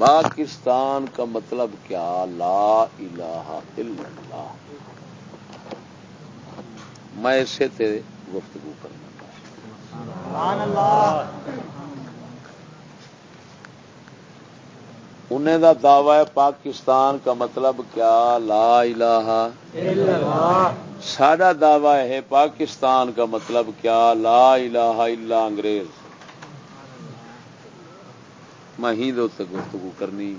پاکستان کا مطلب کیا؟ لا الہ الا اللہ۔ میں اسے تے گفتگو کرنا انہیں دا دعوی ہے پاکستان کا مطلب کیا؟ لا الہ سڈا دعوی ہے پاکستان کا مطلب کیا؟ لا الہ الا انگریز۔ میں ہی دو گفتگو کرنی۔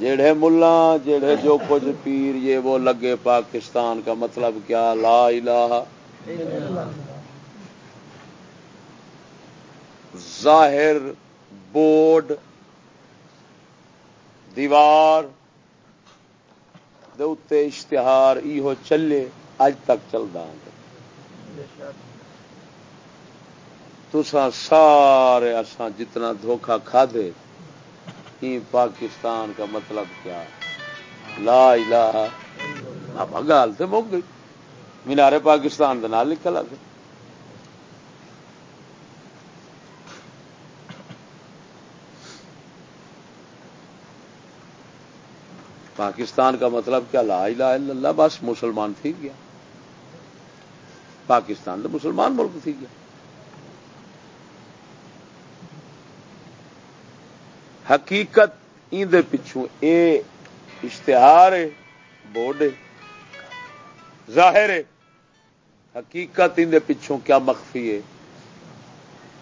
جڑے ملا جڑے جو کچھ پیر، یہ وہ لگے پاکستان کا مطلب کیا؟ لا الہ۔ ظاہر بورڈ، دیوار دے اشتہار یہ چلے اج تک چلتا تسا سارے اساں جتنا دھوکھا کھا دے پاکستان کا مطلب کیا؟ لا الہ آپ گال تو مک گئی۔ مینارے پاکستان کے نال لکھا لگ پاکستان کا مطلب کیا؟ لا الہ الا اللہ، بس مسلمان تھی گیا۔ پاکستان تو مسلمان ملک تھی گیا۔ حقیقت اندر پچھوں اے اشتہار ہے بورڈ ہے ظاہر ہے حقیقت اندر پچھوں کیا مخفی ہے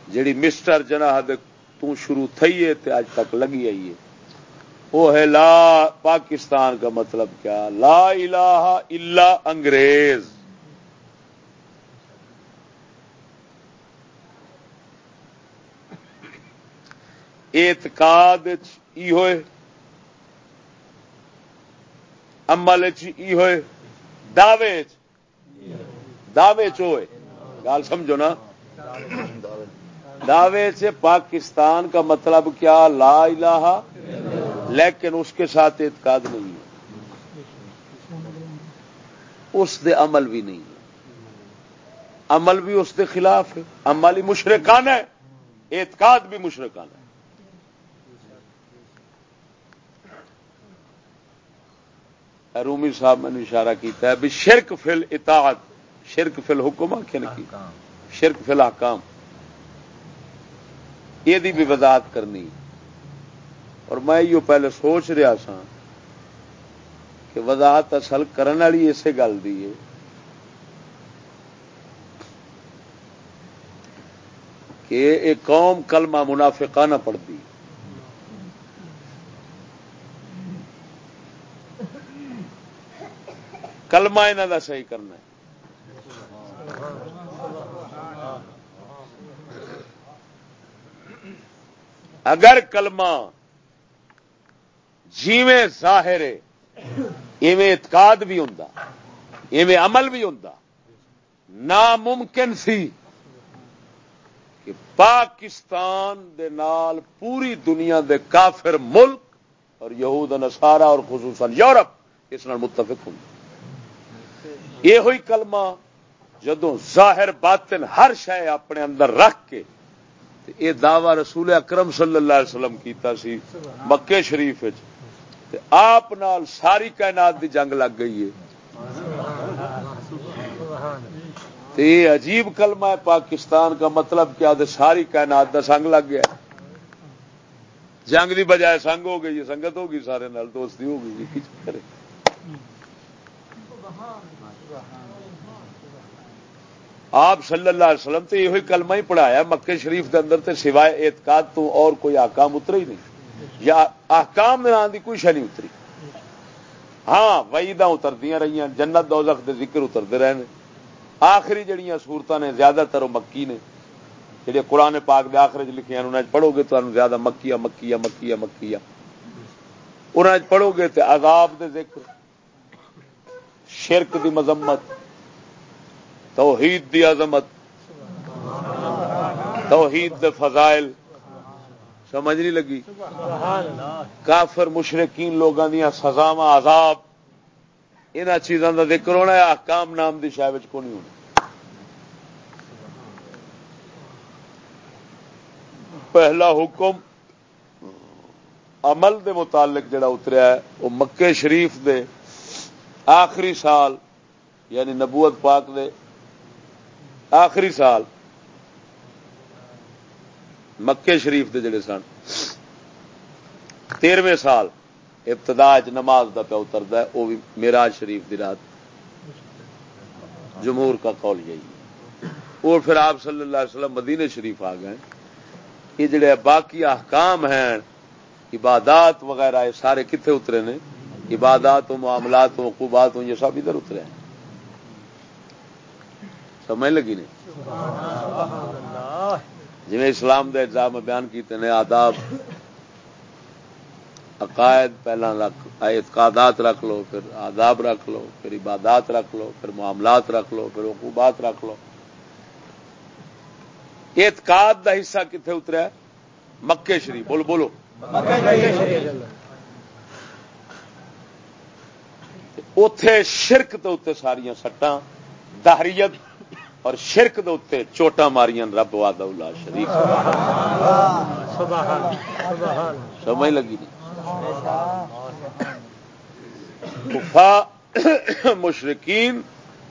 جڑی مسٹر جناح تو شروع تھی ہے تے اج تک لگی آئی ہے وہ ہے لا پاکستان کا مطلب کیا؟ لا الہ الا انگریز۔ اعتقاد ہوئے عمل ہوئے دعوے دعوے چوئے گال سمجھو نا۔ دعوے سے پاکستان کا مطلب کیا؟ لا الہ، لیکن اس کے ساتھ اعتقاد نہیں ہے۔ اس دے عمل بھی نہیں ہے۔ عمل بھی اس دے خلاف ہے۔ عمل ہی مشرقان ہے۔ اعتقاد بھی مشرقان ہے۔ رومی صاحب نے اشارہ کیتا ہے بھی شرک فل اطاعت شرک فل حکم کی شرک فل حکام یہ بھی وضاحت کرنی۔ اور میں یہ پہلے سوچ رہا سا کہ وضاحت اصل کرنے والی اسی گل دی ہے۔ کہ ایک قوم کلمہ منافقانہ پڑھتی کلمہ انہوں کا صحیح کرنا ہے۔ اگر کلمہ جیویں ظاہر ایویں اعتقاد بھی ہوں ایویں عمل بھی ہوں ناممکن سی کہ پاکستان دے نال پوری دنیا دے کافر ملک اور یہود نسارا اور خصوصاً یورپ اس نال متفق ہوں۔ یہ ہوئی کلمہ جدو ظاہر باطن ہر شے اپنے اندر رکھ کے یہ دعوی رسول اکرم صلی اللہ علیہ وسلم کیتا سی مکے شریف آپ نال ساری کائنات دی جنگ لگ گئی ہے۔ یہ عجیب کلمہ ہے، پاکستان کا مطلب کیا؟ دے ساری کائنات دا سنگ لگ گیا۔ جنگ دی بجائے سنگ ہو گئی سنگت ہو گئی سارے نال، دوستی ہو گئی کرے آپ صلی اللہ علیہ وسلم تو یہ کلمہ ہی پڑھایا مکے شریف کے اندر تے سوائے اعتقاد تو اور کوئی آکام اترے ہی نہیں۔ یا آکام میں آن کی کوئی شہ نہیں اتری۔ ہاں وعیدہ اتردیا رہی جنت دوزخ دے ذکر اترتے رہے ہیں آخری جڑیاں سورتوں نے زیادہ تر مکی نے۔ جہے قرآن پاک دے آخر لکھے ہیں انہیں پڑھو گے تو زیادہ مکیا مکیا مکیا مکیا انہیں پڑھو گے تو عذاب دے ذکر۔ شرک دی مذمت، توحید دی عظمت، توحید دے فضائل، سمجھ نہیں لگی؟ کافر مشرقین لوگوں دیا سزاوا عذاب ان چیزوں کا ذکر ہونا ہے، احکام نام کی شاید کو نہیں ہونا پہلا حکم، عمل دے متعلق جڑا اتریا ہے، وہ مکے شریف دے آخری سال یعنی نبوت پاک دے، آخری سال مکے شریف دے جڑے سن۔ تیرویں سال ابتدا نماز کا پیا اترتا ہے وہ بھی میراج شریف دی رات۔ جمہور کا قول یہی اور پھر آپ صلی اللہ علیہ وسلم مدینے شریف آ گئے۔ یہ جڑے باقی احکام ہیں، عبادات وغیرہ، یہ سارے کتنے اترے نے؟ عبادات ہوں معاملات ہوں حقوبات ہوں یہ سب ادھر اترے ہیں۔ سمجھ لگی نہیں؟ جی اسلام دے اجزام میں بیان کیتے ہیں آداب، عقائد، پہلا رکھ، اعتقادات رکھ لو، پھر آداب رکھ لو، پھر عبادات رکھ لو، پھر معاملات رکھ لو، پھر حقوبات رکھ لو۔ اعتقاد دا حصہ کتنے اترا مکے شریف، بولو بولو۔ اتے شرک تو اتنے ساریا سٹان دہریت اور شرک دے اتنے چوٹا ماریاں رب واد شریف سمجھ لگی نہیں؟ مشرقین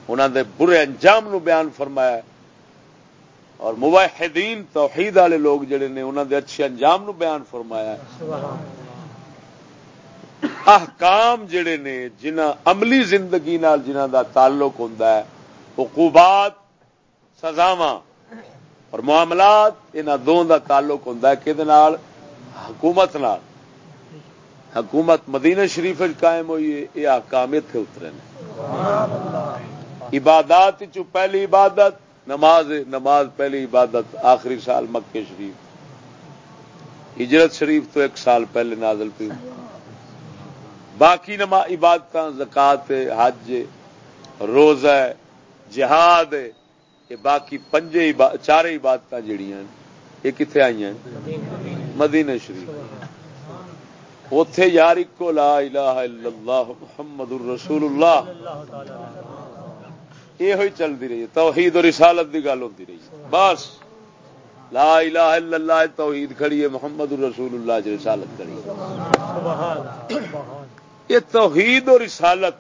انہوں دے برے انجام نو بیان فرمایا اور موحدین توحید والے لوگ جڑے نے انہوں دے اچھے انجام نو بیان فرمایا احکام جڑے نے جنہ عملی زندگی نال جنہ دا تعلق ہوتا ہے حقوبات سزاواں اور معاملات ان دونوں کا تعلق ہوتا ہے کہ حکومت نال۔ حکومت مدینہ شریف قائم ہوئی ہے، یہ آکام اتے اترے عبادات چو پہلی عبادت، نماز نماز پہلی عبادت، آخری سال مکے شریف۔ ہجرت شریف تو ایک سال پہلے نازل پی باقی نما عبادت زکات، حج، روزہ، جہاد، یہ باقی پنجے چار عبادت جہیا یہ کتنے آئی ہیں؟ مدینہ شریف۔ اتے یار اکو لا الہ الا اللہ محمد الرسول اللہ۔ یہ ہوئی چلتی رہی ہے، توحید اور رسالت کی گل ہوتی رہی بس۔ لا الہ الا اللہ، توحید کھڑی ہے، محمد الرسول اللہ رسالت کھڑی ہے۔ یہ توحید اور رسالت۔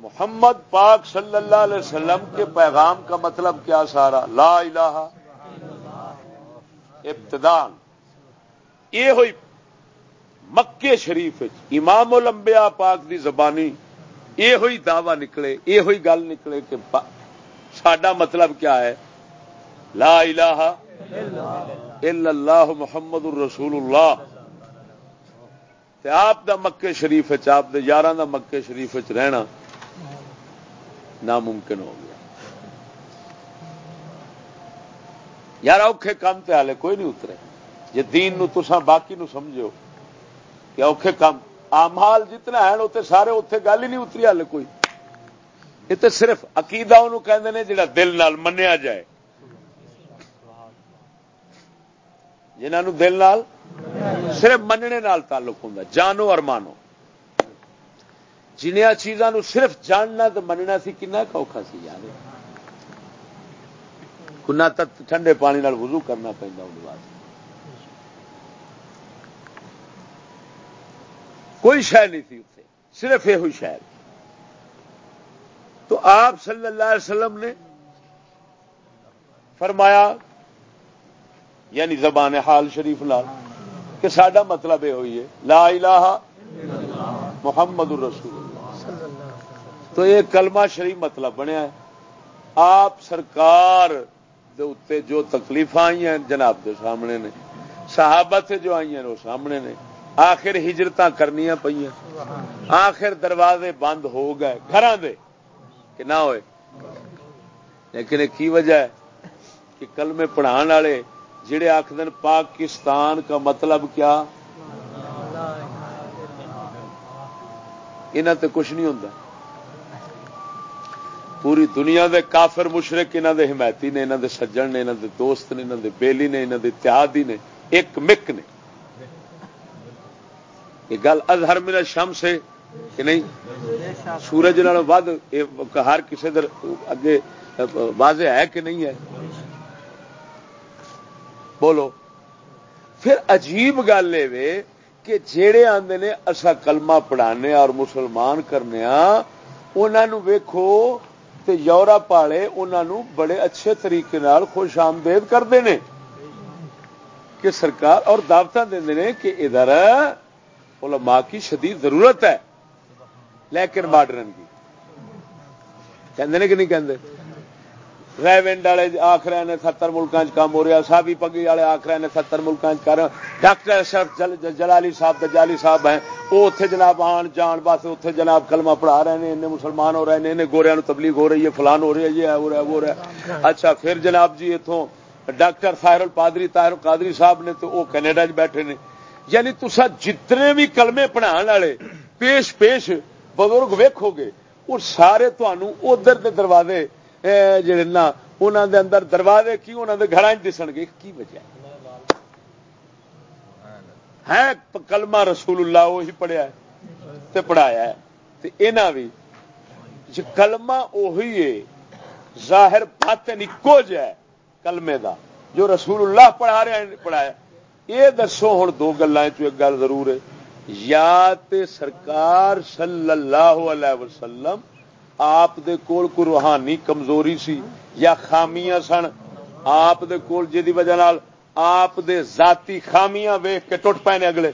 محمد پاک صلی اللہ علیہ وسلم کے پیغام کا مطلب کیا سارا؟ لا الہ ابتدان یہ ہوئی مکے شریف امام الانبیاء پاک دی زبانی یہ ہوئی دعوی نکلے، یہ ہوئی گل نکلے کہ سڈا مطلب کیا ہے؟ لا الہ الا اللہ محمد الرسول اللہ۔ آپ دا مکے شریف آپ دے یار دا مکے شریف رہنا ناممکن ہو گیا۔ یار، اوکھے کام تے ہالے کوئی نہیں اترے۔ جی دین نو تسا باقی نو سمجھو کہ اوکھے کام۔ آمال جتنا ہے اتنے سارے اتنے گل ہی نہیں اتری ہل کوئی۔ یہ تو صرف عقیدہ انہوں کہتے ہیں جڑا دل نال منیا جائے۔ جنہوں دل نال صرف مننے نال تعلق ہوں جانو اور مانو۔ جنیا چیزاں صرف جاننا تو مننا سی کنا اوکھا سی یار؟ کنا ٹھنڈے پانی نال وضو کرنا پہنتا ان واسطے کوئی شہ نہیں تھی اتنے صرف یہ شہر تو آپ صلی اللہ علیہ وسلم نے فرمایا یعنی زبان حال شریف لال کہ سڈا مطلب یہ ہوئی ہے۔ لا الہ محمد الرسول تو یہ کلمہ شریف مطلب بنیا ہے۔ آپ سرکار دے جو تکلیف آئی ہیں جناب دے سامنے نے، صحابہ سے جو آئی ہیں وہ سامنے نے۔ آخر ہجرت کرنی پہ آخر دروازے بند ہو گئے گھر کہ نہ ہوئے۔ لیکن کی وجہ ہے کہ کل میں پڑھان والے جڑے آخر پاکستان کا مطلب کیا؟ انہوں تے کچھ نہیں ہوتا پوری دنیا دے کافر مشرق انہوں دے حمایتی نے انہوں دے سجن نے انہوں دے دوست نے انہوں دے بیلی نے انہوں دے اتحادی نے، ایک مک نے۔ یہ گل ازہر میرا شم سے کہ نہیں؟ سورج نال ود ہر کسی در اگے واضح ہے کہ نہیں ہے؟ بولو۔ پھر عجیب گل یہ کہ جڑے آدھے نے اصا کلمہ پڑھانے اور مسلمان کرنے انہوں ویکو یورپ والے انہوں بڑے اچھے طریقے خوش آمدید کرتے ہیں کہ سرکار اور دعوت دے کہ ادھر علماء کی شدید ضرورت ہے، لیکن ماڈرن کی کہ نہیں کہ ریونڈ والے آخ رہے ہیں ستر ملکوں کام ہو رہا سابی پگی والے آخ رہے ہیں ستر ملکوں کر۔ ڈاکٹر اشرف جلالی صاحب، دجالی صاحب ہیں۔ وہ اتنے جناب آن جان، بس اتنے جناب کلمہ پڑھا رہے ہیں انہیں مسلمان ہو رہے ہیں گوریا تبلیغ ہو رہی ہے، فلان ہو رہی ہے، یہ ہو رہا ہے، وہ رہا ہے۔ اچھا پھر جناب جی اتوں ڈاکٹر طاہر الپادری طاہر القادری صاحب نے تو وہ کینیڈا چ بیٹھے نے۔ یعنی تسا جتنے بھی کلمے پڑھا والے پیش پیش بزرگ ویکو گے وہ سارے ادھر دے دروازے جڑے نا انہوں دے اندر دروازے کی انہوں دے گھر دسن گے؟ کی وجہ ہے؟ کلمہ رسول اللہ وہی پڑھیا ہے پڑھایا ہے بھی کلمہ اہی ہے، ظاہر باطن اکو جہ کلمے دا، جو رسول اللہ پڑھا رہے ہیں پڑھایا یہ دسو ہوں دو گلیں ایک گل ضرور ہے۔ یا تے سرکار صلی اللہ علیہ وسلم آپ دے کول کو روحانی کمزوری سی یا خامیاں سن، آپ دے کول جی وجہ نال آپ دے ذاتی خامیاں ویخ کے ٹوٹ پے نے اگلے۔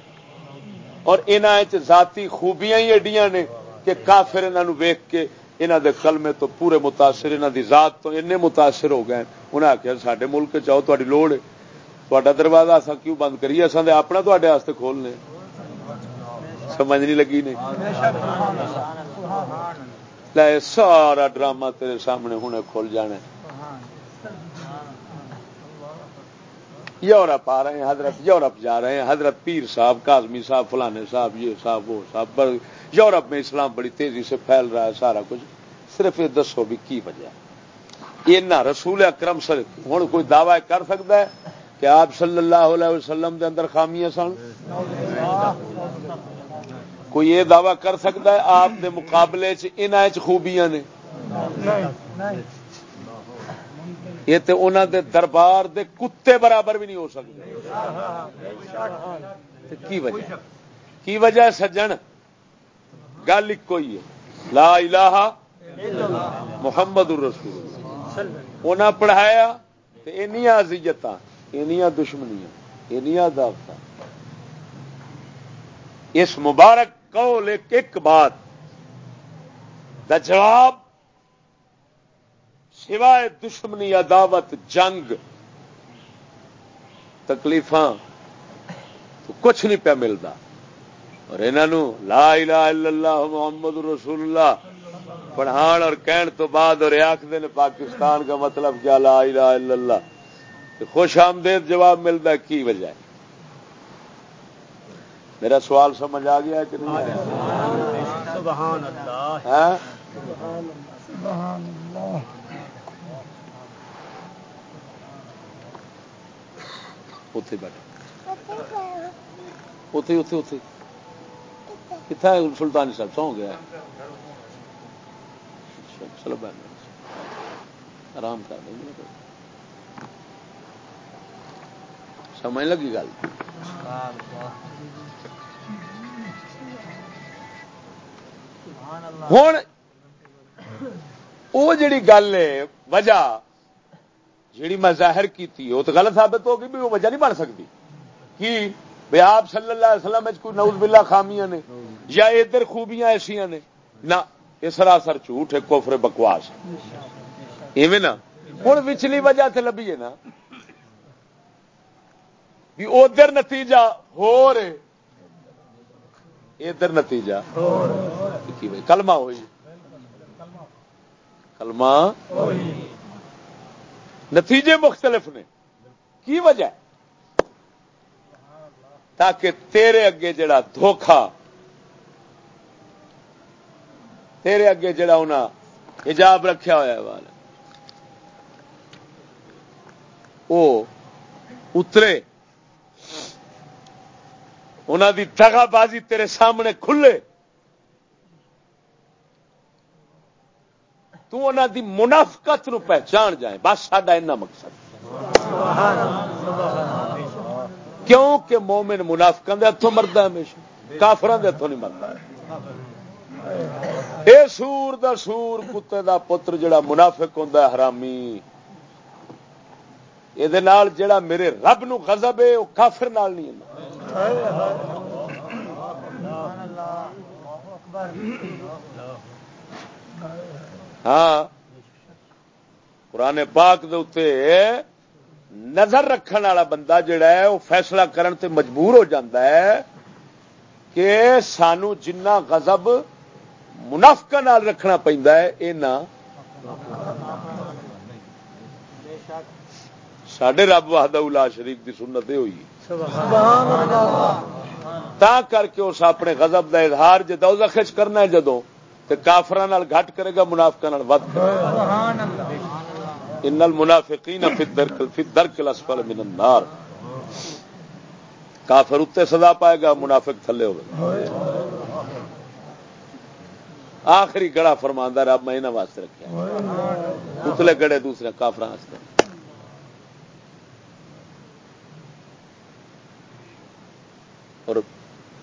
اور انہیں ذاتی خوبیاں ہی ایڈیاں نے کہ کافر انہوں ویخ کے انہوں دے کلمے تو پورے متاثر انہوں دی ذات تو این متاثر ہو گئے۔ انہیں آخیا سارے ملک چاہو تاری لوڑ ہے۔ تا دروازہ اصا کیوں بند کریے؟ اصل اپنا تے کھولنے۔ سمجھ نہیں لگی نہیں سارا ڈرامہ تیرے سامنے ہوں کھل جانا یورپ آ رہے ہیں حضرت یورپ جا رہے ہیں حضرت پیر صاحب کازمی صاحب فلانے صاحب یہ صاحب وہ صاحب یورپ میں اسلام بڑی تیزی سے پھیل رہا ہے سارا کچھ صرف یہ دسو بھی کی وجہ اینا رسول اکرم سر ہوں کوئی دعوی کر سکتا ہے کہ آپ صلی اللہ علیہ وسلم دے اندر خامیاں سن کوئی یہ دعوی کر سکتا ہے آپ دے مقابلے چ خوبیاں نے؟ یہ تو انہوں دے دربار دے کتے برابر بھی نہیں ہو سکتے۔ کی وجہ؟ کی وجہ سجن؟ گل ایک ہی ہے۔ لا الہ محمد الرسول۔ انہیں پڑھایا ازیت دشمنیاں اینیا دعوت اس مبارک قول ایک ایک بات، دا جواب سوائے دشمنی عداوت جنگ تکلیف تو کچھ نہیں پیا ملتا۔ اور انہوں لا الہ الا اللہ محمد رسول اللہ پڑھان اور کہن تو بعد اور آخر پاکستان کا مطلب کیا لا الہ الا اللہ؟ خوش آمدید جواب ملتا کی وجہ ہے؟ میرا سوال سمجھ آ گیا کہ نہیں اتے بیٹھے اتے اتے اتے کتنا سلطانی صاحب سو گیا چلو آرام کر دیں گے۔ سمجھ لگی گل؟ ہوں وہ جڑی گل ہے وجہ جیڑی میں ظاہر کی وہ تو غلط ثابت ہوگی بھی وہ وجہ نہیں بن سکتی۔ کی بھائی آپ صلی اللہ علیہ وسلم کوئی نوز بلا خامیاں نے یا ادھر خوبیاں ایسا نے؟ نہ یہ سراسر جھوٹ ہے کوفر بکواس۔ ایویں نا ہوں پچھلی وجہ سے لبھی ہے نا۔ ادھر نتیجہ ہو رہے ادھر نتیجہ کلمہ ہوئی۔ کلمہ نتیجے مختلف نے۔ کی وجہ؟ تاکہ تیرے اگے جڑا دھوکھا، تیرے اگے جڑا انہیں حجاب رکھا ہوا ہے وہ اترے۔ انہوں دی دگا بازی تیرے سامنے کھلے۔ تو انہوں دی منافقت نو پہچان جائے بس ساڈا ایسا مقصد۔ کے مومن منافقوں کے ہاتھوں مرد ہے ہمیشہ کافران کے ہاتھوں نہیں مرتا اے سور دا سور، کتے دا پتر جڑا منافق ہوں حرامی۔ یہ جڑا میرے رب نو غضب ہے وہ کافر نال نہیں ہاں قرآن پاک دے نظر رکھنے والا بندہ جڑا ہے، وہ فیصلہ کرن تے مجبور ہو جاتا ہے کہ سانو جنہ غضب منافق رکھنا پہنتا ہے یہ نہ۔ سڈے رب واہد الا شریف کی سنت ہوئی۔ تا کر کے اس اپنے غضب کا اظہار جدو خچ کرنا ہے جدو تو کافران گھٹ کرے گا منافق ود ان المنافقین فی الدرک الاسفل من النار۔ کافر اتنے سزا پائے گا منافق تھلے ہوگا آخری گڑا فرماندار رب میں انہوں واسطے رکھا اتلے گڑے دوسرے کافر اور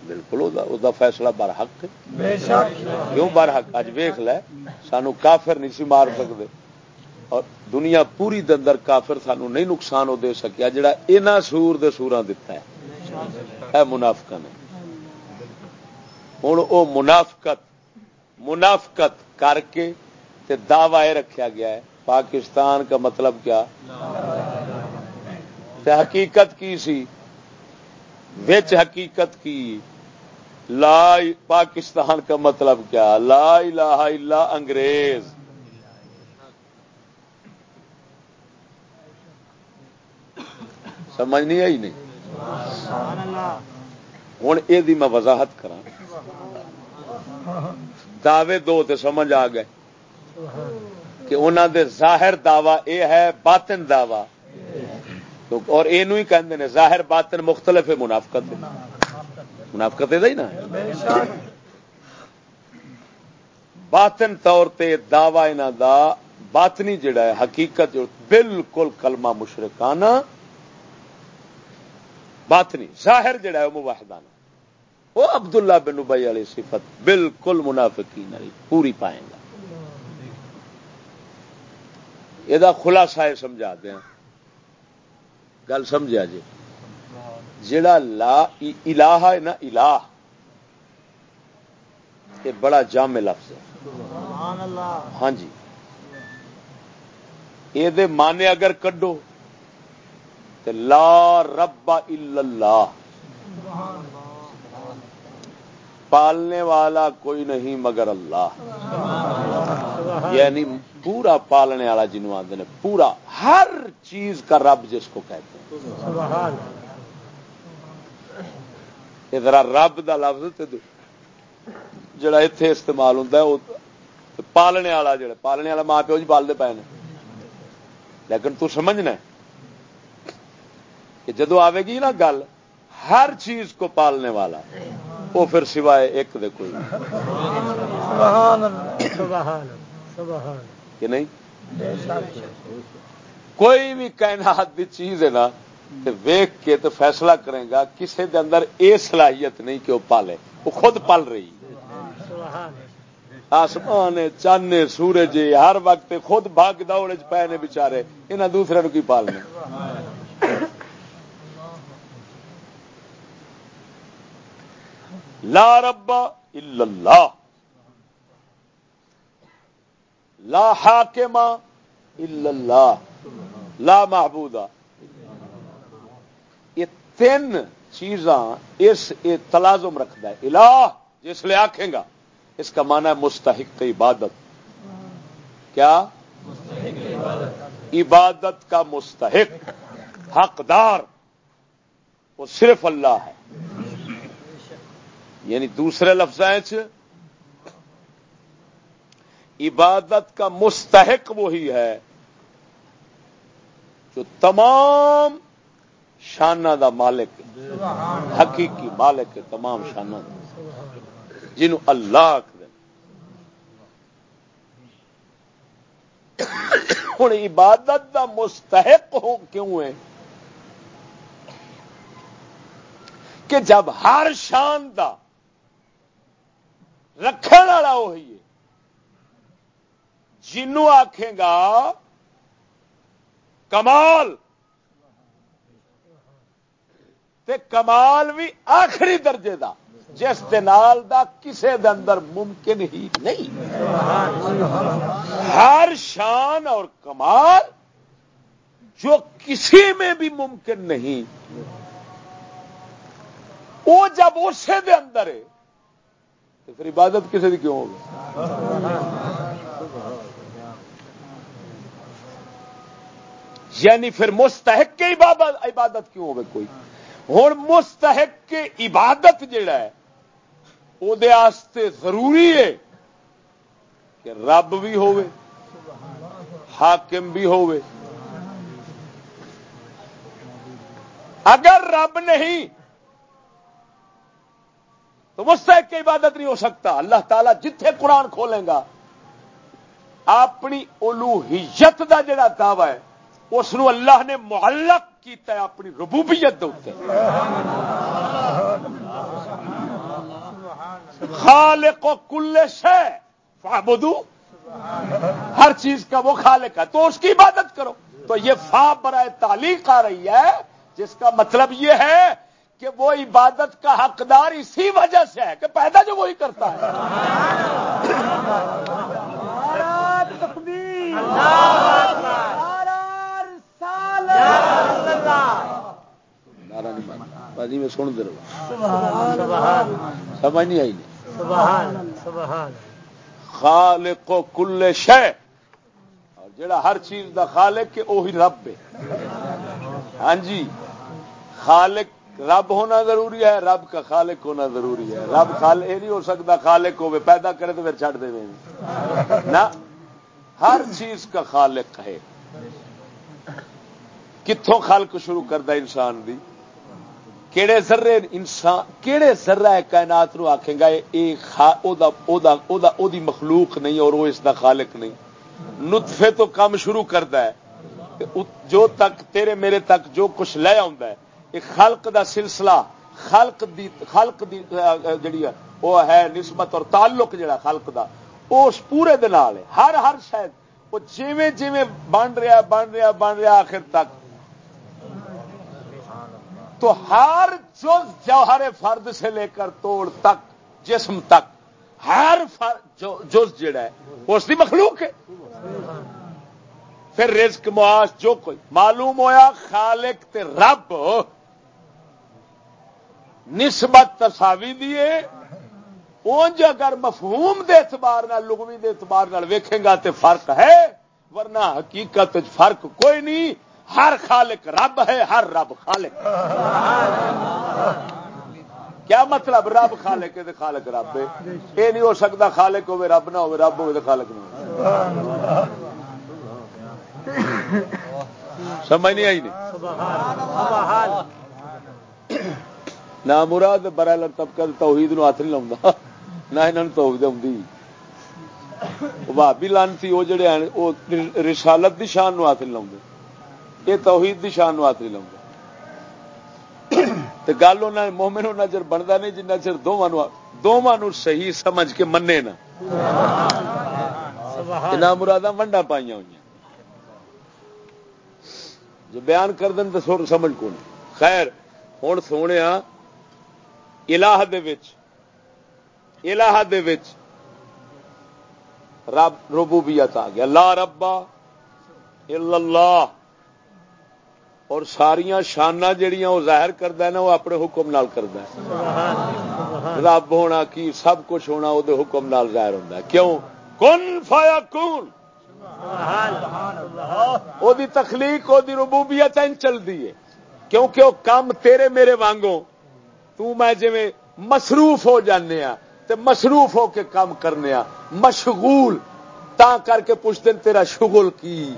بالکل فیصلہ بر حق کیوں بر حق اج ویخ لے سانو کافر نہیں سی مار سکتے اور دنیا پوری دندر کافر سانو نہیں نقصان دے سکیا جڑا سور دے سورا دتا ہے اے منافق نے۔ ہوں او منافقت منافقت کر کے دعوی رکھا گیا ہے۔ پاکستان کا مطلب کیا؟ حقیقت کی سی؟ وچ حقیقت کی؟ لا پاکستان کا مطلب کیا؟ لا الہ الا انگریز۔ سمجھ نہیں آئی نہیں؟ ہوں یہ میں وضاحت کرا دعوے دو تے سمجھ آ گئے۔ کہ انہوں دے ظاہر دعوی اے ہے، باطن دعوی۔ اور یہ کہ ظاہر باطن مختلف ہے منافقت منافقت ہی نا۔ باطن طور تے دعوی انہوں دا باطنی جڑا ہے، حقیقت جو بالکل کلمہ مشرکانہ باطنی، ظاہر جڑا ہے وہ مواحدانہ وہ عبداللہ بن ابئی والی صفت بالکل منافقی نہیں پوری پائیں گا۔ یہ خلاصہ ہے، سمجھا دیا۔ گل سمجھا جی۔ جڑا لا الہ ہے نا الہ۔ یہ بڑا جامع لفظ ہے۔ ہاں جی۔ یہ مانے اگر کڈو تو لا رب الا اللہ۔ پالنے والا کوئی نہیں مگر اللہ۔ یعنی پورا پالنے والا جنوب آتے ہیں پورا ہر چیز کا رب جس کو کہتے ہیں۔ ادھر رب دا لفظ جڑا اتے استعمال ہوتا ہے پالنے والا جڑا پالنے والا ماں پیو جی پالتے پے نے۔ لیکن تو سمجھنا کہ جدو آئے گی نا گل ہر چیز کو پالنے والا وہ پھر سوائے ایک دے کوئی۔ کہ نہیں؟ کوئی بھی کائنات دی چیز ہے نا ویک کے تو فیصلہ کرے گا کسی دے اندر اے صلاحیت نہیں کہ وہ پالے۔ وہ خود پال رہی۔ آسمان چند سورج ہر وقت خود بھاگ دوڑ پے نے بچارے یہاں دوسرے کی پالنے؟ لا رب الا اللہ۔ لا حاکم الا اللہ. لا محبود یہ تین چیزاں اس تلازم رکھتا ہے. الہ جس لیے آخے گا، اس کا معنی ہے مستحق عبادت. کیا؟ عبادت کا مستحق. حقدار. وہ صرف اللہ ہے. یعنی دوسرے لفظ عبادت کا مستحق وہی ہے جو تمام شانہ دا مالک حقیقی مالک ہے تمام شانہ دا۔ جنہوں اللہ ہوں عبادت دا مستحق ہو کیوں ہے؟ کہ جب ہر شان دا رکھنے والا وہی ہے جنوں آخے گا، کمال۔ تے کمال بھی آخری درجے دا، جس دال دا کسے دے اندر ممکن ہی نہیں۔ ہر شان اور کمال جو کسی میں بھی ممکن نہیں۔ وہ جب اسے دے اندر ہے، تو پھر عبادت کسی کی کیوں ہوگی؟ یعنی پھر مستحق کے عبادت کیوں ہوگی کوئی؟ ہوں مستحق کے عبادت جڑا ہے وہ ضروری ہے کہ رب بھی ہوے حاکم بھی ہوے اگر رب نہیں، تو مستحق کی عبادت نہیں ہو سکتا۔ اللہ تعالیٰ جتھے قرآن کھولیں گا، اپنی الوحیت دا جڑا دعوی ہے اس اللہ نے معلق کیتا ہے اپنی ربوبیت دے خالق و کل شے فعبدو ہر چیز کا وہ خالق ہے تو اس کی عبادت کرو۔ تو یہ فا برائے تعلیق آ رہی ہے جس کا مطلب یہ ہے کہ وہ عبادت کا حقدار اسی وجہ سے ہے کہ پیدا جو وہی کرتا ہے۔ بازی میں سن دے سمجھ نہیں آئی خالق و کل شہ اور جڑا ہر چیز دا خالق وہی رب ہے ہاں جی خالق رب ہونا ضروری ہے رب کا خالق ہونا ضروری ہے رب خالق یہ نہیں ہو سکتا خالق ہوے پیدا کرے تو پھر چڑھ دے نہ ہر چیز کا خالق ہے کتوں خلق شروع کرتا انسان دی کہڑے ذرے انسان کہڑے ذرہ کائنات نو آخے گا دی مخلوق نہیں اور وہ اس دا خالق نہیں۔ نطفے تو کام شروع کرتا ہے۔ جو تک تیرے میرے تک جو کچھ لے ہے ایک خلق دا سلسلہ خلق دی خلق دی جڑی ہے، وہ ہے نسبت اور تعلق جڑا خلق دا۔ وہ اس پورے دال ہے۔ ہر ہر شاید وہ جیویں جیویں بن رہا بن رہا بن رہا آخر تک۔ تو ہر جز جوہر فرد سے لے کر توڑ تک، جسم تک، ہر جز جڑا ہے اس کی مخلوق ہے۔ پھر رزق، معاش، جو کوئی۔ معلوم ہویا خالق تے رب نسبت تصاوی دیے اونج اگر مفہوم دے اعتبار لغوی دے اعتبار ویکھے گا تے فرق ہے، ورنہ حقیقت فرق کوئی نہیں۔ ہر خالق رب ہے، ہر رب خالق۔ کیا مطلب رب خالق ہے خالق رب ہے؟ یہ نہیں ہو سکتا خالق ہوے رب نہ ہوے رب ہوے خالق نہ سمجھ نہیں آئی نہیں؟ نہ مراد برائے طبقہ توحید نو ہاتھ نہیں لاؤں نہ یہاں توحید آؤں بھابی لانتی وہ جڑے ہیں وہ رسالت دی شان نو ہاتھ نہیں لاؤں یہ توحید دی شان ہاتھ نہیں لاؤں تو گل مومن چر بنتا نہیں جنہ چر دونوں دونوں صحیح سمجھ کے منے نہ مرادہ ونڈا پائی ہوئی جو بیان کر دیں تو سمجھ کو نہیں خیر ہوں سونے ہاں، الہ الہ رب ربوبیت آ گیا۔ لا ربا الا اللہ۔ اور ساریا شانا جہیا وہ ظاہر کرتا نا وہ اپنے حکم نال کرتا ہے۔ رب ہونا کی سب کچھ ہونا وہ حکم نال ظاہر ہوتا ہے۔ کیوں؟ کن فایا کون وہ تخلیق وہ ربوبیت چلتی ہے۔ کیونکہ وہ کام تیرے میرے وانگوں۔ تو میں جی مصروف ہو جانے تے مصروف ہو کے کام کرنے مشغول تا کر کے پوچھتے تیرا شغل کی؟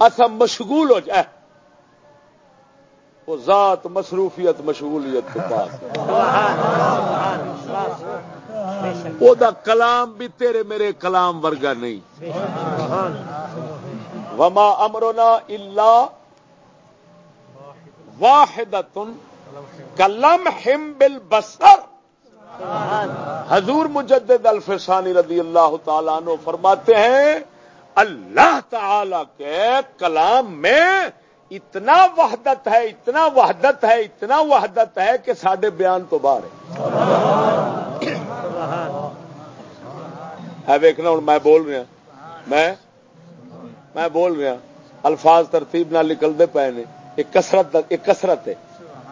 اصا مشغول ہو جائے وہ ذات مصروفیت مشغولیت کے پاس۔ وہ دا کلام بھی تیرے میرے کلام ورگا نہیں۔ وما امرونا الا واحد کلم ہم بل بسر حضور مجدد الفسانی رضی اللہ تعالیٰ نو فرماتے ہیں اللہ تعالی کے کلام میں اتنا وحدت ہے، اتنا وحدت ہے، اتنا وحدت ہے کہ سڈے بیان تو باہر ہے۔ ویکنا ہوں میں بول رہا میں میں بول رہا الفاظ ترتیب نہ نکلتے پے نے۔ ایک کسرت ایک کسرت ہے۔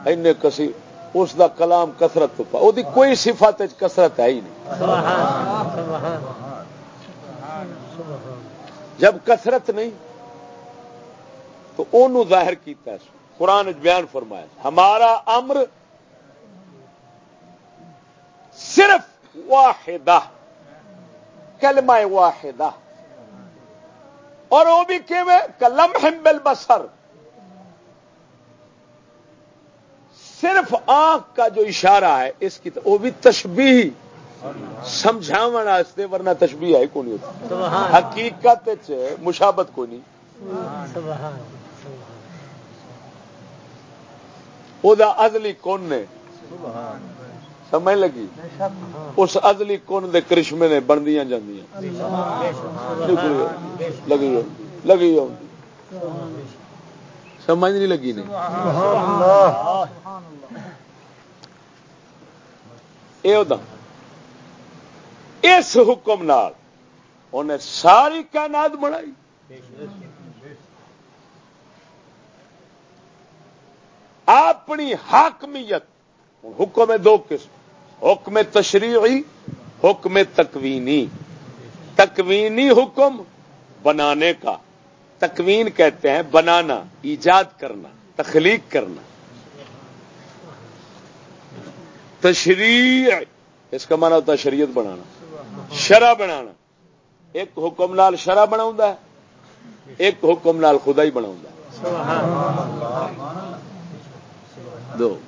این کسی، اس دا کلام کسرت تو پا۔ وہ کوئی صفت کسرت ہے ہی نہیں۔ جب کسرت نہیں تو انہوں ظاہر کیتا ہے۔ قرآن بیان فرمایا ہمارا امر صرف واحدہ کلمہ واحدہ۔ اور وہ بھی کہ کلم ہمبل بسر صرف آنکھ کا جو اشارہ ہے اس کی وہ بھی تشبیح سمجھا ورنہ تشبیح ہے کون ہوتی۔ حقیقت مشابت کو نہیں وہ ازلی کون نے؟ سمجھ لگی؟ اس ازلی کون دے کرشمے نے بندیاں جاندیاں؟ لگی لگی سمجھ نہیں لگی نہیں اس حکم نال انہیں ساری کائنات بنائی۔ اپنی حاکمیت، حکم دو قسم، حکم تشریعی، حکم تکوینی۔ تکوینی حکم بنانے کا۔ تکوین کہتے ہیں بنانا، ایجاد کرنا، تخلیق کرنا۔ تشریع، اس کا مانا ہوتا ہے شریعت بنانا۔ شرح بنانا۔ ایک حکم نال شرح بنا ایک حکم نال خدا ہی بنا دو۔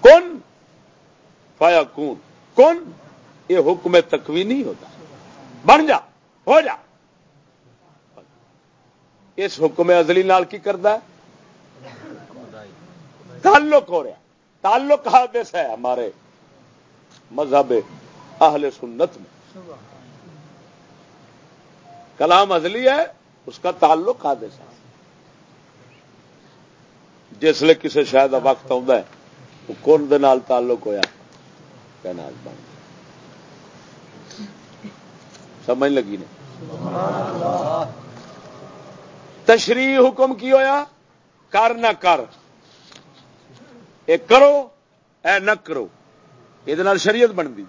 کون؟ پایا کون؟ کون یہ حکم تکوی نہیں ہوتا۔ بن جا، ہو جا۔ اس حکم ازلی نال کی کرتا ہے؟ تعلق ہو رہا تعلق حادث ہے ہمارے مذہب اہل سنت میں۔ کلام ازلی ہے، اس کا تعلق حادث ہے۔ جس لیے کسی شاید وقت آتا ہے، وہ کون دے نال تعلق ہویا؟ بن سمجھ لگی نہیں تشریح حکم کی ہویا؟ کر نہ کر۔ اے کرو، اے نہ کرو۔ یہ شریعت بنتی۔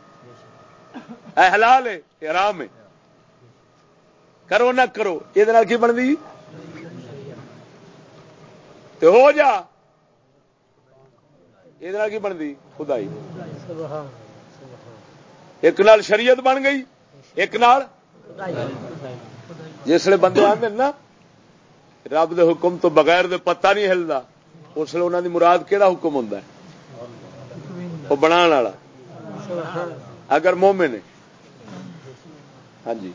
اے حلال ہے آرام ہے۔ کرو نہ کرو۔ یہ بنتی؟ تو ہو جا۔ یہ کی بنتی؟ خدائی۔ ایک نال شریعت بن گئی، ایک نال جسے بندے آتے نا، رب دے حکم تو بغیر دے پتہ نہیں ہلدا، اس لیے انہوں دی مراد کہڑا حکم ہوں وہ بنا اگر مومن ہاں جی۔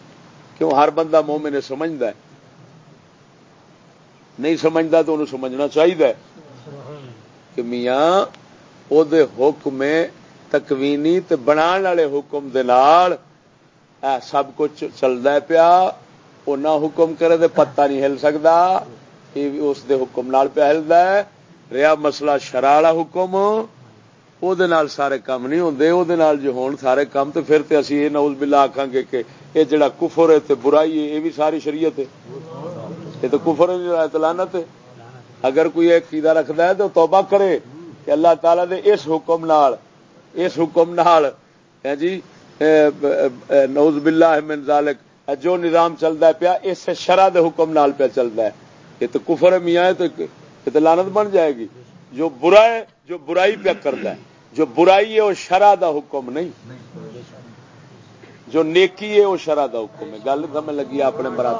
کیوں ہر بندہ مومن نے سمجھتا ہے؟ نہیں سمجھتا تو انہوں سمجھنا چاہیے کہ میاں وہ حکم تکوینی تے بنا والے حکم دے نال سب کچھ چلتا ہے پیا۔ وہ نہ حکم کرے تو پتا نہیں ہل سکتا اس دے حکم نال پیا ہلدا ہے۔ رہا مسئلہ شرع والا حکم وہ سارے کام نہیں ہوتے وہ جو ہون سارے کام تو پھر تے اسی یہ نوز بلا آخان گے کہ یہ جڑا کفر ہے تے برائی ہے یہ بھی ساری شریعت ہے۔ یہ تو کفر لانت اگر کوئی ایک قیدا رکھتا ہے تو توبہ کرے کہ اللہ تعالی دے اس حکم نال، اس حکم نال۔ ہاں جی نوز باللہ من ذالک۔ ہاں، جو نظام چلتا ہے پیا، اس شرح دے حکم نال پیا چلتا ہے۔ یہ تو کفر میاں ہے تو تو لانت بن جائے گی۔ جو برا ہے، جو برائی پیا کرتا ہے۔ جو برائی ہے، وہ شرح دا حکم نہیں۔ جو نیکی ہے، وہ شرح دا حکم ہے۔ گل سمجھ لگی اپنے برات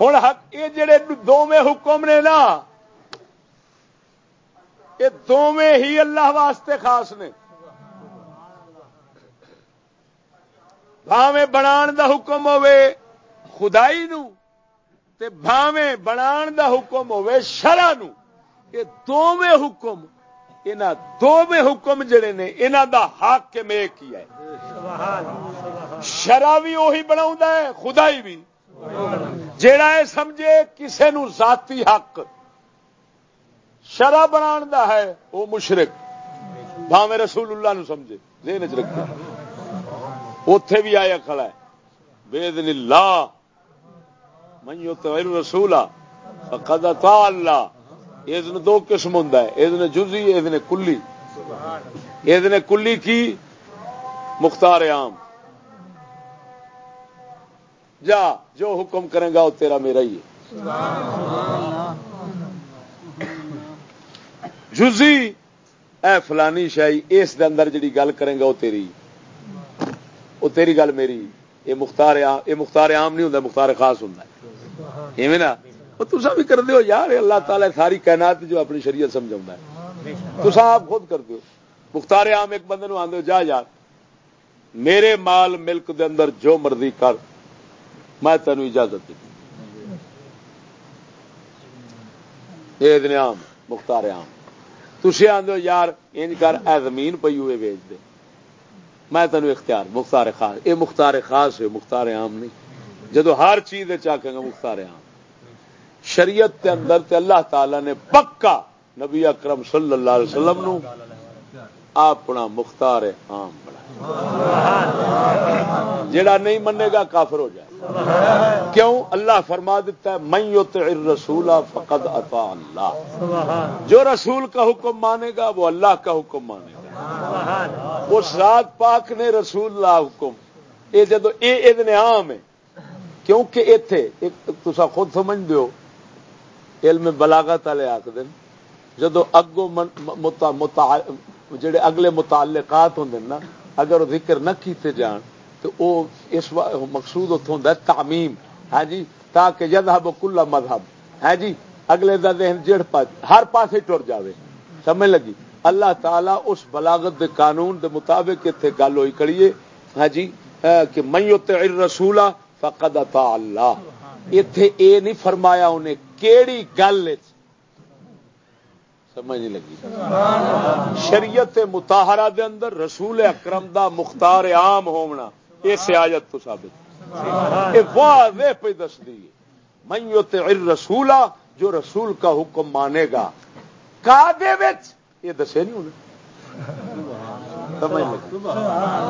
ہوں یہ جڑے دونوں حکم نے نا یہ دونوں ہی اللہ واسطے خاص نے بھاوے بنا دا حکم ہوے خدائی نو تے بھاویں بنا دا حکم ہوے شرع نو یہ دونوں حکم یہاں دونوں حکم جڑے نے یہاں دا حق کے میں کیا ہے شرع بھی وہی بنا خدائی بھی۔ جڑا ہے سمجھے کسے نو ذاتی حق۔ شرع بنا دا ہے وہ مشرق بھاوے رسول اللہ نو سمجھے، ذہن چ رکھے اتے بھی آیا کھڑا ہے بےد اللہ۔ من یطع الرسول فقد اطاع اللہ۔ اذن دو قسم ہوندا ہے، اذن جزئی، اذن کلی۔ اذن کلی کی؟ مختار عام۔ جا، جو حکم کرے گا، وہ تیرا میرا ہی ہے۔ جزی اے فلانی شاہی، اس دے اندر جڑی گل کرے گا، وہ تیری۔ وہ تیری گل میری۔ یہ مختار یہ مختار عام نہیں ہوں مختار خاص ہوں ایویں نا؟ وہ تصا بھی کر دیو، یار اللہ تعالی ساری کائنات جو اپنی شریعت سمجھا ہے۔ تصا آپ خود کر دیو۔ مختار عام، ایک بندے آدھے جا یار۔ میرے مال ملک دے اندر جو مرضی کر میں تینوں اجازت دی عام، مختار عام تھی آدھے یار، انج کر اے زمین پی ہوئے ویچ دے۔ میں تینوں اختیار، مختار خاص۔ یہ مختار خاص ہے، مختار عام نہیں۔ جدو ہر چیز چاہے گا مختار عام۔ شریعت کے اندر تے اللہ تعالی نے پکا نبی اکرم صلی اللہ علیہ وسلم نو اپنا مختار عام بنا جڑا نہیں منے گا کافر ہو جائے۔ کیوں؟ اللہ فرما دیتا ہے، من یطع فقد اطاع اللہ۔ جو رسول کا حکم مانے گا، وہ اللہ کا حکم مانے گا۔ اس رات پاک نے رسول اللہ حکم۔ یہ جدو یہ ادن عام ہے، کیونکہ اتے تسا خود سمجھ دیو علم بلاغت والے آخ دن جدو اگو جڑے اگلے متعلقات ہوں نا، اگر ذکر نہ کیتے جان، تو او اس مقصود اتوں ہوں تعمیم۔ ہے جی تاکہ جدہب کلا مذہب۔ ہے جی اگلے دا ذہن جڑ پا، ہر پاسے ٹر جاوے۔ سمجھ لگی؟ اللہ تعالی اس بلاغت دے قانون دے مطابق اتنے گل ہوئی کڑیے ہاں جی کہ من یطع الرسول فقد اطاع اللہ۔ ایتھے اے نہیں فرمایا انہیں کیڑی گل سمجھ نہیں لگی۔ شریعت متحرہ دے اندر رسول اکرم دا مختار عام ہونا اس آیت تو ثابت۔ یہ واضح پہ دس دی من یطع الرسول جو رسول کا حکم مانے گا۔ کا دے وچ یہ دسے نہیں انہیں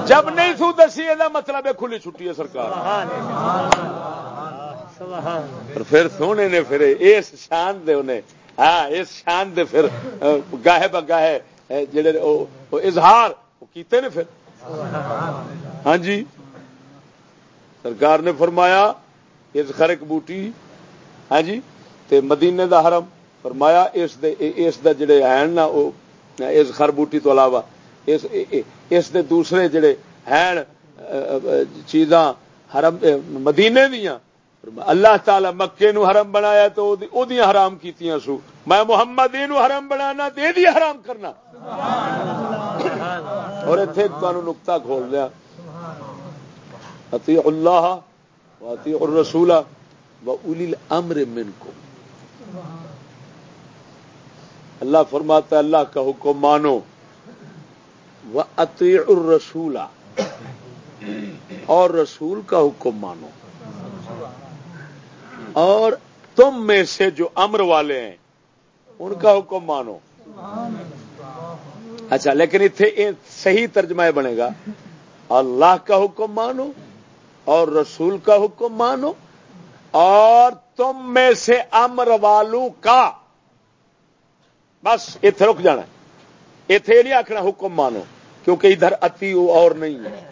جب نہیں سو دسی یہ مطلب ہے کھلی چھٹی ہے سرکار۔ پھر سونے نے پھر اس شان دے انہیں ہاں اس شان دے پھر گاہے بگاہے جڑے اظہار کیتے نے پھر؟ ہاں جی۔ سرکار نے فرمایا، اس خرک بوٹی ہاں جی تے مدینے دا حرم، فرمایا، اس دے اس دا جڑے ہیں نا، او اس خر بوٹی تو علاوہ، اس اس دے دوسرے جڑے ہیں چیزاں، حرم مدینے دیاں اللہ تعالی مکے نو حرم بنایا تو او دی حرام کیتیاں سو۔ میں محمد نو حرم بنانا دے دی حرام کرنا۔ اور اتنے تمہیں نکتا کھول لیا اتی اللہ اتی الرسول و اولی الامر منکم۔ اللہ فرماتا ہے اللہ کا حکم مانو۔ وہ اتی الرسول۔ اور رسول کا حکم مانو۔ اور تم میں سے جو امر والے ہیں، ان کا حکم مانو۔ اچھا لیکن اتنے صحیح ترجمہ بنے گا۔ اللہ کا حکم مانو اور رسول کا حکم مانو اور تم میں سے امر والوں کا۔ بس اتے رک جانا۔ اتے نہیں آخنا حکم مانو، کیونکہ ادھر اتی اور نہیں ہے۔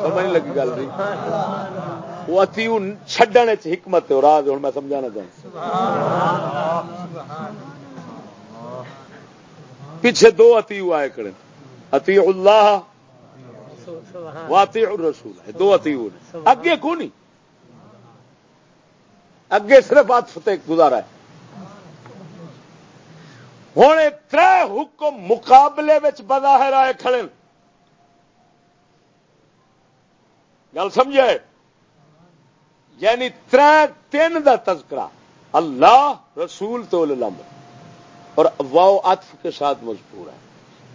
سمجھ لگی گل نہیں وہ اتی چڈن حکمت ہے راز ہوں میں سمجھانا چاہوں۔ پیچھے دو اتی آئے کھڑے اتی اللہ واتی رسول ہے۔ دو اتی اگے کو نہیں؟ اگے صرف ہاتھ فتح گزارا ہے۔ ہوں تر حکم مقابلے بظاہر آئے کھڑے گل سمجھے؟ یعنی تر تین دا تذکرہ۔ اللہ، رسول تو اور واؤ عطف کے ساتھ مجبور ہے۔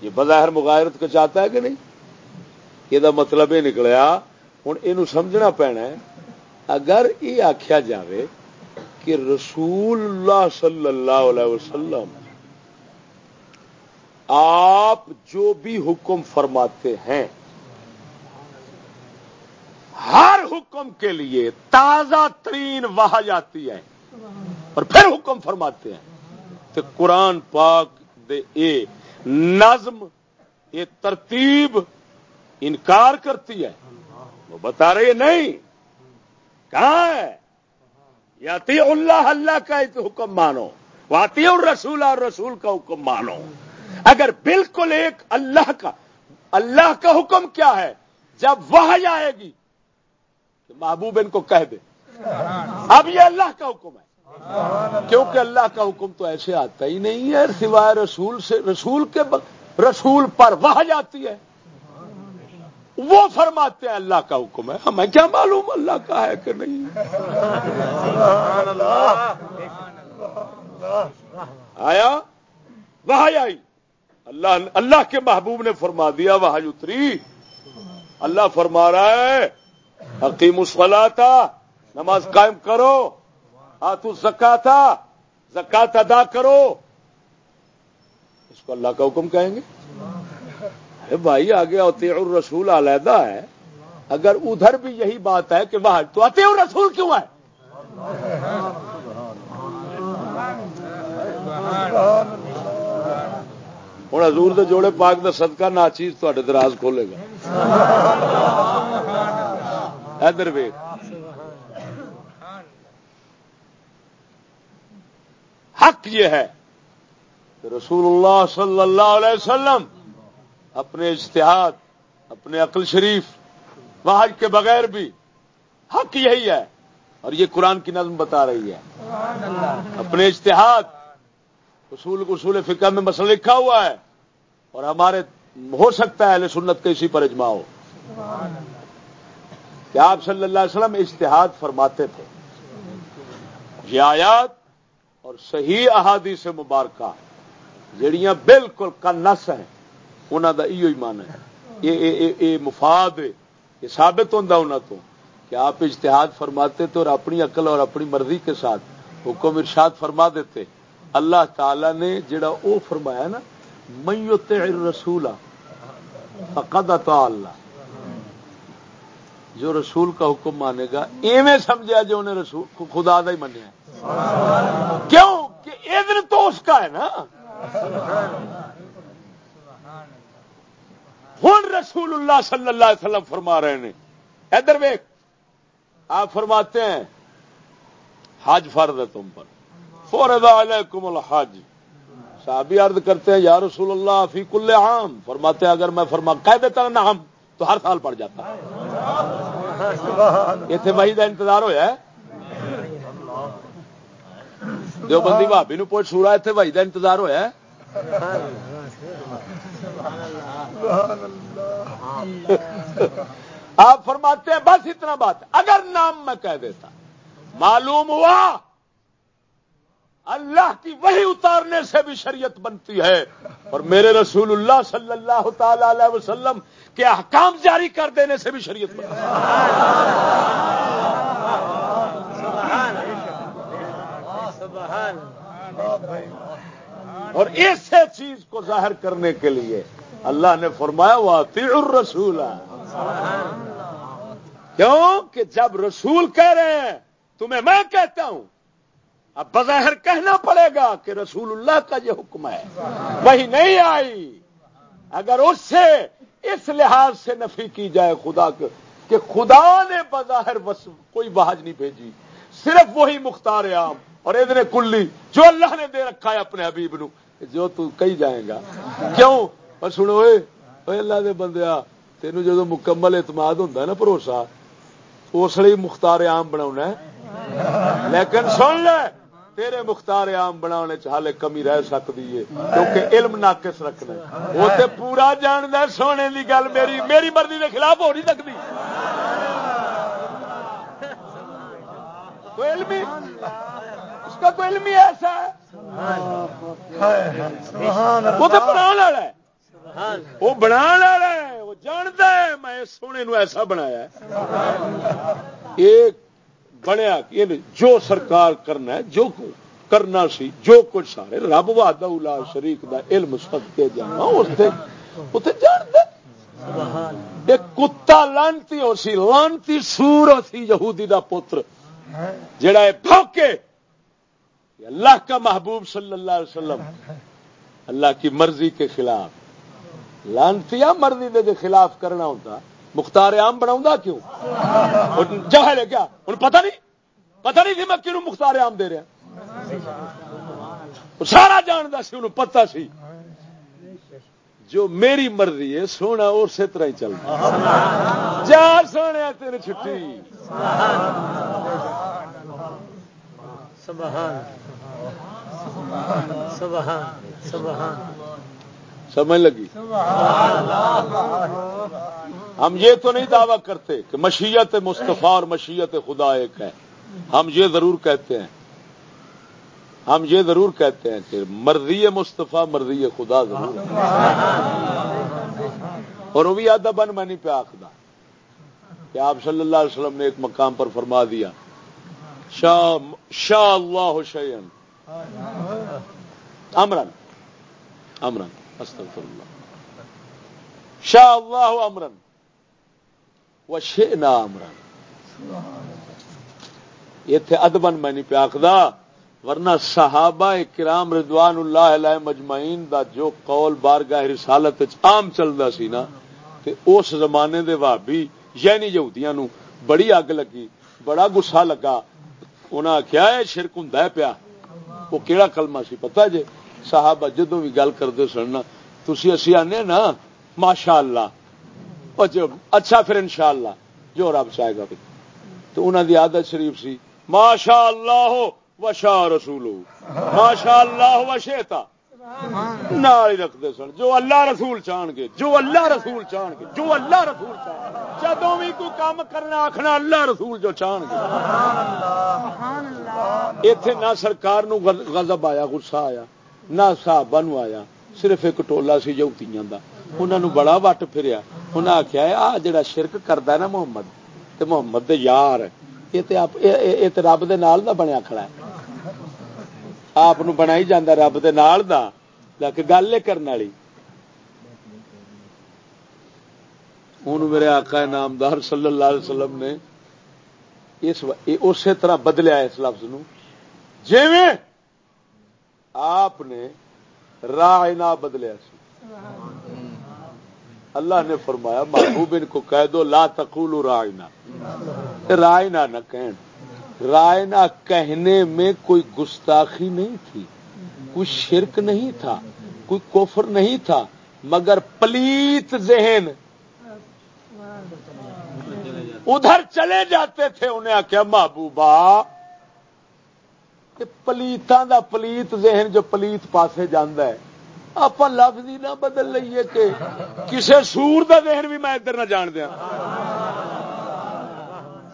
یہ بظاہر مغایرت کا چاہتا ہے کہ نہیں؟ یہ مطلب یہ نکلیا ہوں یہ سمجھنا پینا ہے، اگر یہ آخیا جاوے کہ رسول اللہ صلی اللہ علیہ وسلم آپ جو بھی حکم فرماتے ہیں ہر حکم کے لیے تازہ ترین واہ جاتی ہے اور پھر حکم فرماتے ہیں تو قرآن پاک دے اے نظم یہ ترتیب انکار کرتی ہے۔ وہ بتا رہے نہیں، کہاں ہے؟ یاتی اللہ اللہ کا ایک حکم مانو۔ واطی اور رسول اور رسول کا حکم مانو۔ اگر بالکل ایک اللہ کا اللہ کا حکم کیا ہے؟ جب وہ آئے گی تو محبوب ان کو کہہ دے۔ اب یہ اللہ کا حکم ہے۔ کیونکہ اللہ کا حکم تو ایسے آتا ہی نہیں ہے، سوائے رسول سے، رسول کے رسول پر وہ جاتی ہے۔ وہ فرماتے ہیں اللہ کا حکم ہے۔ ہمیں کیا معلوم اللہ کا ہے کہ نہیں؟ آیا؟ وہ آئی۔ اللہ اللہ کے محبوب نے فرما دیا وہ اتری۔ اللہ فرما رہا ہے حقیم اسفلا تھا نماز قائم کرو ہاتھ زکا تھا زکات ادا کرو۔ اس کو اللہ کا حکم کہیں گے؟ ارے بھائی، آگے ہوتے اور رسول علیحدہ ہے۔ اگر ادھر بھی یہی بات ہے کہ وہ تو آتے رسول کیوں ہے؟ ہوں حضور دے جوڑے پاک دا صدقہ نہ چیز تے دراز کھولے گا۔ ادھر وے حق یہ ہے کہ رسول اللہ صلی اللہ علیہ وسلم اپنے اشتہاد، اپنے عقل شریف وہاں کے بغیر بھی حق یہی ہے۔ اور یہ قرآن کی نظم بتا رہی ہے۔ اپنے اشتہاد، اصول اصول فقہ میں مسئلہ لکھا ہوا ہے۔ اور ہمارے، ہو سکتا ہے سنت کے اسی پر اجماع ہو۔ کہ آپ صلی اللہ علیہ وسلم اشتہاد فرماتے تھے۔ یہ آیات اور صحیح احادی سے مبارکہ جڑیاں بالکل کا نس ہیں انہوں کا یہ مان ہے۔ یہ مفاد یہ ثابت ہوتا انہوں تو کہ آپ اشتہاد فرماتے تھے اور اپنی عقل اور اپنی مرضی کے ساتھ حکم ارشاد فرما دیتے۔ اللہ تعالی نے جڑا او فرمایا نا میت رسول فقد اللہ جو رسول کا حکم مانے گا، ایویں سمجھا جو انہیں رسول، خدا دا ہی منیا۔ کیوں؟ کہ ادھر تو اس کا ہے نا۔ ہوں رسول اللہ صلی اللہ علیہ وسلم فرما رہے ہیں ادھر ویک آپ فرماتے ہیں، حج فرد ہے تم پر۔ فورد علیکم الحج۔ صحابی عرض کرتے ہیں، یا رسول اللہ، فی کل عام۔ فرماتے ہیں، اگر میں فرما کہہ دیتا نا ہم تو ہر سال پڑ جاتا اتنے وہی کا انتظار ہوا جو بندی بھابی نو پوچھ سورا اتنے وہی کا انتظار ہوا آپ فرماتے ہیں بس اتنا بات اگر نام میں کہہ دیتا، معلوم ہوا، اللہ کی وہی اتارنے سے بھی شریعت بنتی ہے۔ اور میرے رسول اللہ صلی اللہ تعالی علیہ وسلم کے احکام جاری کر دینے سے بھی شریعت اور ایسے چیز کو ظاہر کرنے کے لیے اللہ نے فرمایا وہ تیر رسول کیوں؟ کہ جب رسول کہہ رہے ہیں، تمہیں میں کہتا ہوں، اب بظاہر کہنا پڑے گا کہ رسول اللہ کا یہ حکم ہے۔ وہی نہیں آئی۔ اگر اس سے اس لحاظ سے نفی کی جائے خدا کو کہ خدا نے بظاہر بس کوئی بحج نہیں بھیجی۔ صرف وہی مختار عام اور ادھر کلی جو اللہ نے دے رکھا ہے اپنے حبیب نو۔ جو تو کہی جائے گا۔ کیوں؟ اور سنو اللہ دے بندیا تین جدو مکمل اعتماد ہوتا نا بھروسہ، اس لیے مختار عام بنا لیکن سن لے۔ تیرے مختار عام بنا ہالے کمی رہ سکتی ہے، کیونکہ علم ناقص رکھنا وہ تے پورا جاند سونے کی گل میری میری مرضی کے خلاف ہو نہیں سکتی۔ کوئی علمی اس کا کوئی علمی ایسا ہے؟ وہ تو بنا والا ہے۔ وہ بنا والا ہے، وہ جانتا ہے، میں سونے نو ایسا بنایا ایک بنیا جو سرکار کرنا ہے، جو کرنا سی، جو کچھ سارے، رب واد شریف دا علم سب کے جانا اتنے جانتا کتا لانتی ہو سی، لانتی سور ہو سی یہودی دا پتر۔ جڑا ہے بھوکے اللہ کا محبوب صلی اللہ علیہ وسلم۔ اللہ کی مرضی کے خلاف۔ لانتی مرضی دے خلاف کرنا ہوتا۔ مختار عام بنا کیوں؟ جہل ہے کیا؟ ان پتہ نہیں؟ پتہ نہیں تھی میں کیوں مختار عام دے رہا سارا جانتا سی انہوں پتا سی۔ جو میری مرضی ہے سونا اسی طرح ہی چلتا جا سونے تیرے چھٹی۔ سمجھ لگی؟ ہم یہ تو نہیں دعویٰ کرتے کہ مشیت مصطفیٰ اور مشیت خدا ایک ہے ہم یہ ضرور کہتے ہیں۔ ہم یہ ضرور کہتے ہیں کہ مرضی مصطفیٰ مرضی خدا ضرور۔ اور وہ بھی آدھا بن میں نہیں پہ آخدا کہ آپ صلی اللہ علیہ وسلم نے ایک مقام پر فرما دیا۔ شاہ اللہ شیئن۔ امرن۔ امرن۔ استغفر اللہ۔ شاہ اللہ امرن۔ و شینا امرن یہ تھے ادبن میں نہیں پہ آخدہ ورنہ صحابہ کرام رضوان اللہ علیہ مجمعین دا جو قول بارگاہ رسالت عام چلتا سی نا، تے اس زمانے دے وابی یعنی یہودیاں نو بڑی اگ لگی، بڑا گسا لگا۔ انہاں آخیا ہے شرک ہوں پیا۔ وہ کیڑا کلمہ سی پتا جے؟ صحابہ جدو بھی گل کرتے سننا تھی اسی آنے نا ماشاء اللہ اچھا پھر انشاءاللہ جو رب چاہے گا تو انہوں دی عادت شریف سی ماشاء اللہ ہو وشا رسول ماشاء اللہ وشیتا نال ہی رکھتے سن۔ جو اللہ رسول چاہ گے جو اللہ رسول چاہ گے جو اللہ رسول چاہ جدو بھی کوئی کام کرنا آخنا اللہ رسول جو چاہ گے۔ اتے نہ سرکار نو غضب آیا غصہ آیا نہ صحابہ نو آیا صرف ایک ٹولا سی جوتیاں دا انہوں نے بڑا وٹ پھریا انہیں آخیا آ جڑا شرک کرتا ہے نا محمد تے محمد دے یار یہ رب دے نال دا بنیا کھڑا ہے آپ بنا ہی جانا رب دے نال دا گل کرنے والی ہوں میرے آقا نامدار صلی اللہ علیہ وسلم نے اس اسی طرح بدلیا اس لفظ نو جی آپ نے راہ بدلیا سی اللہ نے فرمایا، محبوب ان کو کہہ دو، لا تقولوا رائنا رائنا نہ کہن رائنا کہنے میں کوئی گستاخی نہیں تھی، کوئی شرک نہیں تھا، کوئی کوفر نہیں تھا، مگر پلیت ذہن۔ ادھر چلے جاتے تھے، انہیں آخیا محبوبہ پلیتاں دا پلیت ذہن جو پلیت پاسے جانا ہے۔ آپ لفظ ہی نہ بدل لیے کہ کسے سور دا ذہن بھی میں ادھر نہ جان دیا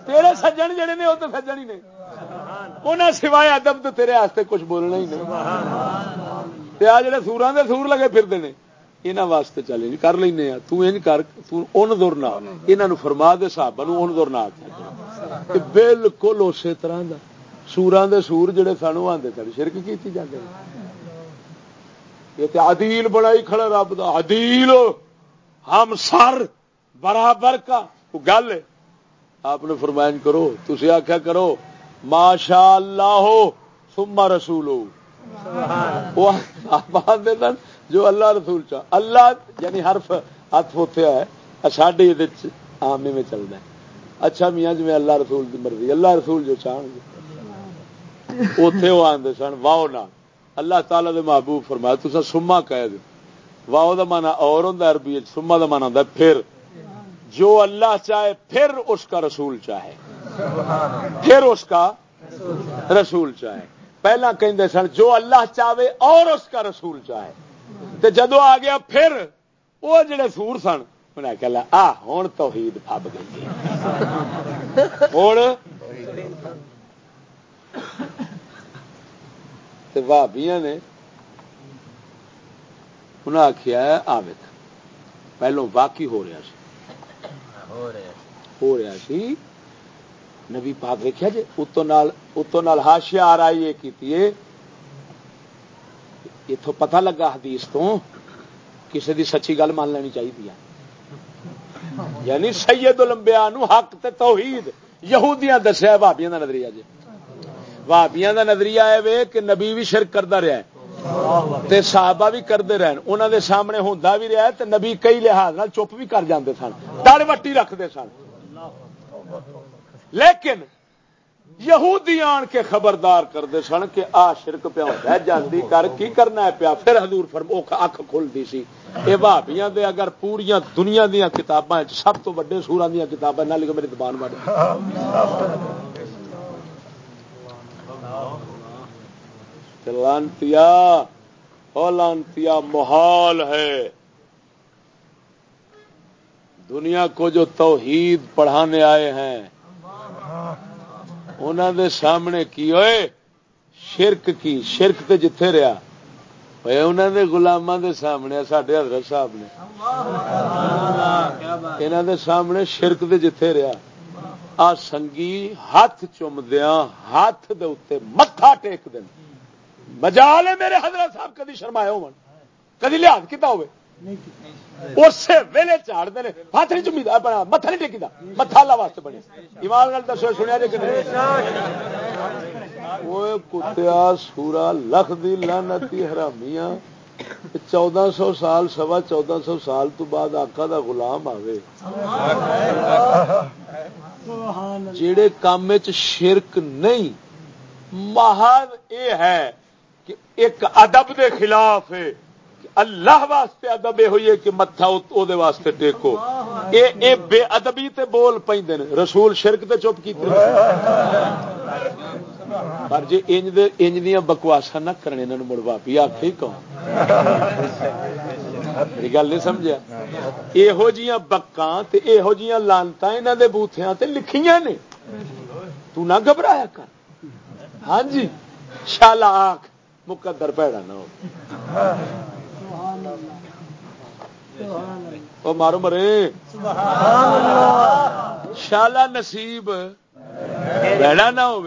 تیرے سجن جڑے نے وہ تو سجن ہی نہیں انہیں سوائے ادب تو تیرے ہاستے کچھ بولنا ہی نہیں۔ آ جڑے سورا دے سور لگے پھرتے ہیں یہاں واسطے چلے کر لینا تن کر ان دور نہ۔ یہاں فرما دے صاحب ان دور نہ۔ بالکل اسی طرح کا سورا دے سور جڑے سانو آتے سن شرک کی جاتے یہ تو عدیل بڑا ہی کھڑا رب دا عدیل ہم سر برابر کا گل ہے آپ نے فرمائش کرو تھی آخیا کرو ماشاء اللہ ہو سما رسول ہو جو اللہ رسول چاہ اللہ یعنی حرف ہاتھ ہوتے ہے ساڈے آمے میں چلنا ہے اچھا میاں جی میں اللہ رسول کی مرضی اللہ رسول جو چاہ گے اتے وہ آدھے سن، واؤ نہ اللہ تعالی دے محبوب فرمایا تو سما کہہ دو واؤ کا مانا اور ہوں عربی سما کا مانا ہوتا پھر۔ جو اللہ چاہے، پھر اس کا رسول چاہے۔ پھر اس کا رسول چاہے۔ پہلا کہ سن، جو اللہ چاہے اور اس کا رسول چاہے۔ تو جدو آ گیا، پھر وہ جڑے سور سن، انہیں کہ آ ہوں توحید پب گئی۔ ہوں بھابیا نے انہیں آخیا آوت پہلو واقعی ہو رہا سی۔ ہو رہا سی۔ نبی پاک ویکیا جی اتوں ہاشیا آ رہا یہ کی اتوں پتا لگا حدیث تو کسی دی سچی گل مان لینی چاہیے یعنی سید لمبیا حق تے توحید یہودیاں دسیا بھابیا کا نظریہ جی بھابیا کا نظریہ ہے کہ نبی بھی شرک کرتا رہا تے صحابہ بھی کرتے رہن انہوں دے سامنے ہوں بھی رہا تے نبی کئی لحاظ چپ بھی کر جاندے سن ڈر وٹی رکھتے سن۔ لیکن یہودی آن کے خبردار کرتے سن کہ آ شرک پیا ہوتا ہے جلدی کر کی کرنا ہے پیا؟ پھر حضور فرم اکھ کھلتی سی۔ یہ بھابیاں دے اگر پوریا دنیا دیا کتاباں سب تو وڈے سورا دیا کتابیں نہ لکھ میری دبان بڑھ لانتیا لانتیا محال ہے۔ دنیا کو جو توحید پڑھانے آئے ہیں انہوں دے سامنے کی ہوئے؟ شرک کی شرک تے جتھے رہا انہوں دے گلاموں دے سامنے سڈے حضرت صاحب نے۔ انہوں دے سامنے شرک دے جتھے رہا آ سنگی ہاتھ چومدیا ہاتھ دے اتنے متھا ٹیک دیں مجال ہے میرے حضرت صاحب، کدی شرمایا ہو کدی لحاظ کیا ہوئے؟ اسی ویلے چاڑ دے ہاتھ نہیں چمی متھا نہیں ٹیکی متھا اللہ واسطے بنے۔ ایمان گل دسو، سنیا جی کتیا سورا لکھ دی لانتی حرامیاں، چودہ سو سال، سوا چودہ سو سال تو بعد آقا دا غلام آوے۔ جڑے کام شرک نہیں محض اے ہے کہ ایک ادب دے خلاف ہے اللہ واسطے ادب یہ ہوئی ہے کہ متھا واسطے ٹیکو۔ اے اے بے ادبی تے بول پہ رسول شرک تے چپ کی پر جی انج دے انج دیا بکواسا نہ کرنے انہوں مڑ واپی آخ ہی کہوں۔ میری گل نہیں سمجھا۔ یہو جیاں بکاں یہو جیاں لانتا یہاں دے بوتھیاں تے لکھیاں نے۔ تو نہ گھبرایا کر۔ ہاں جی شالا آخ مقدر پیڑا نہ ہو۔ وہ مارو مرے۔ شالا نصیب پیڑا نہ ہو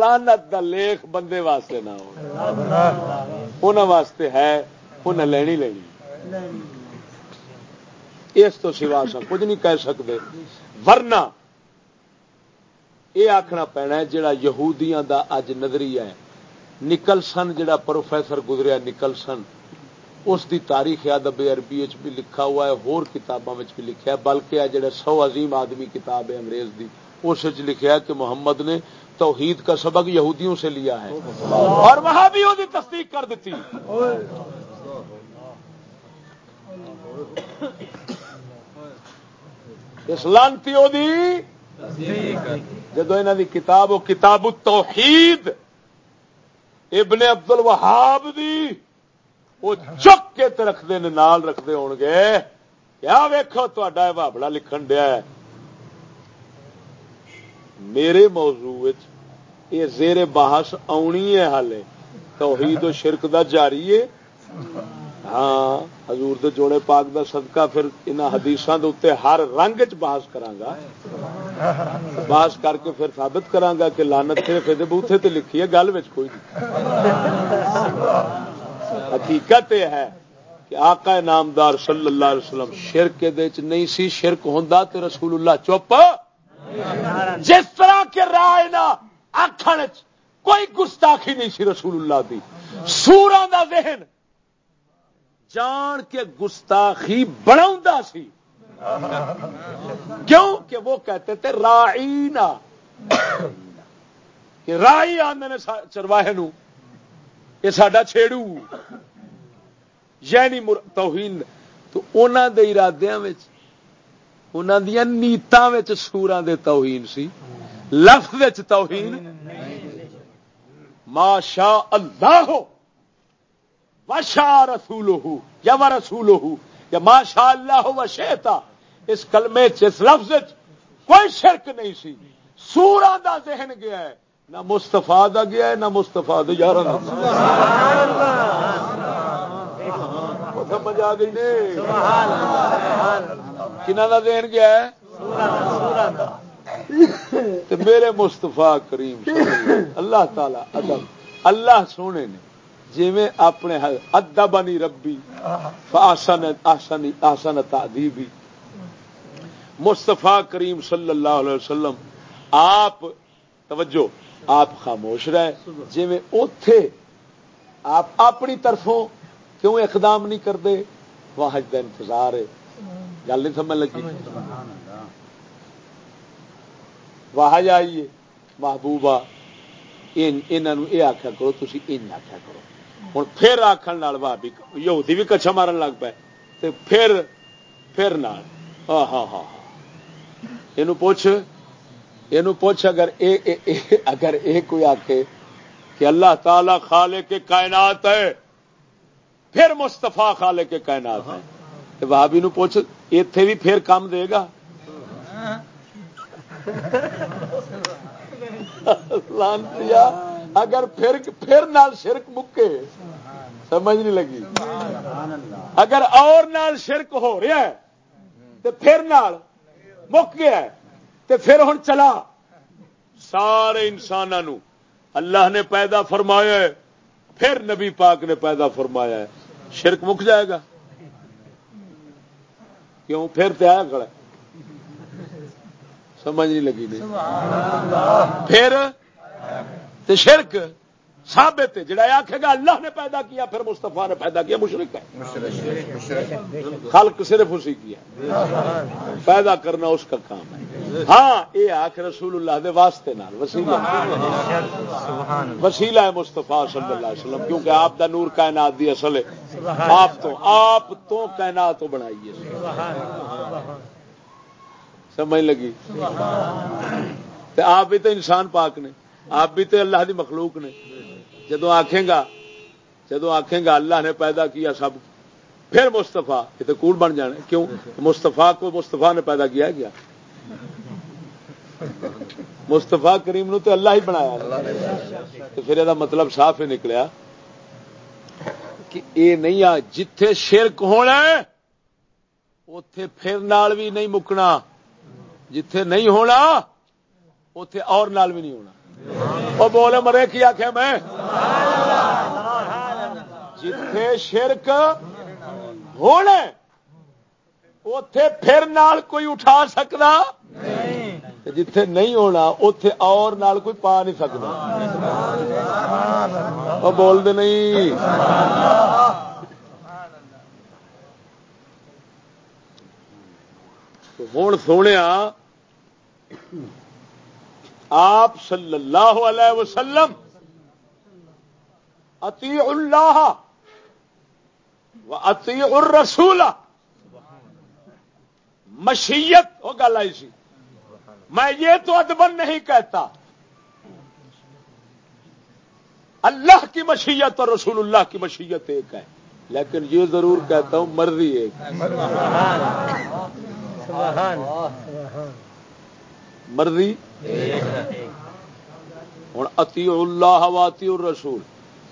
لانت دا لیخ بندے واسطے نہ ہو واسطے ہے انہیں لینی لینی اس تو سوا سا کچھ نہیں کہہ سکتے۔ ورنہ یہ آخنا پینا جڑا یہودیاں دا اج نظریہ ہے۔ نکلسن جڑا پروفیسر گزریا نکلسن اس دی تاریخ ادب عربی بھی لکھا ہوا ہے، ہور کتابوں بھی لکھا ہے۔ بلکہ جڑا سو عظیم آدمی کتاب ہے انگریز دی، اس لکھا ہے کہ محمد نے توحید کا سبق یہودیوں سے لیا ہے۔ اور وہاں بھی وہ تصدیق کر دیتی۔ اسلانتی جدو یہاں دی کتاب وہ کتاب توحید ابن ابد الوہاب دی، وہ چک کے رکھتے ہیں نال رکھتے ہو گے۔ کیا ویکو تا بابڑا لکھن دیا ہے۔ میرے موضوع یہ زیر بحث آنی ہے ہالے توحید و شرک دا جاری ہے۔ ہاں حضور دے جوڑے پاک دا صدقہ پھر ان حدیثوں دے اتنے ہر رنگ چ بحث کرانگا بحث کر کے پھر ثابت کرانگا کہ لانت صرف یہ بوتھے تے لکھی ہے، گل کوئی نہیں۔ حقیقت یہ ہے کہ آقا نامدار صلی اللہ علیہ وسلم شرک دے چ نہیں سی، شرک ہوندا تے رسول اللہ چپ۔ جس طرح کے رائے نا آخر کوئی گستاخی نہیں سی رسول اللہ دی۔ سورا دا ذہن جان کے گستاخی بنا سی۔ کیوں؟ کہ وہ کہتے تھے رائنا کہ رائی آدھے چرواہے نو۔ یہ سڈا چھیڑو۔ یعنی توہین۔ تو انہوں دے ارادیا انہوں دیا نیتان سورا دے توہین سی۔ لفظ توہین۔ ما شاء اللہ ہو وشا رسول ہو یا و رسول ہو یا ماشاء اللہ ہو و شیتا اس کلمے اس لفظ کوئی شرک نہیں سی۔ سورا دا ذہن گیا ہے، نہ مستفا دا گیا ہے، نہ مستفا یار سمجھ آ گئی کنہ دین گیا ہے؟ میرے مستفا کریم اللہ تعالی ادب، اللہ سونے نے جی میں اپنے ادا بنی ربی آسن آسن آسن تعدیبی مستفا کریم صلی اللہ علیہ وسلم، آپ توجہ، آپ خاموش رہے جی میں اتے آپ اپنی طرفوں کیوں اقدام نہیں کرتے واہج کا انتظار ہے۔ گل نہیں سمجھ لگی؟ واہج آئیے محبوبہ یہ آخیا کرو تھی ان آخیا کرو۔ ہوں پھر آخر بھابی یہودی بھی کچھ مارن لگ پے پھر پھر ہاں ہاں ہاں یہ پوچھ یہ پوچھ اگر اے اے اے اگر یہ کوئی آ کہ اللہ تعالی خالے کے کائنات ہے پھر مستفا خالے کے کائنات ہے بھابی پوچھ اتے بھی پھر کام دے گا اگر پھر پھر نال شرک مکے سمجھ نہیں لگی۔ اگر اور نال شرک ہو رہا ہے تو پھر نال مک گیا تو پھر ہوں چلا۔ سارے انسانوں اللہ نے پیدا فرمایا ہے پھر نبی پاک نے پیدا فرمایا ہے۔ شرک مک جائے گا۔ کیوں؟ پھر تو آیا کھڑا سمجھ نہیں لگی۔ نہیں پھر تو شرک ثابت ہے، جڑا آخے گا اللہ نے پیدا کیا، پھر مستفا نے پیدا کیا مشرق ہے۔ خلق صرف اسی کیا پیدا کرنا اس کا کام ہے۔ ہاں یہ آخ رسول اللہ دے واسطے نال، وسیلہ وسیلہ ہے مستفا صلی اللہ علیہ وسلم، کیونکہ آپ دا نور کائنات دی اصل ہے۔ آپ تو آپ تو کائنات بنائیے سمجھ لگی؟ آپ بھی تو انسان پاک نے۔ آپ بھی تو اللہ دی مخلوق نے۔ جدو آخے گا، جدو آخے گا اللہ نے پیدا کیا سب، پھر مستفا یہ تو کوڑ بن جانے، کیوں؟ مستفا کو مستفا نے پیدا کیا کیا؟ مستفا کریم نو تو اللہ ہی بنایا تو پھر یہ مطلب صاف ہی نکلیا کہ یہ نہیں آ، جتھے شرک ہونا اتے پھر نال بھی نہیں مکنا۔ جتھے نہیں ہونا اتے اور نال بھی نہیں ہونا۔ وہ بولے مرے کی آخیا میں؟ جتھے شرک ہونے اتے پھر نال کوئی اٹھا سکتا جتھے نہیں ہونا اتے اور نال کوئی پا نہیں سکتا وہ بول دے نہیں ہوں سونے آپ صلی اللہ علیہ وسلم اتی اللہ و اتی الرسول. مشیت وہ گل آئی سی. میں یہ تو ادبن نہیں کہتا. اللہ کی مشیت اور رسول اللہ کی مشیت ایک ہے. لیکن یہ ضرور کہتا ہوں مرضی ایک. مرضی؟ ہوں اتی اللہ واتی رسول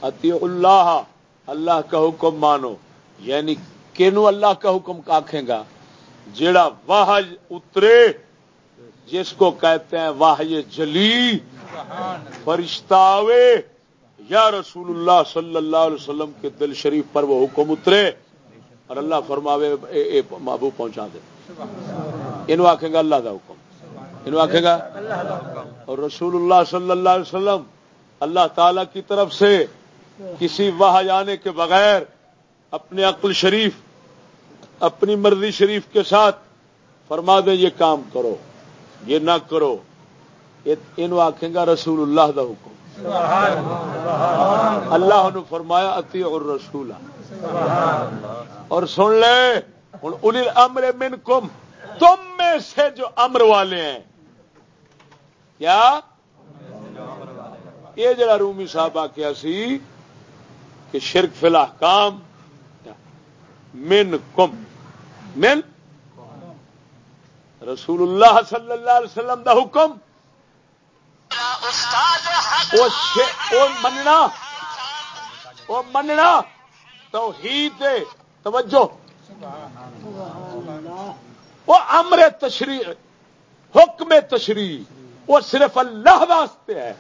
اتی اللہ اللہ کا حکم مانو. یعنی کینو اللہ کا حکم آخے گا؟ جیڑا واہ اترے جس کو کہتے ہیں واہ جلی فرشتہ یا رسول اللہ صلی اللہ علیہ وسلم کے دل شریف پر وہ حکم اترے اور اللہ فرماوے محبوب پہنچا دے۔ یہ آخے گا اللہ کا حکم۔ آخے گا، اور رسول اللہ صلی اللہ علیہ وسلم اللہ تعالی کی طرف سے کسی واہ جانے کے بغیر اپنے عقل شریف، اپنی مرضی شریف کے ساتھ فرما دیں، یہ کام کرو، یہ نہ کرو۔ یہ آخے گا، رسول اللہ دا حکم۔ اللہ نے فرمایا اتی اور رسول اور سن لے ہوں امر من کم تم میں سے جو امر والے ہیں کیا؟ یہ جڑا رومی صاحب آخیا سی کہ شرک فلا کام من کم، من رسول اللہ صلی اللہ علیہ وسلم دا حکم۔ مننا، وہ مننا تو ہی توجہ۔ وہ امر تشریح حکم تشریح وہ صرف اللہ واسطے ہے۔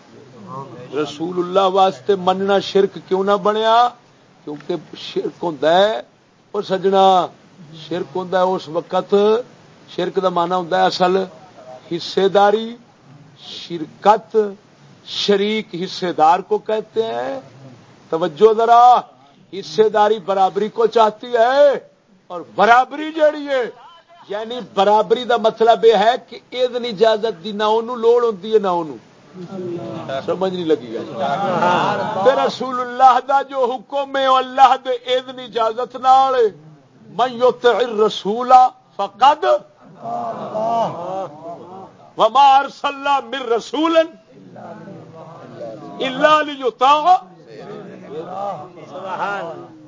رسول اللہ واسطے مننا شرک کیوں نہ بنیا؟ کیونکہ شرک ہوں وہ سجنا شرک ہوں اس وقت۔ شرک دا مانا ہوں اصل حصے داری شرکت، شریک حصے دار کو کہتے ہیں۔ توجہ ذرا حصے داری برابری کو چاہتی ہے اور برابری جیڑی ہے۔ یعنی برابری دا مطلب یہ ہے کہ ادن اجازت دی نہ انہوں لوڑ ہوتی ہے نہ انہوں سمجھ نہیں لگی گا رسول اللہ دا جو حکم ہے اللہ دے ادن اجازت نال من یطع الرسول فقد وما ارسلنا من رسول الا ليطاع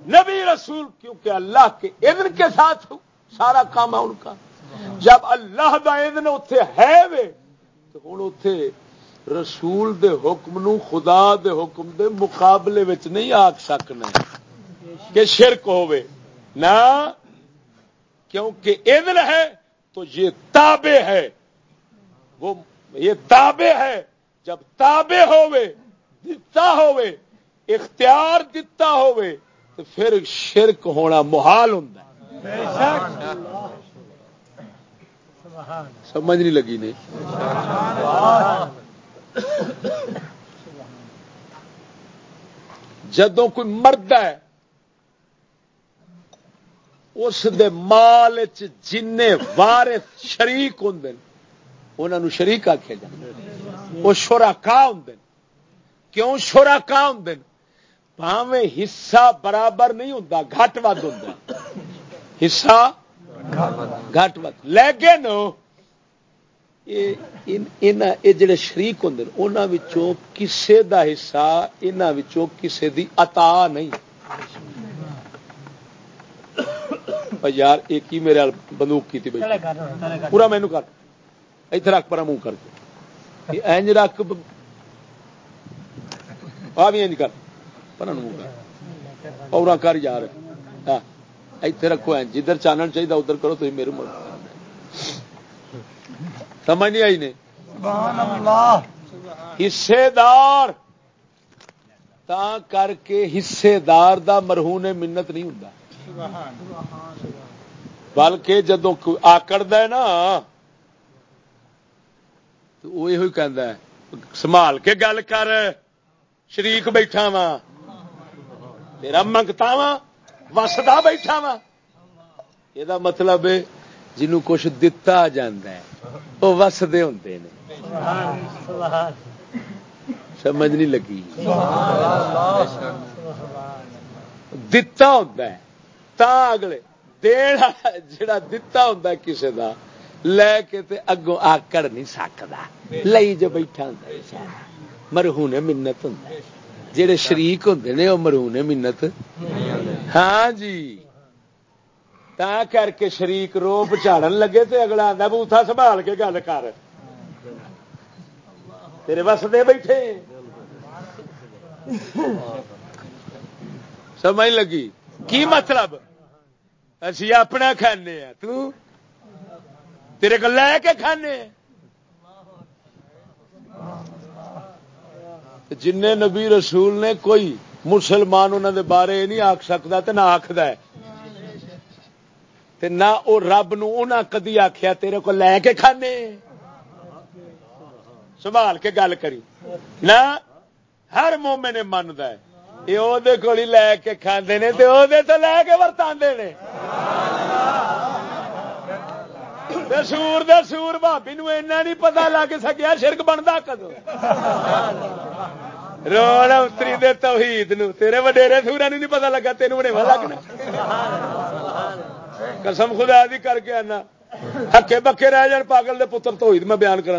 نبی رسول کیونکہ اللہ کے اذن کے ساتھ سارا کام ہے ان کا۔ جب اللہ دا اذن اتے ہے وے، تو ہوں اتے رسول دے حکم نو، خدا دے حکم دے مقابلے وچ نہیں آخ سکنا۔ کہ شرک ہوے نہ، کیونکہ اذن ہے تو یہ تابع ہے۔ وہ، یہ تابع ہے۔ جب تابع ہوئے دتا ہوئے اختیار دتا ہوئے تو پھر شرک ہونا محال ہوں سمجھ نہیں لگی نہیں۔ جدو کوئی مرد ہے، اس دے مال جن وار شریک ہوں انہوں شریک آخیا جا وہ شورا کا ہوں کیوں شورا کا ہوں پاوے حصہ برابر نہیں ہوں گھٹ ود ہوں حصہ گھٹ ود لیکن یہ جڑے شریک ہوں انہوں کسے دا حصہ انہوں کسے دی عطا نہیں۔ یار ایک ہی میرے بندوق کی تھی پورا مینو کر۔ اتنے رکھ پر منہ کر کے۔ اینج رکھ آ بھی کر۔ پر منہ کر۔ اور کر یار۔ اتنے رکھو این جدھر چانن چاہیے ادھر کرو تو میرے ملک سمجھ نہیں آئی نے حصے دار تا کر کے حصے دار دا مرہون منت نہیں ہوں بلکہ جدو آکڑ نا تو وہ یہ کہ سنبھال کے گل کر شریک بیٹھا وا تیرا منگتا وا وسدا بیٹھا وا۔ یہ مطلب جنوں کچھ دتا جا وہ وسدے ہوں سمجھ نہیں لگی۔ دتا ہوتا ہے۔ تا اگلے جڑا دتا ہوں کسی کا لے کے تے اگوں آکڑ نہیں سکتا لئی جو بیٹھا ہوں مرہون منت ہوں جڑے شریک ہوں نے وہ مرہون منت۔ ہاں جی۔ تا کر کے شریک روپ چاڑن لگے تے اگلا آدھا بوتھا سنبھال کے گل کر۔ تیرے بس دے بیٹھے۔ سمجھ لگی؟ کی مطلب؟ اسی اپنا کھانے تیرے کو لے کے کھانے جن نبی رسول نے کوئی مسلمان انہوں دے بارے نہیں آخ سکتا تو نہ آخد نہ وہ رب نہ کدی آخیا تیرے کو لے کے کھانے۔ سنبھال کے گل کری۔ نہ، ہر مومے نے منتا ہے۔ یہ وہ لے کے کھانے نے تو لے کے ورتا نے۔ سور، دے سور بھابی نو ایسا نہیں پتا لگ سکیا شرک بنتا کدو۔ روڑ اتری دے توحید نو۔ تیرے وڈیرے سورا نہیں پتا لگا تین بڑے لگنا۔ قسم خدا دی کر کے آنا۔ ہکے بکے رہ جان، پاگل دے پتر توحید میں بیان کرا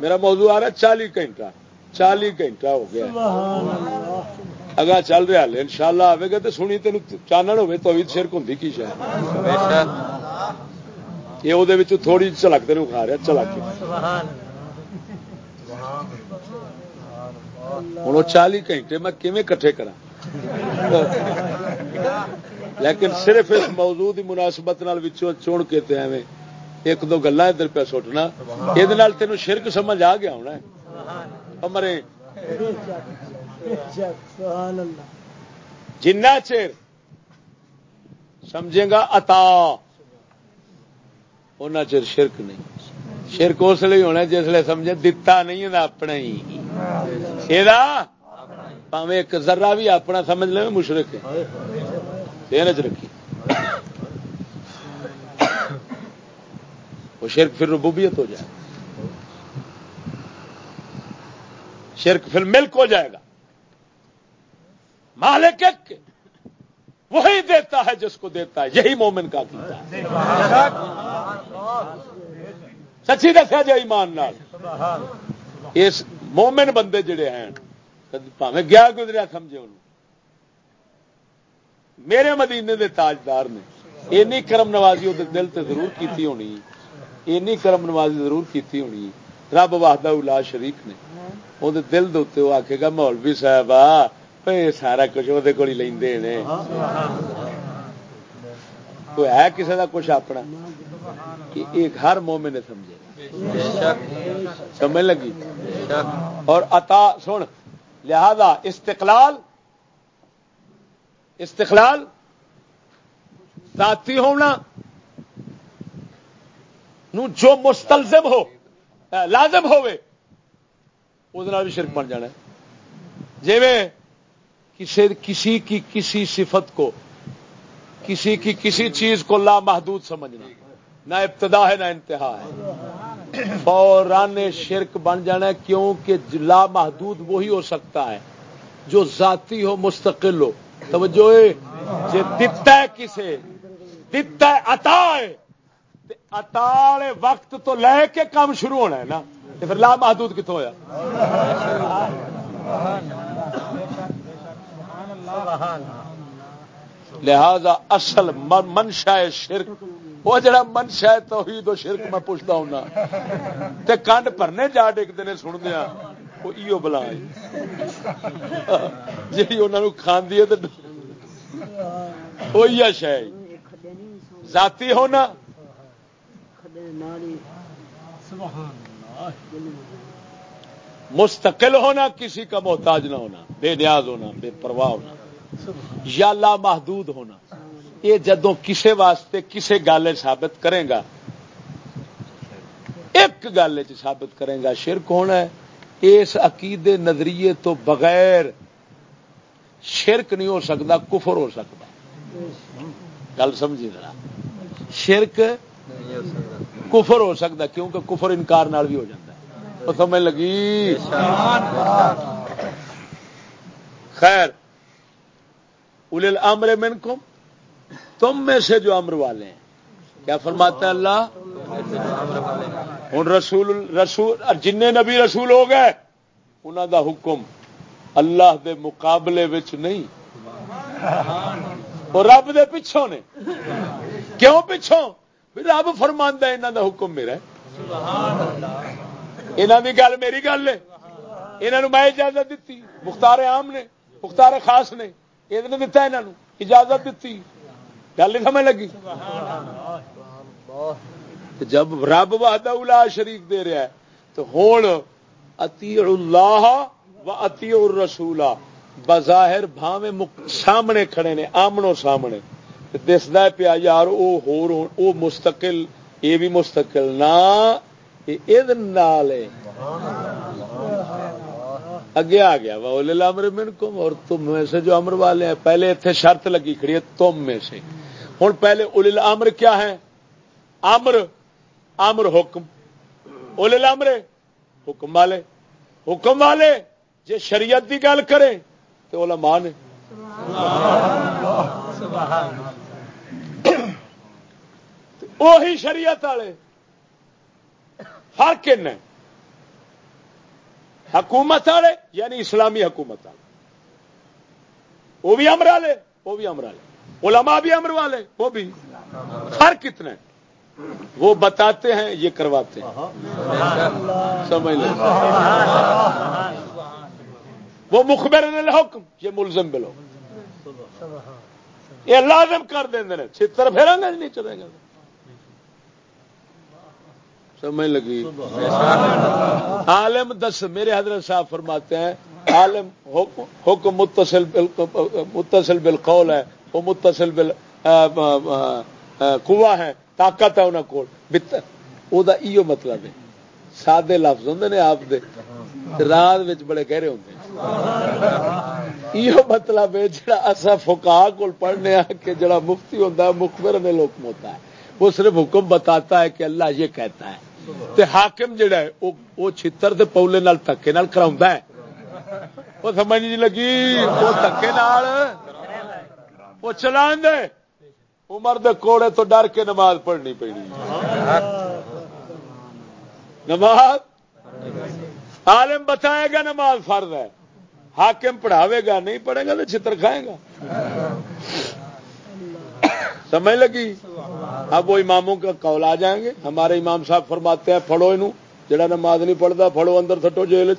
میرا موضوع آ رہا چالی گھنٹہ۔ چالی گھنٹہ ہو گیا۔ اگا چل رہا ان شاء اللہ آئے گا تو سنی تین چانن ہوے تو شرک ہوں کی شاید یہ وہ تھوڑی چلک تین کھا رہا چلک ہوں چالی گھنٹے میں کھے کٹھے کرا لیکن صرف اس موضوع کی مناسبت چن کے ایویں ایک دو گلا ادھر پہ سٹنا یہ تین شرک سمجھ آ گیا ہونا مرے جنا چر سمجھے گا اتا ان چر شرک نہیں۔ شرک اس لیے ہونا جس لیے سمجھے دتا نہیں اپنا ہی۔ یہ ایک ذرا بھی اپنا سمجھ لے مشرق رکھی۔ وہ شرک پھر ربوبیت ہو جائے۔ شرک پھر ملک ہو جائے گا۔ مالک وہی دیتا ہے جس کو دیتا ہے، یہی مومن کا کیتا سچی دسیا جی ایمان نال۔ اس مومن بندے جڑے ہیں پاوے گیا گزریا سمجھے ان میرے مدینے دے تاجدار نے اینی کرم نوازی وہ دل تے ضرور کیتی ہونی، اینی کرم نوازی ضرور کیتی ہونی۔ رب واہدہ الا شریف نے وہ دل دے آکھے گا، مولوی صاحب آ سارا کچھ وہ کو لیندے نے کوئی ہے کسی کا کچھ اپنا ایک ہر مومن نے سمجھے سمجھ لگی اور عطا سن لہذا استقلال استقلال ذاتی ہونا نو جو مستلزم ہو لازم ہوئے بھی شرک بن جانا جی میں کسی کسی کی کسی صفت کو، کسی کی کسی چیز کو لامحدود سمجھنا۔ نہ ابتدا ہے، نہ انتہا ہے۔ فوران شرک بن جانا ہے، کیونکہ لا محدود وہی ہو سکتا ہے جو ذاتی ہو، مستقل ہو۔ توجہ جی دتا ہے کسے؟ دتا ہے، عطا ہے۔ عطا وقت تو لے کے کام شروع ہونا ہے نا۔ پھر لا محدود کتوں ہوا لہذا اصل منشا شرک، وہ جڑا منشا توحید و شرک میں پوچھتا ہوں تے کنڈ بھرنے جا ڈکتے ہیں سن دیا وہ ایو بلا جی انہوں کھاندی ہے تو وہی شاید ذاتی ہونا مستقل ہونا، کسی کا محتاج نہ ہونا، بے نیاز ہونا، بے پرواہ ہونا۔ یا لا محدود ہونا۔ یہ جدو کسے واسطے کسے گل ثابت کرے گا، ایک گل ثابت کرے گا، شرک ہونا ہے۔ اس عقیدے نظریے تو بغیر شرک نہیں ہو سکتا، کفر ہو سکتا۔ گل سمجھی ذرا۔ شرک کفر ہو سکتا، کیونکہ کفر انکار نال بھی ہو جاتا ہے۔ وہ سمجھ لگی؟ خیر۔ ال امر منکم، تم میں سے جو امر والے ہیں۔ کیا فرماتا ہے اللہ؟ ہوں رسول رسول، جن نبی رسول ہو گئے انہوں دا حکم اللہ دے مقابلے وچ نہیں۔ اور رب دے پچھوں نے۔ کیوں پچھوں؟ رب فرماندہ یہاں دا حکم میرا یہاں کی گل میری گل ہے۔ یہاں میں اجازت دیتی مختار عام نے، مختار خاص نے۔ یہ دتا یہاں اجازت دیتی گل نہیں سمجھ لگی؟ جب رب وحدہ الا شریف دے رہا ہے، تو ہوں اتی اللہ و اتی رسولا بظاہر بھاوے سامنے کھڑے نے آمنو سامنے۔ دستا پیا، یار وہ ہو مستقل یہ بھی مستقل نہ اگے آ گیا امر من کم اور تم میں سے جو امر والے ہیں، پہلے اتنے شرط لگی کھڑی ہے تم میں سے۔ ہوں پہلے اول امر کیا ہے؟ امر امر حکم۔ اول امر، حکم والے۔ حکم والے جی شریعت کی گل کرے تو علماء نے۔ وہی شریعت والے، ہر کن حکومت والے یعنی اسلامی حکومت والے وہ بھی امر والے وہ بھی امر والے علماء بھی امر والے، وہ بھی۔ ہر کتنے۔ وہ بتاتے ہیں، یہ کرواتے ہیں۔ سمجھ لیں۔ وہ مخبر الحکم، یہ ملزم بلو۔ یہ لازم کر دیں چھتر پھیرا گا، نہیں چلے گا۔ سمجھ لگی۔ عالم دس میرے حضرت صاحب فرماتے ہیں عالم حکم متصل متصل بالقول ہے وہ متصل بل کنواں ہے طاقت ہے انہوں کو وہ مطلب ہے۔ سادے لفظ ہوں نے آپ دے۔ رات بڑے گہرے ہوں یہ مطلب ہے جڑا اصا فکا کو پڑھنے کہ جڑا مفتی ہوتا ہے مخبر میں لوک ہوتا ہے۔ وہ صرف حکم بتاتا ہے کہ اللہ یہ کہتا ہے۔ تے حاکم جڑا ہے وہ چھتر دے پولے نال تکے نال کرا ہے۔ وہ سمجھ نہیں لگی؟ وہ تکے نال۔ وہ چلا دے۔ عمر دے کوڑے تو ڈر کے نماز پڑھنی پڑنی نماز؟ عالم بتائے گا نماز فرض ہے۔ حاکم پڑھاوے گا، نہیں پڑھے گا تو چتر کھائے گا۔ سمجھ لگی؟ اب وہ اماموں کا قول آ جائیں گے۔ ہمارے امام صاحب فرماتے ہیں، پڑھو یہ جڑا نماز نہیں پڑھتا، پڑھو اندر تھٹو جیل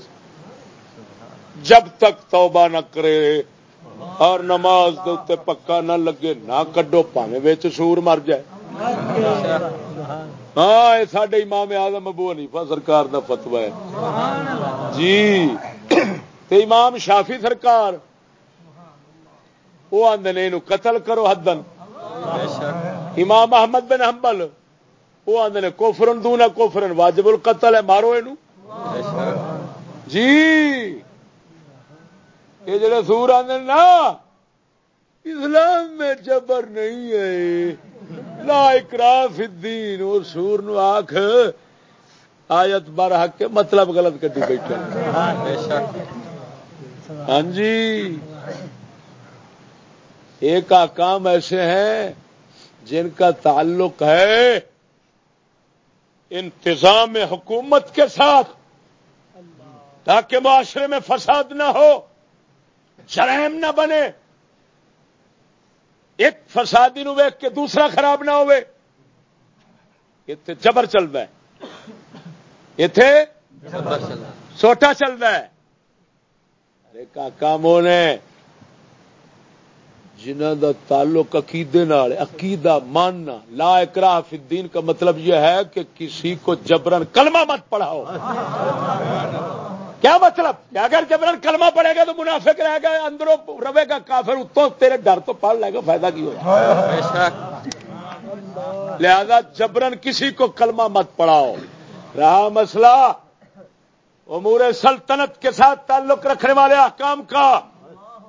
جب تک توبہ نہ کرے اور نماز دے پکا نہ لگے، نہ کڈو پاوے سور مر جائے۔ ہاں یہ سڈے امام آدم ابو حنیفہ سرکار دا فتوا ہے۔ جی۔ تے امام شافی سرکار، وہ آدھے قتل کرو حدن امام احمد بن حنبل. وہ آدھے کوفرن دون کوفرن واجب القتل ہے. مارو یہ جی. یہ جڑے سور آدھے نا، اسلام میں جبر نہیں ہے. لا اکراف الدین. اور سور نو آخ آیت بار حق کے مطلب غلط کٹی بیٹھے ہاں جی. ایک کام ایسے ہیں جن کا تعلق ہے انتظام حکومت کے ساتھ تاکہ معاشرے میں فساد نہ ہو جرائم نہ بنے۔ ایک فسادی نو ویک کے دوسرا خراب نہ ہوئے۔ جبر چلتا ہے۔ اتے سوٹا چلتا ہے۔ ارے کا مونے جنہ دا تعلق عقیدے نال عقیدہ ماننا، لا اکراہ فی الدین کا مطلب یہ ہے کہ کسی کو جبرن کلمہ مت پڑھاؤ۔ کیا مطلب؟ کہ اگر جبرن کلمہ پڑے گا تو منافق رہے گا اندروں رہے گا، کافر اتوں تیرے ڈر تو پڑھ لے گا، فائدہ کی ہوا لہذا جبرن کسی کو کلمہ مت پڑھاؤ۔ رہا مسئلہ، امور سلطنت کے ساتھ تعلق رکھنے والے احکام کا۔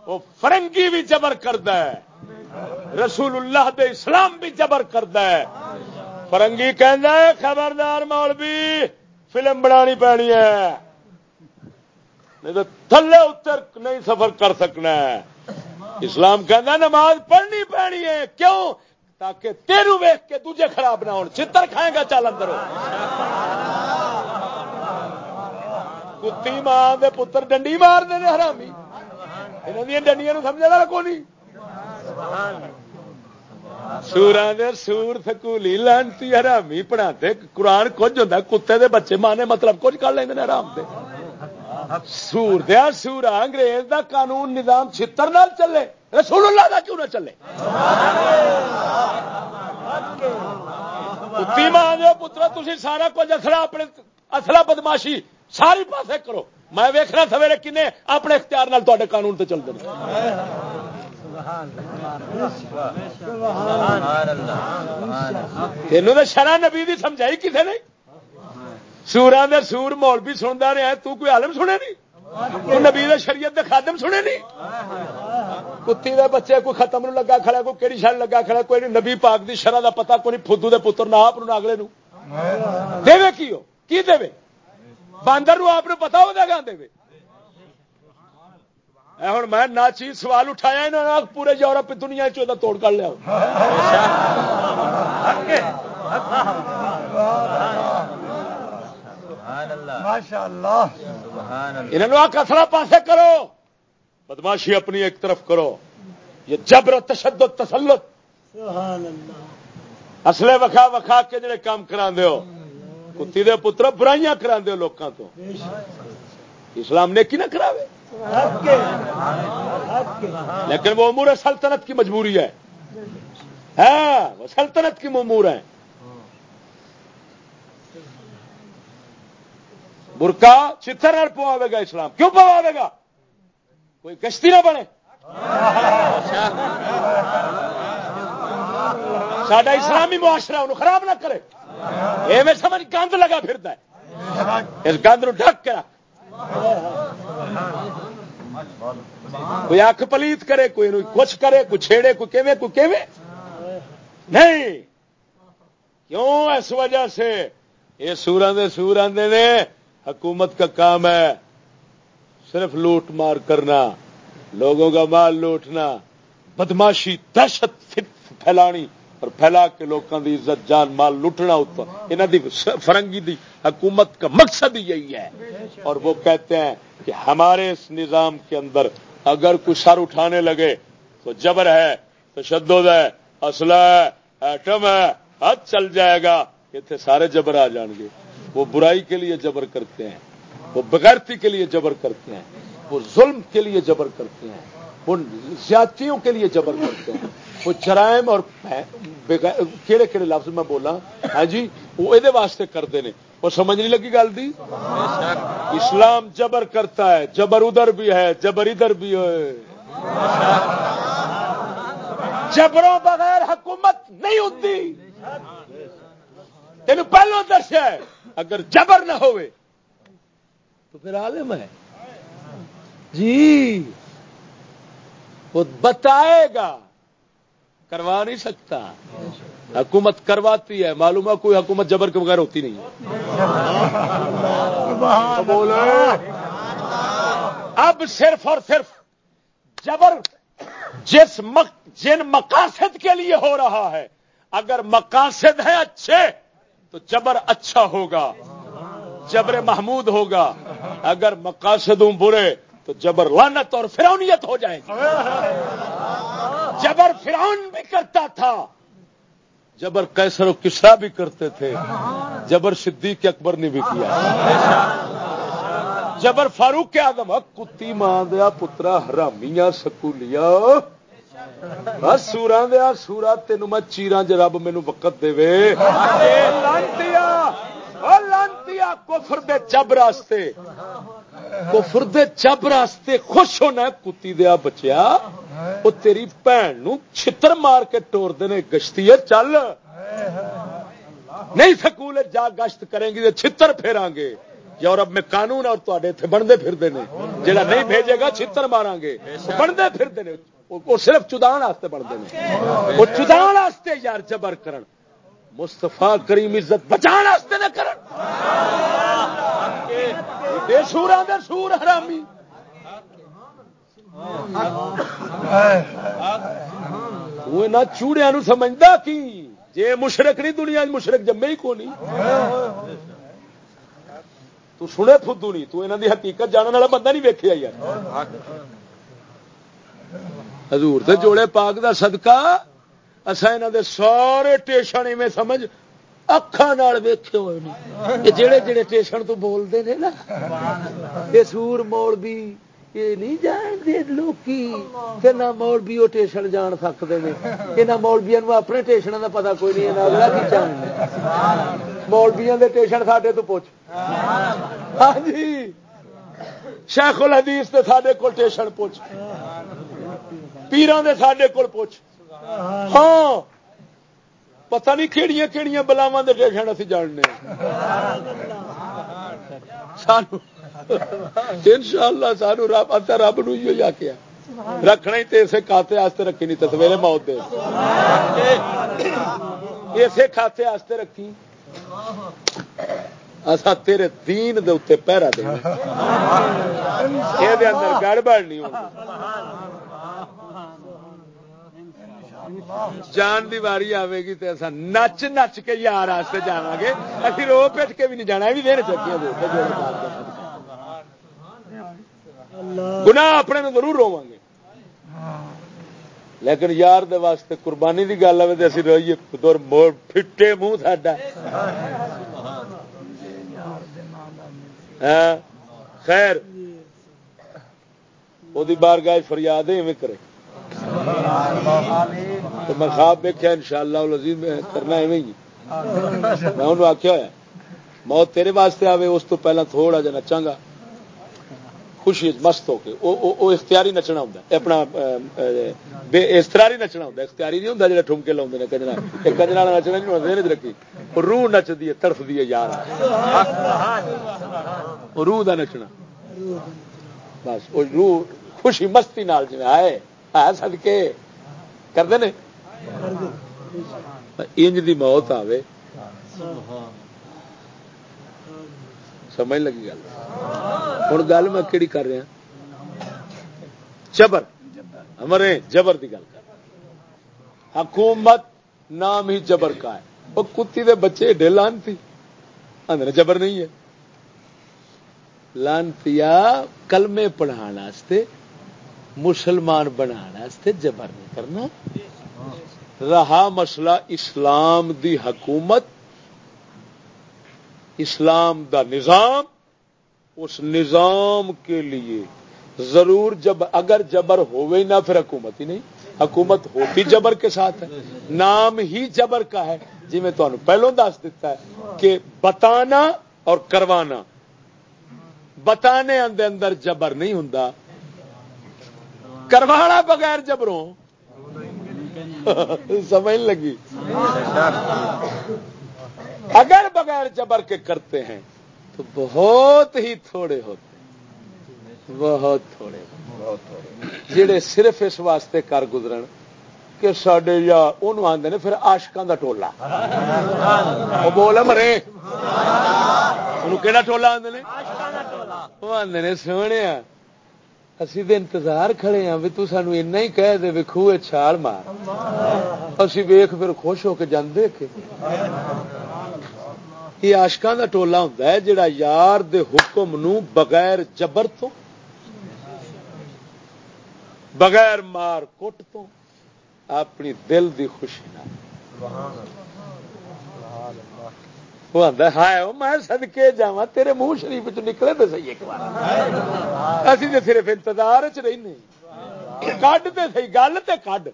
وہ فرنگی بھی جبر کرتا ہے۔ رسول اللہ دے اسلام بھی جبر کرتا ہے۔ فرنگی کہ خبردار مولوی، فلم بنانی پینی ہے۔ نہیں تو تھلے اتر نہیں سفر کر سکنا ہے۔ اسلام کہنا نماز پڑھنی پڑنی ہے۔ کیوں؟ تاکہ تیرو ویخ کے دوجے خراب نہ ہو چتر کھائے گا، چل اندر کتی ماں دے پتر ڈنڈی مار دے، حرامی۔ یہاں دیا ڈنڈیاں سمجھا گا کو سورا دے سور سکولی لانتی حرامی پڑھاتے قرآن کچھ ہوتا کتے دے بچے مانے مطلب کچھ کر لیں حرام دے سور دیا سورا انگریز دا قانون نظام چھتر نال چلے رسول اللہ دا کیوں نہ چلے کتی ماں پترا تھی سارا کچھ اصلا اپنے اصلا بدماشی ساری پاسے کرو میں ویخنا سویرے کنے اپنے اختیار نال تے قانون تے چلتے تینوں تو شرح نبی دی سمجھائی کسی نے سورا دے سور مول بھی سنتا رہا تو کوئی عالم سنے نہیں نبی دے شریعت دے خادم سنے نہیں کتی دے بچے کوئی ختم نو لگا کھڑا کوئی کہڑی شر لگا کھڑا کوئی نبی پاک دی شرح دا پتا کوئی فدو دے پتر نہ آپ اگلے نو دے کی ہو کی دے باندر نو آپ پتا ہو گا دے ہوں میں نہ چیز سوال اٹھایا انہوں نے پورے یورپ دنیا چاہ توڑ کر لیا انہوں کسرا پاسے کرو۔ بدماشی اپنی ایک طرف کرو۔ یہ جبر تشدد تسلط۔ اصلے وکھا وکھا کے جڑے کام کرا ہو۔ کتی دے پتر برائیاں کرا لوگوں تو۔ اسلام نے کی نہ کراوے۔ لیکن وہ امور سلطنت کی مجبوری ہے۔ ہاں وہ سلطنت کی امور ہے برکا چتر پواوے گا اسلام۔ کیوں پواوے گا؟ کوئی کشتی نہ بنے۔ سڈا اسلامی معاشرہ انہوں خراب نہ کرے۔ یہ میں سمجھ گند لگا پھرتا ہے۔ اس گند ڈک کے کوئی اکھ پلیت کرے، کوئی کچھ کرے، کوئی چھیڑے، کوئی کیویں کوئی کیویں۔ نہیں۔ کیوں؟ اس وجہ سے یہ سور آدھے سور آدھے نے حکومت کا کام ہے صرف لوٹ مار کرنا، لوگوں کا مال لوٹنا، بدماشی دہشت پھیلانی۔ اور پھیلا کے لوگوں کی عزت، جان، مال لٹنا یہاں دی فرنگی دی حکومت کا مقصد ہی یہی ہے۔ اور وہ کہتے ہیں کہ ہمارے اس نظام کے اندر اگر کوئی سر اٹھانے لگے تو جبر ہے، تشدد ہے اسلح ہے، ایٹم ہے، حد چل جائے گا۔ اتنے سارے جبر آ جان گے۔ وہ برائی کے لیے جبر کرتے ہیں، وہ بغیرتی کے لیے جبر کرتے ہیں، وہ ظلم کے لیے جبر کرتے ہیں، وہ زیادتیوں کے لیے جبر کرتے ہیں۔ وہ جرائم اور کہڑے کہڑے لفظ میں بولا ہاں جی وہ یہ واسطے کرتے ہیں وہ سمجھ نہیں لگی گل دی؟ اسلام جبر کرتا ہے، جبر ادھر بھی ہے، جبر ادھر بھی ہے۔ جبروں بغیر حکومت نہیں ہوتی۔ تین پہلو درشا ہے، اگر جبر نہ ہوئے، تو پھر عالم ہے۔ جی وہ بتائے گا۔ کروا نہیں سکتا۔ حکومت کرواتی ہے معلوم ہے کوئی حکومت جبر کے بغیر ہوتی نہیں۔ اب صرف اور صرف جبر جس مق... جن مقاصد کے لیے ہو رہا ہے، اگر مقاصد ہیں اچھے، تو جبر اچھا ہوگا۔ جبر محمود ہوگا۔ اگر مقاصد برے، تو جبر لانت اور فرونیت ہو جائے گی۔ جبر فرعون بھی کرتا تھا۔ جبر کیسر و کسرا بھی کرتے تھے۔ جبر صدیق اکبر نے بھی کیا۔ جبر فاروق آدم کتی ماں دیا پترا، حرامیاں سکولیا سورا دیا سورا تین میں چیرا ج رب مینو وقت دے۔ لانتی کفر دے جب راستے کفر دے جب راستے خوش ہونا کتی دیا بچیا وہ تیری بھن چھتر مار کے ٹور دے گشتی چل۔ نہیں سکول جا گشت کریں گی چھتر پھیرا گے۔ یورپ میں قانون اور تے بنتے پھرتے ہیں جہاں نہیں بھیجے گا چھتر مارا گے۔ بنتے پھرتے ہیں وہ صرف چدان واسطے بنتے ہیں وہ چدان واسطے یار جبر کرن۔ مستفا کریم عزت بچان واسطے نہ کرن۔ سورا دے سور حرامی۔ وہ نہ چوڑیا سمجھتا کی؟ جی مشرق نہیں دنیا مشرق جمے ہی کو نہیں تو سنے فدو نہیں تو انہوں دی حقیقت جاننے والا بندہ نہیں ویکیا یار۔ حضور تے جوڑے پاک دا صدقہ اصا یہاں دے سارے ٹیشن ایویں سمجھ اکھان ویکھے ہوئے نہیں جڑے جڑے ٹیشن تو بولتے ہیں نا یہ سور موڑ بھی یہ نہیں جانتے لوگ نہ موڑ بھی وہ ٹیشن جان سکتے ہیں یہاں مولبیا اپنے ٹیشن کا پتا کوئی نہیں اگلا کی چاہیے مولبیا کے ٹیشن ساڈے تو پوچھ ہاں جی شیخ الحدیث تے ساڈے کو ٹیشن پوچھ پیران دے ساڈے کو پوچھ ہاں پتہ نہیں کہڑی کہڑی بلاوا دے ٹیشن اسی جاننے سانو ان شاء اللہ سانو رب اتا رب نو ہی آخیا رکھنا ہی تو اسے کھاتے واسطے رکھی نہیں تو سویرے موت دے اسے کھاتے واسطے رکھی اصا تیرے دین دے اتنے پہرا دے یہ اندر گڑبڑ نہیں ہوگی جان دی واری آئے گی تو ایسا نچ نچ کے یار واسطے جا گے ابھی رو پٹ کے بھی نہیں جانا بھی دیر چکی گنا اپنے ضرور رو گے لیکن یار دے واسطے قربانی دی گل آئے تو اسی روئیے دور موڑ پھٹے منہ ساڈا۔ ہاں؟ خیر۔ وہ بارگاہ فریاد ہے کرے تو میں خواب دیکھا ان شاء اللہ میں کرنا ایویں ہی میں انہوں آخیا ہوا موت تیرے واسطے آوے، اس تو پہلا تھوڑا جا نچا گا خوشی مست ہو کے وہ اختیاری نچنا ہوں اپنا استراری نچنا ہوں اختیاری نہیں ہوں جا ٹھمکے لاؤ کجرا۔ کجرا نچنا نہیں ہوتا رکھی، روح نچتی ہے ترف دی یار۔ روح کا نچنا۔ بس وہ روح خوشی مستی نال جی آئے ہے سد کے کرتے انج دی موت آوے۔ سمجھ لگی گل۔ ہوں گل میں کہڑی کر رہا جبر۔ ہمارے جبر کی گل کر۔ حکومت نام ہی جبر کا ہے۔ وہ کتی دے بچے ڈے لانتی۔ اندر جبر نہیں ہے۔ لانتی کلمے پڑھا مسلمان بنا جبر نہیں کرنا۔ رہا مسئلہ اسلام دی حکومت، اسلام دا نظام، اس نظام کے لیے۔ ضرور جب اگر جبر ہوئے نہ پھر حکومت ہی نہیں۔ حکومت ہوتی جبر کے ساتھ ہے۔ نام ہی جبر کا ہے۔ جی میں تمہیں پہلو دس دیتا ہے کہ بتانا اور کروانا۔ بتانے اندر اندر جبر نہیں ہوں کروانا بغیر جبروں سمجھ لگی؟ اگر بغیر جبر کے کرتے ہیں تو بہت ہی تھوڑے ہوتے بہت تھوڑے جڑے صرف اس واسطے کر گزرن کہ سڈے یا آدھے نے پھر آشکان کا ٹولا۔ وہ بول مرے۔ کہڑا ٹولا آدھے وہ آدھے نے سونے اسی دے انتظار کھڑے ہاں بھی تو سانو اینا ہی کہہ دے بھی خوہ چھال مار اسی ویخ پھر خوش ہو کے جاندے کے یہ آشکان کا ٹولا ہوں ہے جڑا یار دے حکم نو بغیر جبر تو بغیر مار کٹ تو اپنی دل دی خوشی نہ وہ آتا ہائے میں سدکے جا تیرے منہ شریف چ نکلے تو سی ایک بار اسی تو صرف انتظار چ رہنے کڈ تو سی گل تو کڈ۔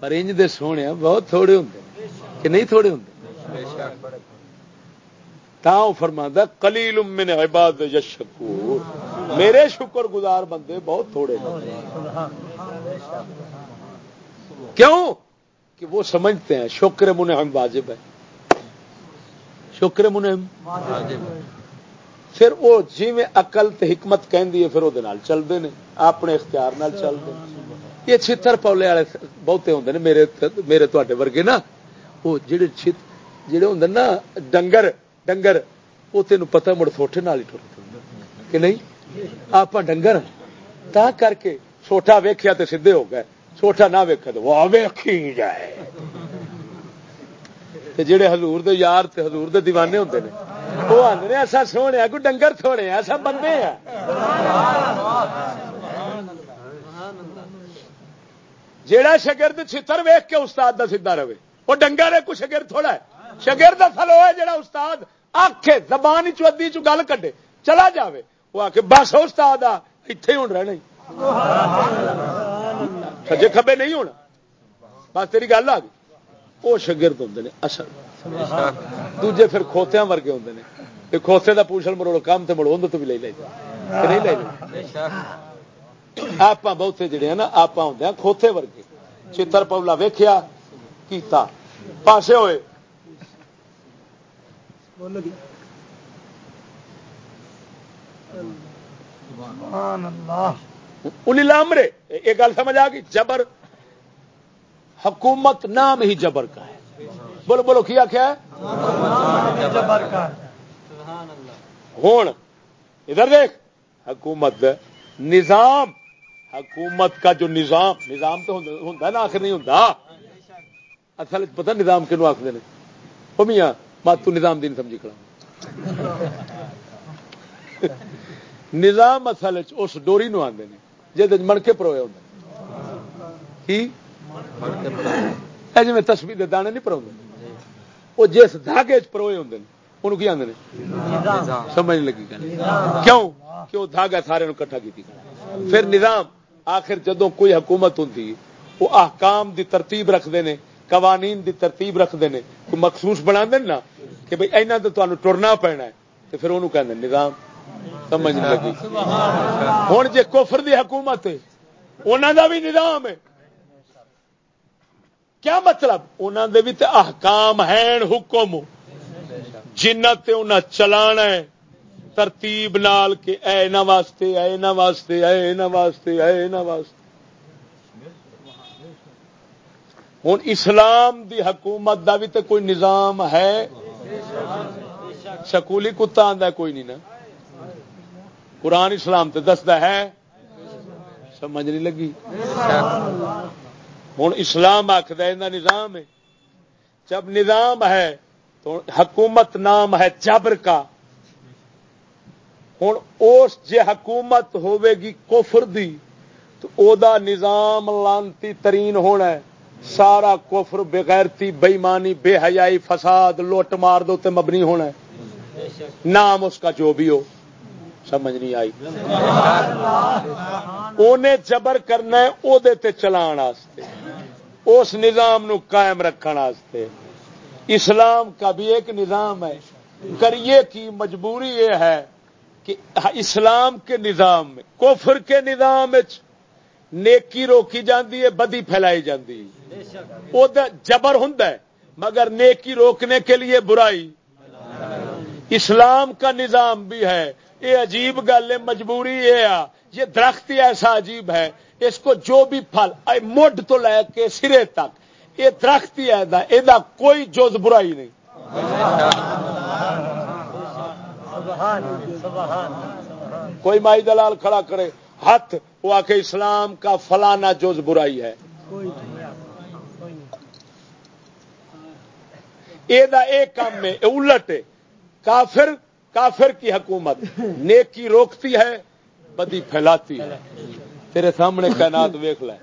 پر انج دے سونے بہت تھوڑے ہوں کہ نہیں تھوڑے ہوں تا فرما کلیل من عباد یشکور میرے شکر گزار بندے بہت تھوڑے کیوں؟ کہ وہ سمجھتے ہیں، شکر منعم واجب ہے۔ شکر منعم پھر وہ جی میں اقل حکمت کہ پھر وہ چلتے ہیں اپنے اختیار نال چلتے یہ چھتر پولے والے بہتے ہوں میرے میرے تے ورگے نا۔ وہ جڑے چھت جڑے ہوں نا، ڈنگر ڈنگر، وہ تین پتا مڑ سوٹے نال ہی کہ نہیں؟ آپ ڈنگر ہاں۔ تا کر کے سوٹا ویخیا تو سیدے ہو گئے سوٹا نہ ویکیا تو وہ ویکھی جائے۔ جڑے حضور دے یار تے حضور دے دیوانے ہوتے ہیں وہ آدھے ایسا سونے کوئی ڈنگر تھوڑے ایسا بندے ہیں جیڑا شگرد چھتر ویخ کے استاد دا سیدھا رہے وہ ڈنگر ہے کوئی شگرد تھوڑا ہے شگرد دا ہے جڑا استاد آخے زبان چی چ گل کڈے چلا جاوے وہ آ کے بس استاد آ اتے ہوں رہنا سجے کبے نہیں ہونا بس تیری گل آ گئی وہ شگرد ہوں اصل۔ دوجے پھر کھوتیا ورگے ہوں نے۔ کھوتے کا پوچھل مروڑ کام تو مڑو تو بھی لے لے۔ نہیں لے آپ بہتے جڑے ہیں نا آپ ہوں کھوتے ورگے۔ چتر پولا ویخیا کیتا۔ پاسے ہوئے۔ لامرے۔ یہ گل سمجھ آ گئی؟ جبر۔ حکومت نام ہی جبر کا ہے۔ بولو بولو، کیا کیا ہوں ادھر دیکھ۔ حکومت نظام، حکومت کا جو نظام نظام تو ہوں نا، آخر نہیں ہوں اصل پتا نظام کنو آخر وہ میاں مت نظام دین سمجھی کرا نظام اصل اس ڈوری نو آدھے جی منکے پروئے ہوں کی؟ جی میں تسبی دے دانے نہیں پرو وہ جس دھاگے پروئے ہوں انہوں کی آدھے سمجھ لگی کیوں کہ وہ دھاگا سارے کٹھا کی پھر نظام آخر جدو کوئی حکومت ہوں وہ احکام دی ترتیب رکھتے ہیں قوانین دی ترتیب رکھتے ہیں کوئی مخصوص بنا نا کہ بھائی اینا تو تمہیں ٹرنا پینا ہے تو پھر انہوں کہ نظام سمجھ لگی ہوں جی کوفر دی حکومت ہے انہوں دا بھی نظام ہے کیا مطلب؟ انہوں دے بھی تے احکام ہیں حکم۔ جنہ تے انہیں چلانا ہے، ترتیب نال کہ اے نہ واسطے، اے نہ واسطے، اے نہ واسطے، اے نہ واسطے۔ ہوں اسلام دی حکومت دا بھی تے کوئی نظام ہے؟ سکولی کتا آدھا کوئی نہیں نا۔ قرآن اسلام تے دستا ہے۔ سمجھ نہیں لگی۔ ہوں اسلام آخر نظام ہے۔ جب نظام ہے تو حکومت نام ہے جبر کا۔ ہوں اس جی حکومت گی کوفر دی تو او دا نظام لانتی ترین ہونا ہے۔ سارا کفر بغیرتی بےمانی بے حیائی فساد لوٹ مار دو تے مبنی ہونا ہے۔ نام اس کا جو بھی ہو سمجھ نہیں آئی۔ انہیں جبر کرنا ہے او تے چلان اس نظام نو قائم رکھنے واسطے۔ اسلام کا بھی ایک نظام ہے۔ کریے کی مجبوری یہ ہے کہ اسلام کے نظام میں کوفر کے نظام نیکی روکی جاتی ہے، بدی پھیلائی جاتی ہے۔ جبر ہوں مگر نیکی روکنے کے لیے برائی۔ اسلام کا نظام بھی ہے۔ یہ عجیب گل ہے، مجبوری یہ آ یہ درخت ایسا عجیب ہے، اس کو جو بھی پھل مڈ تو لے کے سرے تک، یہ درخت ہی ہے یہ کوئی جوز برائی نہیں۔ کوئی مائی دلال کھڑا کرے، ہاتھ، وہ آ کے اسلام کا فلانا جوز برائی ہے۔ یہ کام میں الٹ کافر کافر کی حکومت، نیکی روکتی ہے۔ بدی پھیلاتی ہے۔ تیرے سامنے کائنات ویخ لے۔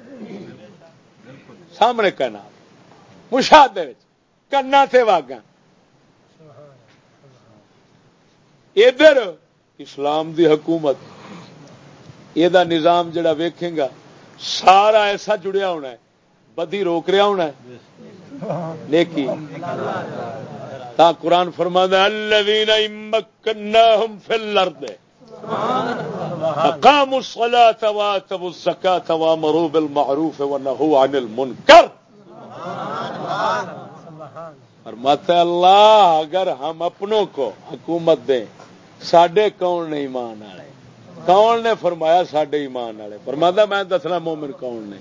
سامنے کائنات۔ مشاہدے کنا سے واگا ادھر اسلام دی حکومت۔ یہ نظام جڑا ویکھیں گا، سارا ایسا جڑیا ہونا ہے۔ بدی روک رہا ہونا ہے۔ نیکی تا قرآن فرما الذین امکناہم فی الارض۔ اقاموا الصلاة واتوا الزکاة وامروا بالمعروف ونہوا عن المنکر. فرماتا اللہ اگر ہم اپنوں کو حکومت دیں، ساڈے کون نے ایمان والے؟ کون نے فرمایا ساڈے ایمان والے؟ فرماتا میں دسنا مومن کون نے؟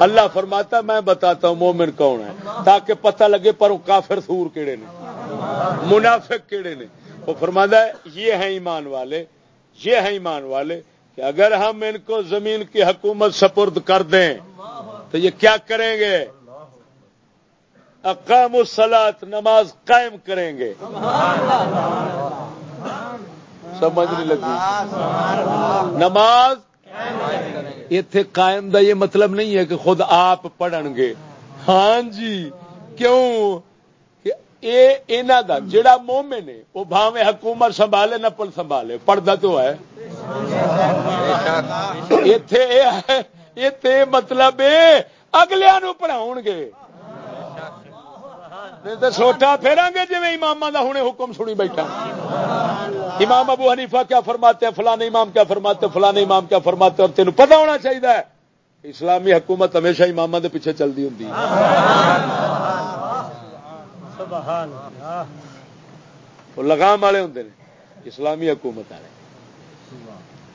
اللہ فرماتا میں بتاتا ہوں مومن کون ہے، تاکہ پتہ لگے پر کافر سور کیڑے نے، منافق کیڑے نے۔ وہ فرماتا ہے، یہ ہیں ایمان والے یہ ہیں ایمان والے کہ اگر ہم ان کو زمین کی حکومت سپرد کر دیں، تو یہ کیا کریں گے؟ اقام السلات نماز قائم کریں گے۔ سمجھ نہیں لگی؟ نماز؟ اتے قائم دا یہ مطلب نہیں ہے کہ خود آپ پڑھن گے۔ ہاں جی کیوں؟ دا جڑا مومن ہے وہ بھاوے حکومت سنبھالے نہ پل سنبھالے۔ پڑھتا تو ہے۔ اتے مطلب اگلے پڑھاؤ گے۔ سوٹا پھیرا گے جی امام کا ہوں حکم سنی بیٹھا۔ امام ابو حنیفہ کیا فرماتے ہیں، فلانے امام کیا فرماتے فلانے امام کیا فرماتے اور تینوں پتا ہونا چاہیے اسلامی حکومت ہمیشہ امام کے پیچھے چلتی ہوں لگام والے ہوں اسلامی حکومت والے۔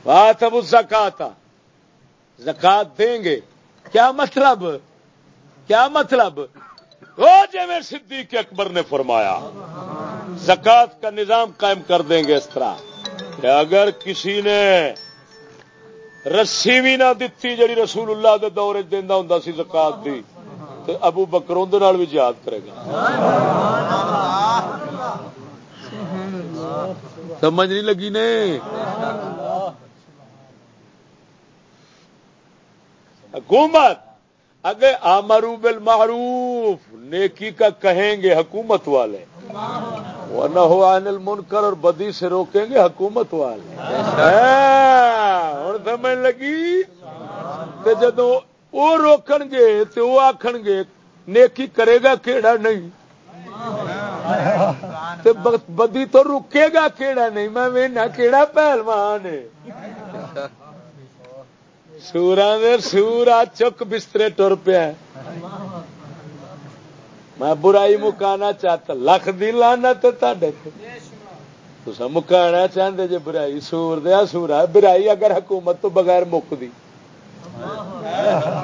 بات اب زکات زکات دیں گے۔ کیا مطلب؟ کیا مطلب؟ وہ جی صدیق اکبر نے فرمایا زکات کا نظام قائم کر دیں گے اس طرح۔ کہ اگر کسی نے رسی بھی نہ دتی جی رسول اللہ کے دور دینا ہوں سی زکات دی تو ابو بکر اندر بھی یاد کرے گا۔ سمجھ نہیں لگی نے؟ حکومت اگر آمرو بل معروف نیکی کا کہیں گے حکومت والے۔ وہ نہ ہو آنل منکر اور بدی سے روکیں گے حکومت والے۔ ہوں سمجھ لگی؟ جدو وہ روکن گے تو وہ آخ گے، نیکی کرے گا کیڑا نہیں؟ بدی تو رکے گا کیڑا نہیں؟ میں کیڑا پہلوان سورا دے سورا چک بسترے ٹر پیا میں برائی مکانا چاہتا، لکھ دی لانا تو مکانا چاہتے جی برائی، سور دیا سورا، برائی اگر حکومت تو بغیر مک دی۔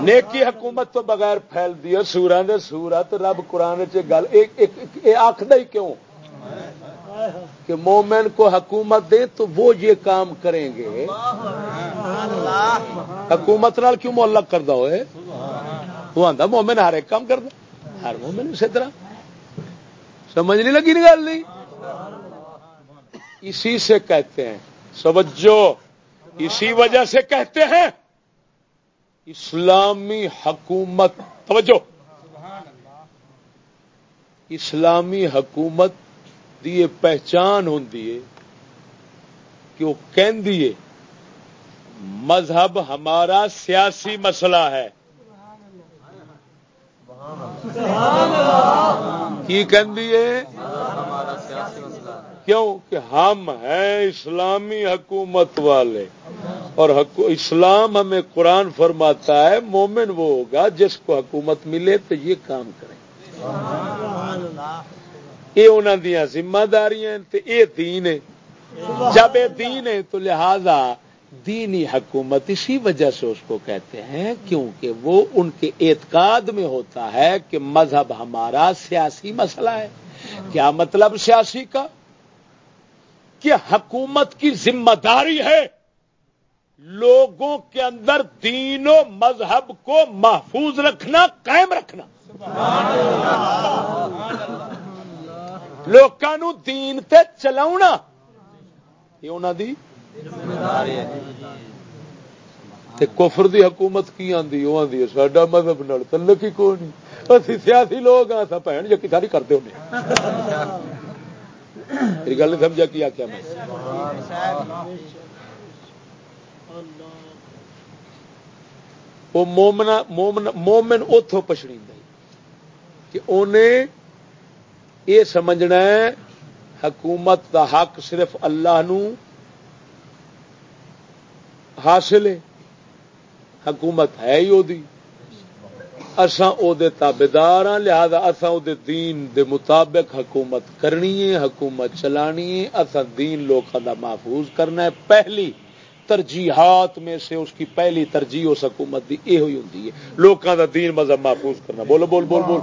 نیکی حکومت تو بغیر پھیل دی سورا دے سورا تو رب قرآن گل آخد ہی کیوں؟ کہ مومن کو حکومت دے تو وہ یہ کام کریں گے۔ حکومت نال کیوں معلق کردہ ہوئے؟ وہ آتا مومن ہر ایک کام کرتا ہر مومن اسی طرح۔ سمجھ نہیں لگی گل نہیں؟ اسی سے کہتے ہیں سمجھو اسی وجہ سے کہتے ہیں اسلامی حکومت، توجہ! اسلامی حکومت دی پہچان ہوں کہ وہ کہ مذہب ہمارا سیاسی مسئلہ ہے۔ کی کیوں؟ کہ ہم ہیں اسلامی حکومت والے۔ اور اسلام ہمیں قرآن فرماتا ہے، مومن وہ ہوگا جس کو حکومت ملے تو یہ کام کریں یہ انہوں دیا ذمہ داریاں یہ دین ہے جب یہ دین ہے تو لہذا دینی حکومت اسی وجہ سے اس کو کہتے ہیں کیونکہ وہ ان کے اعتقاد میں ہوتا ہے کہ مذہب ہمارا سیاسی مسئلہ ہے۔ کیا مطلب سیاسی کا؟ کہ حکومت کی ذمہ داری ہے۔ لوگوں کے اندر دین و مذہب کو محفوظ رکھنا، قائم رکھنا۔ لوگوں دین تے چلا یہ انہوں دی کفر دی حکومت کی آدھی وہ آدھی ہے۔ سڈا مذہب نال تلک ہی کوئی نہیں۔ اسی سیاسی لوگ ہاں سا بھن جی ساری کرتے ہونے۔ میری گل نہیں سمجھا کیا کیا میں؟ وہ مومنا مومن مومن اتوں پچھڑی کہ انہیں یہ سمجھنا ہے، حکومت کا حق صرف اللہ نو حاصل ہے۔ حکومت ہے ہی وہ اسان او دے تابدار ہاں لہذا اسان او دے دین دے مطابق حکومت کرنی ہے، حکومت چلانی ہے۔ اسان دین لوگوں دا محفوظ کرنا ہے۔ پہلی ترجیحات میں سے اس کی پہلی ترجیح اس حکومت دی، یہ ہوئی ہوں ہے۔ لوگوں دا دین مذہب محفوظ کرنا۔ بولو، بول بول بول۔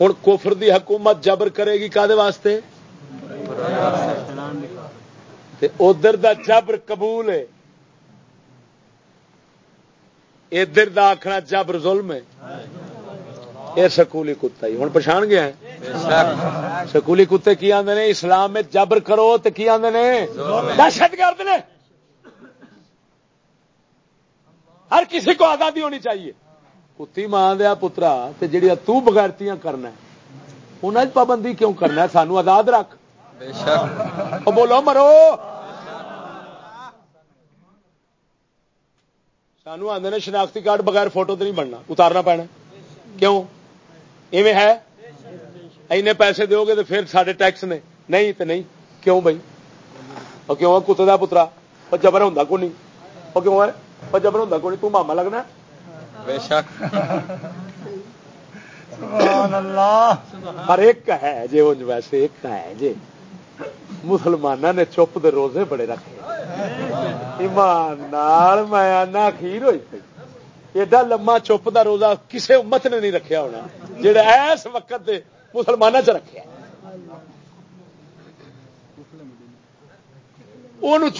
ہوں کوفر دی حکومت جبر کرے گی کا واسطے؟ ادھر دا جبر قبول ہے۔ ادھر دا آخنا جبر ظلم ہے۔ یہ سکولی کتا ہی۔ ہوں پچھان گیا سکولی کتے کی آدھے نے؟ اسلام میں جبر کرو تو کی آدھے نے؟ دہشت گرد نے۔ ہر کسی کو آزادی ہونی چاہیے۔ کتی ماں دیا پترا جی تغیرتیاں کرنا انہیں پابندی کیوں کرنا سانو آزاد رکھ۔ بولو مرو۔ سانو آدھے نے شناختی کارڈ بغیر فوٹو تو نہیں بننا اتارنا پینا۔ کیوں؟ ایویں ہے؟ اینے پیسے دو گے تو پھر سارے ٹیکس نے۔ نہیں تو نہیں۔ کیوں بھائی؟ اور کیوں کتے کا پترا۔ وہ جبر ہوں کو نہیں وہ کیوں ہے؟ وہ جبر ہوں کو نہیں تو ماما لگنا بے شک۔ پر ایک ہے جی ویسے ایک ہے جی مسلمانوں نے چپ دے روزے بڑے رکھے۔ ایمان میں خیر ہوئی ایڈا لما چپ دا روزہ کسے امت نے نہیں رکھیا ہونا جہاں ایس وقت مسلمانوں چ رکھا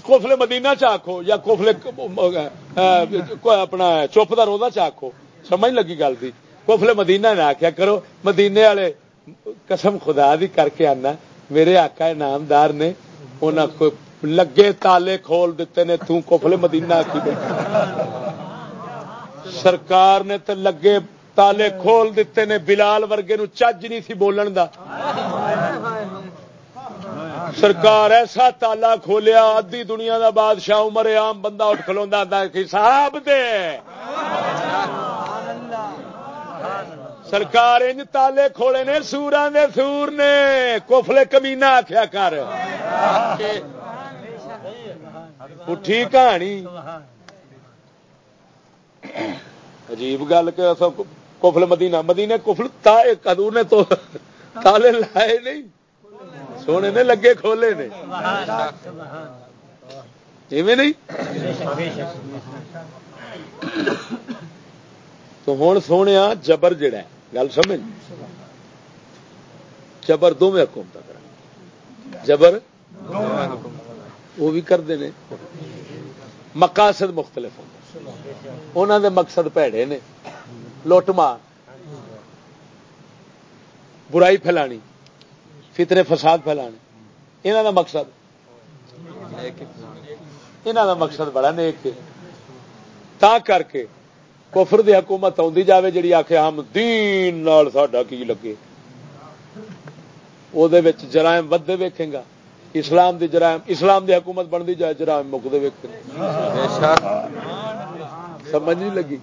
کوفلے مدینہ چاخو یا کوفلے اپنا چپ دا روزہ چاخو سمجھ لگی گل کی کوفلے مدینہ نے آخیا کرو، مدینے والے قسم خدا دی کر کے آنا، میرے آقا نامدار نے انہیں لگے تالے کھول دیتے نے، توں کفل مدینہ کی سرکار نے تو لگے تالے کھول دیتے نے بلال ورگے نو چج نہیں سی بولن دا۔ سرکار ایسا تالا کھولیا ادی دنیا دا بادشاہ عمر عام بندہ اٹھ کلو حساب دے۔ سرکار ان تالے کھولے نے سورا دے سور نے۔ کوفلے کمینا آخیا کر۔ اٹھی کہانی۔ عجیب گل کہ کفل مدینہ مدینے کفل کدو نے تو تالے لائے نہیں، سونے نے لگے کھولے نے۔ نہیں؟ تو ہوں سونے جبر جڑا ہے، گل سمجھ؟ جبر دونوں حکومت کر جبر وہ بھی کرتے ہیں مقاصد مختلف انہوں دے مقصد پیڑے نے لوٹ مار برائی پھیلانی فطرے فساد پھیلانے یہاں دا مقصد یہاں دا مقصد بڑا نیک تا کر کے کفر دی حکومت آدھی جائے جی آخ ہم دین ساڈا کی لگے وہ جرائم ودے ویکھے گا اسلام دی جرائم اسلام دی حکومت بنتی جائے جرائم مکتے ویک سمجھ نہیں لگی۔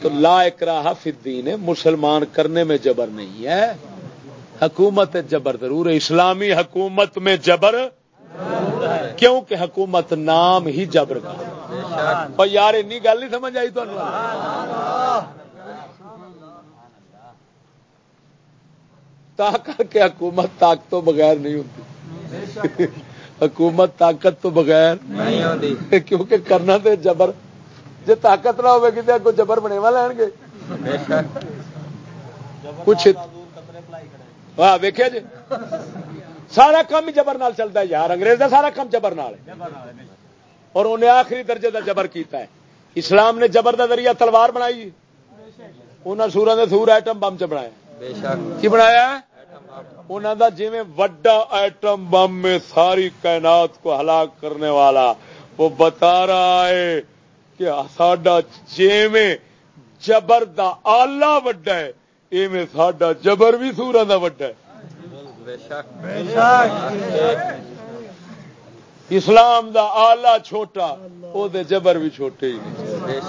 تو لا اکراہ فی الدین، مسلمان کرنے میں جبر نہیں ہے۔ حکومت جبر ضرور ہے۔ اسلامی حکومت میں جبر کیونکہ حکومت نام ہی جبر کا۔ یار این گل نہیں سمجھ آئی تا کر کے حکومت طاقت تو بغیر نہیں ہوتی۔ حکومت طاقت تو بغیر نہیں کیونکہ کرنا تو جبر۔ جی طاقت نہ ہوگی تو جبر بنے لین گے۔ کچھ ہاں ویکیا جی۔ سارا کام جبر نال چلتا ہے۔ یار انگریز کا سارا کام جبر نال اور انہیں آخری درجے کا جبر کیتا ہے۔ اسلام نے جبر کا ذریعہ تلوار بنائی۔ انہیں سورا نے سور ایٹم بم چ بنایا۔ کی بنایا؟ انہوں کا جی وڈا ایٹم بم میں ساری کائنات کو ہلاک کرنے والا، وہ بتا رہا ہے کہ ساڈا جیویں جبر دا آلہ وڈا ہے ایویں ساڈا جبر بھی سورا دا وڈا ہے۔ اسلام دا آلہ چھوٹا، او دے جبر بھی چھوٹے ہی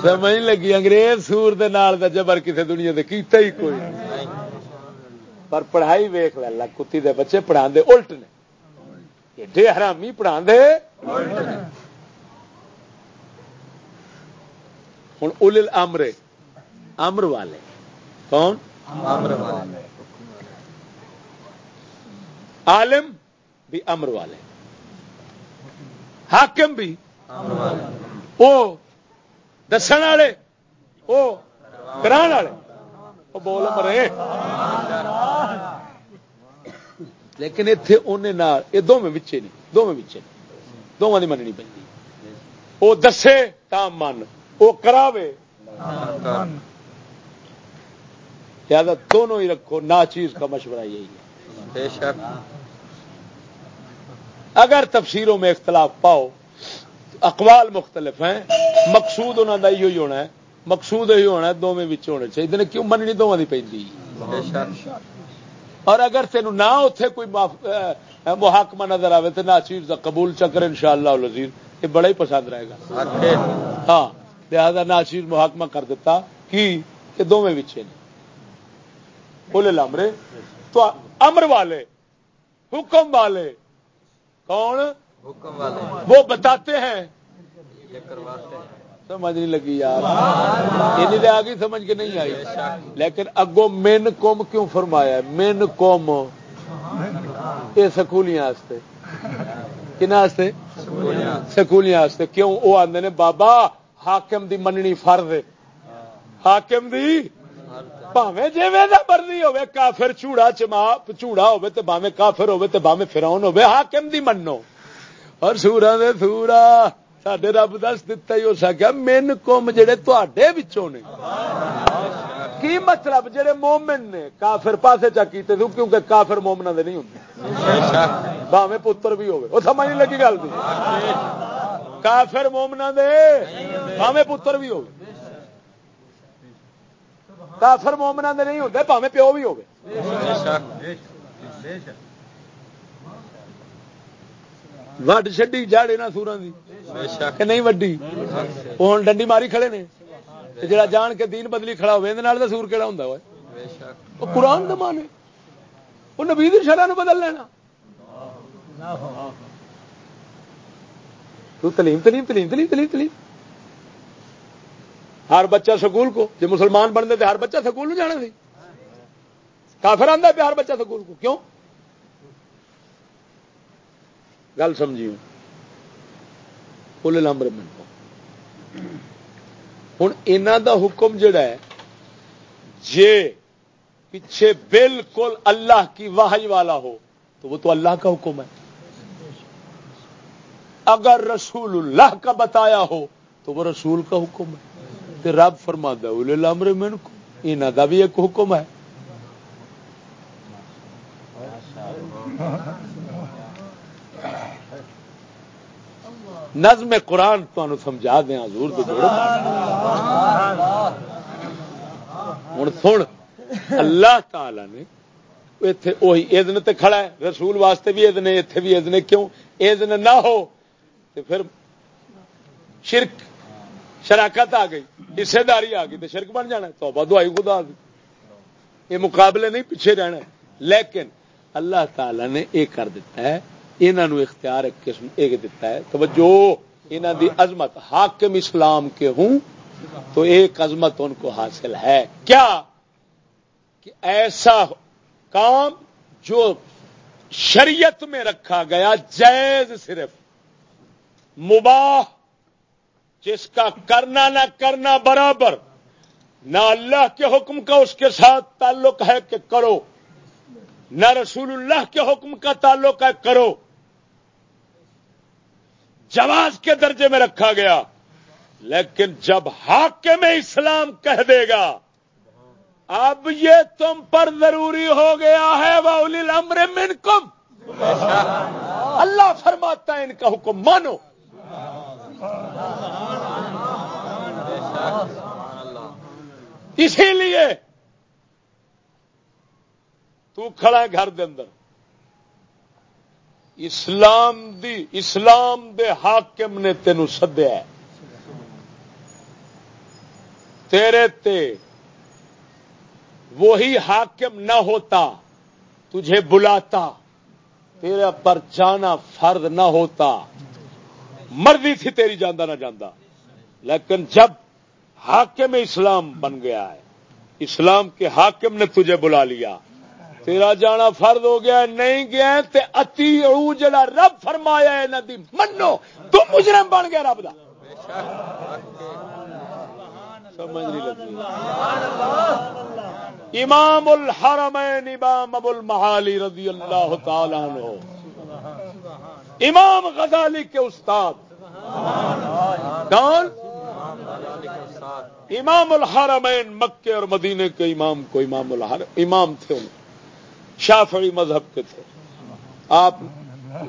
سمجھ لگی، انگریز سور دے نال دا جبر کسے دنیا دے کیتا ہی کوئی۔ پر پڑھائی ویخ لا کتی دے بچے پڑھا دے الٹ نے۔ ایڈے حرامی پڑھا دے۔ ہوں ال امر امر والے۔ کون؟ عالم بھی امر والے۔ حاکم بھی وہ دس والے وہ کران والے۔ بول مرے۔ لیکن اتے انہیں یہ دونوں بچے نہیں دونوں بچے دونوں کی مننی پی وہ دسے تا من وہ کراوے۔ لہذا دونوں ہی رکھو نا چیز کا مشورہ یہی ہے۔ اگر تفسیروں میں اختلاف پاؤ اقوال مختلف ہیں مقصود انہوں کا یہ ہونا ہے۔ مقصود یہی ہونا دونوں ہونے چاہیے۔ کیوں مننی دونوں کی پہ اور اگر تین نہ اتے کوئی محاکمہ نظر آئے تو نہ چیز کا قبول چکر ان شاء اللہ لذیذ یہ بڑا ہی پسند رہے گا۔ ہاں لہذا نہ چیز محاکمہ کر دیتا کہ دونوں بچے نے بولے لمرے تو امر والے حکم والے کون؟ حکم والے۔ وہ بتاتے ہیں۔ سمجھ نہیں لگی یار۔ یہ آ گئی سمجھ کے نہیں آئی۔ لیکن اگو مین کوم کیوں فرمایا مین کوم یہ سکولیاں سکولیاں کیوں؟ وہ آدھے نے بابا، حاکم دی مننی فرض حاکم دی پاوے جی مرضی ہوے کافر چوڑا چما چوڑا ہوے تے باویں کافر ہوے تے باویں فراؤن ہوے حاکم دی منو اور سورا دے سورا سڈے رب دس دتا ہی ہو سکیا مین کم جڑے تے نے کی مطلب جڑے مومن نے کافر پاسے چا کیتے کیونکہ کافر مومنا دے نہیں ہوں باوے پتر بھی ہوگی وہ سمجھ نہیں لگی گل کافر مومنا دے باوے پتر بھی ہوگی کافر مومنا دے نہیں ہوتے پاوے پیو بھی ہوگی وڈ چڈی جڑ یہاں سورا کی نہیں وڈی؟ ہوں ڈنڈی ماری کھڑے نے۔ جڑا جان کے دین بدلی کھڑا ہوئے تو سور کہڑا ہوں وہ قرآن دمانے وہ نبی شرح بدل لینا۔ تو تلیم تلیم تلیم تلیم تلیم تلیم ہر بچہ سکول کو جی مسلمان بنتے تو ہر بچہ سکول جانا سی۔ کافر آتا پہ ہر بچہ سکول کو۔ کیوں؟ گل سمجھی بولے لمبر من ہوں یہاں دا حکم جڑا ہے، جے پیچھے بالکل اللہ کی واہج والا ہو، تو وہ تو اللہ کا حکم ہے۔ اگر رسول اللہ کا بتایا ہو، تو وہ رسول کا حکم ہے۔ تو رب فرما دمر من کو۔ یہاں کا بھی ایک حکم ہے۔ نظم قرآن تمہیں سمجھا دیا حضور ہوں سن، اللہ تعالی نے اتے وہی تے کھڑا ہے، رسول واسطے بھی ادن اتے بھی ادن کیوں؟ ادن نہ ہو تو پھر شرک، شراکت آ گئی حصے داری آ گئی تو شرک بن جانا تو دعائی خدا دی۔ یہ مقابلے نہیں، پیچھے رہنا لیکن اللہ تعالی نے یہ کر دیتا ہے انہوں اختیار ایک قسم، ایک دیتا ہے۔ توجہ انہوں دی عظمت، حاکم اسلام کے ہوں، تو ایک عظمت ان کو حاصل ہے۔ کیا؟ کہ ایسا کام جو شریعت میں رکھا گیا، جائز صرف، مباح، جس کا کرنا نہ کرنا برابر، نہ اللہ کے حکم کا اس کے ساتھ تعلق ہے کہ کرو، نہ رسول اللہ کے حکم کا تعلق ہے کرو۔ جواز کے درجے میں رکھا گیا، لیکن جب حاکم اسلام کہہ دے گا، اب یہ تم پر ضروری ہو گیا ہے وہ امر منکم۔ اللہ فرماتا ہے، ان کا حکم مانو۔ اسی لیے تو کھڑا ہے گھر دے اندر۔ اسلام دی اسلام دے حاکم نے تینوں سدیا تیرے تے وہی حاکم نہ ہوتا، تجھے بلاتا، تیرے پر جانا فرد نہ ہوتا۔ مرضی تھی تیری جانا نہ جانا لیکن جب حاکم اسلام بن گیا ہے، اسلام کے حاکم نے تجھے بلا لیا۔ تیرا جانا فرد ہو گیا نہیں گیا تے اتی او جڑا رب فرمایا ہے ندی منو، تو مجرم بن گیا رب دا۔ سمجھ نہیں لگی۔ امام الحرمین، امام ابو المحالی رضی اللہ تعالی عنہ۔ امام غزالی کے استاد۔ کون؟ امام الحرمین مکے اور مدینے کے امام کو امام الحرم امام تھے ان شافعی مذہب کے تھے۔ آپ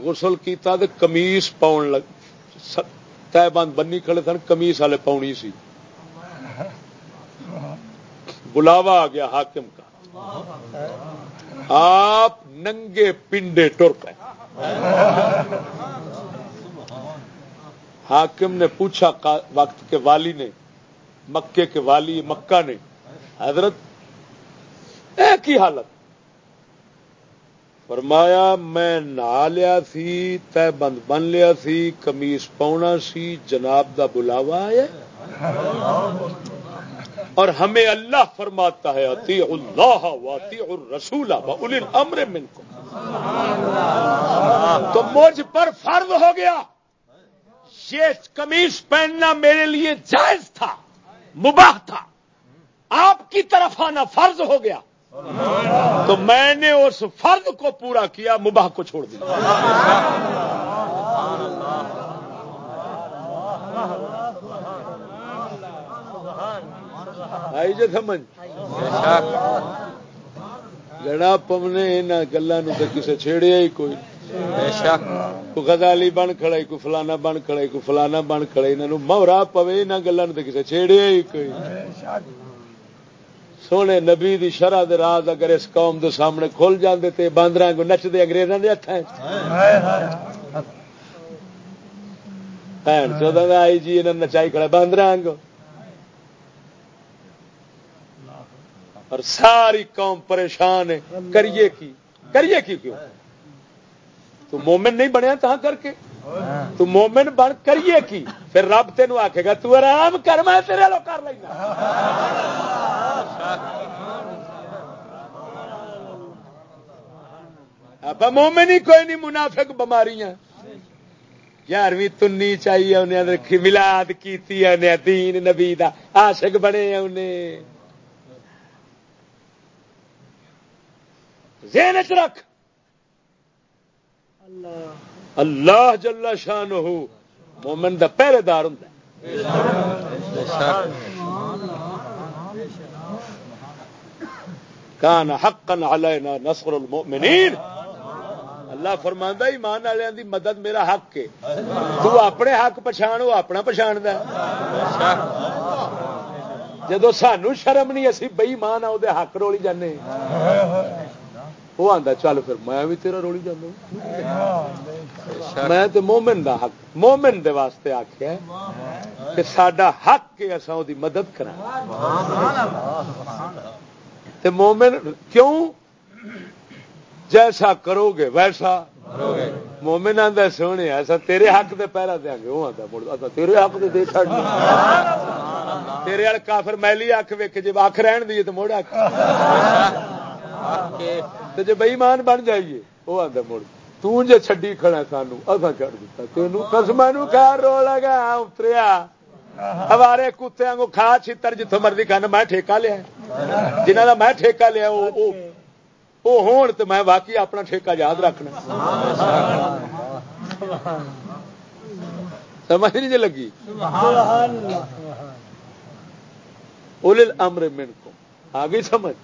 غسل کیتا تو کمیس پاؤن لگ تے بند بنی کھڑے تھے کمیس والے پاؤنی سی۔ بلاوا آ گیا حاکم کا۔ آپ ننگے پنڈے ٹر پے حاکم نے پوچھا وقت کے والی نے، مکے کے والی مکہ نے، حضرت ایک ہی حالت؟ فرمایا، میں نہا لیا سی تے بند بن لیا سی کمیس پاؤنا سی، جناب دا بلاوا ہے اور ہمیں اللہ فرماتا ہے اتی اللہ واتی اور رسول امر من کو تو مجھ پر فرض ہو گیا، یہ کمیز پہننا میرے لیے جائز تھا، مباح تھا۔ آپ کی طرف آنا فرض ہو گیا۔ تو میں نے اس فرد کو پورا کیا مباح کو چھوڑ دیا۔ آئی جی سمجھ؟ جڑا پمنے ان گلوں تو کسے چھیڑیا ہی کوئی۔ گزالی بن کھڑے کو فلانا بن کھڑے کو فلانا بن کھڑے انہوں مورا پوے یہاں گلوں نے کسی چھیڑے ہی کوئی۔ سونے نبی دی شرح دے راز اگر اس قوم دے سامنے کھل جاندے تے باندر کو نچتے انگریزوں کے ہاتھ چودہ دا آئی جی انہیں نچائی کھڑا باندر آنگو اور ساری قوم پریشان ہے، کریے کی؟ کریے کی کیوں؟ تو مومن نہیں بنیا تھا کر کے۔ تو مومن بن، کریے کی؟ پھر رب تین آخے گا، تو آرام کر، میں تیرے لو کر لینا۔ آپ مومن ہی کوئی نہیں، منافق بماریاں یارویں تنی چاہیے انہیں رکھی ملاد کی دین نبی دا عاشق بنے انہیں۔ ذہن چ رکھ۔ اللہ جل شان ہو مومن دا پہرے دار ہوں کان حقا علینا نصر المؤمنین اللہ فرماندا ایمان والوں دی مدد میرا حق ہے۔ تو اپنے حق پچھان وہ اپنا پچھان دا جدو سانو شرم نہیں، اسی بئی مان آ حق رولی جانے وہ آتا چل پھر، میں بھی تیرا رولی جانا میں تو مومن دا حق، مومن دے واسطے آخیا کہ سڈا حق کے اصا وہ مدد کراں۔ سبحان اللہ کرا مومن کیوں؟ جیسا کرو گے ویسا مومن آدھا سونے ایسا تیرے حق دے پہرا دیا گے وہ آتا تیرے حق دے دے چڑ تیرے کافر میلی اک ویک جی اک رہن دی تو مڑ اک جی بئیمان بن جائیے وہ آتا مڑ۔ تجھے چڈی کھڑا سانو اصا چڑھ دیتا۔ تینوں قسم خیر رو لگا اتریا۔ ہمارے کتے کو کھا چھتر جتوں مرضی کھانا میں ٹھیکہ لیا جنہ کا میں ٹھیکہ لیا وہ ہون تو میں باقی اپنا ٹھیکہ یاد رکھنا سمجھ نہیں جی لگی امر من کو آ گئی سمجھ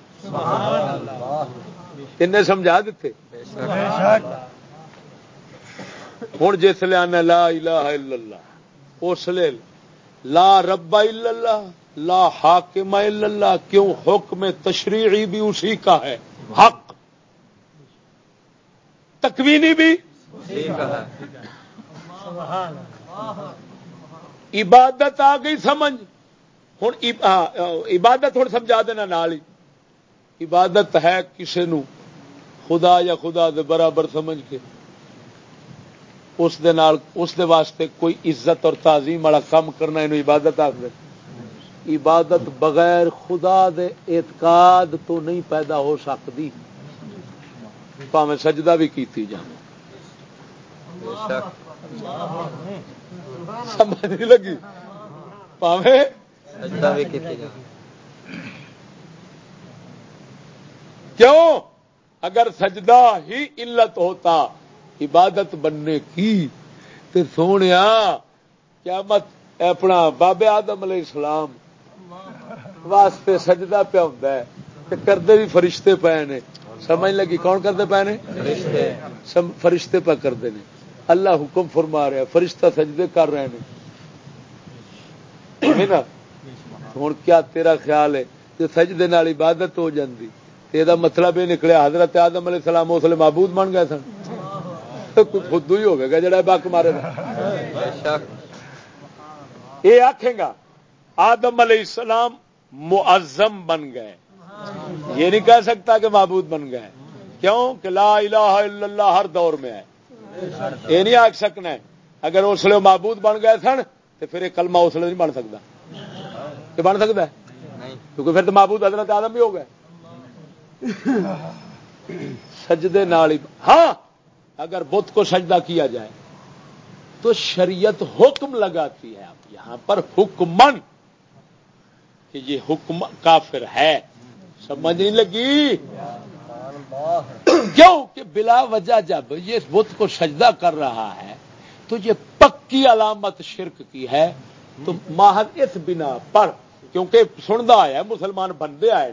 ان سمجھا دیتے ہوں جس لے لا الہ الا اللہ اس لیے لا رب الا اللہ، لا حاکم الا اللہ، کیوں حکم تشریعی بھی اسی کا ہے؟ حق۔ تکوینی بھی؟ عبادت آ گئی سمجھ۔ ہوں عبادت ہوں سمجھا دینا نال ہی۔ عبادت ہے کسی نو، خدا یا خدا دے برابر سمجھ کے۔ اس دے نال اس دے واسطے کوئی عزت اور تعظیم والا کام کرنا یہ عبادت آخر عبادت بغیر خدا دے اعتقاد تو نہیں پیدا ہو سکتی۔ پاویں سجدہ بھی کیتی جائے سمجھ نہیں لگی۔ پاویں سجدہ بھی کیتی جائے کیوں؟ اگر سجدہ ہی علت ہوتا۔ عبادت بننے کی۔ سونے کیا مت اپنا بابے آدم علیہ السلام واسطے سجدہ پیا ہوں کرتے بھی فرشتے پے نے۔ سمجھ لگی کون کرتے پے نے؟ فرشتے۔ پہ کرتے ہیں اللہ حکم فرما رہا فرشتہ سجدے کر رہے ہیں ہوں کیا تیرا خیال ہے؟ کہ سجدے نال عبادت ہو جاتی یہ مطلب یہ نکلیا حضرت آدم علیہ السلام اس لیے معبود بن گئے سن۔ خود ہی ہوگا جڑا بک مارے یہ آخے گا، آدم علیہ السلام معظم بن گئے۔ یہ نہیں کہہ سکتا کہ معبود بن گئے۔ کیوں؟ کہ لا الہ الا اللہ ہر دور میں ہے۔ یہ نہیں آخ سکنا اگر اس لیے معبود بن گئے سن، تو پھر ایک کلمہ اس لیے نہیں بن سکتا۔ کہ بن سکتا ہے؟ کیونکہ پھر تو معبود حضرت آدم بھی ہو گئے۔ سجدے نال ہاں! اگر بت کو سجدہ کیا جائے تو شریعت حکم لگاتی ہے۔ اب یہاں پر حکمن کہ یہ حکم کافر ہے۔ سمجھ نہیں لگی؟ کیوں؟ کہ بلا وجہ جب یہ بت کو سجدہ کر رہا ہے تو یہ پکی علامت شرک کی ہے۔ تو ماہر اس بنا پر، کیونکہ سنتا آیا، مسلمان بندے آئے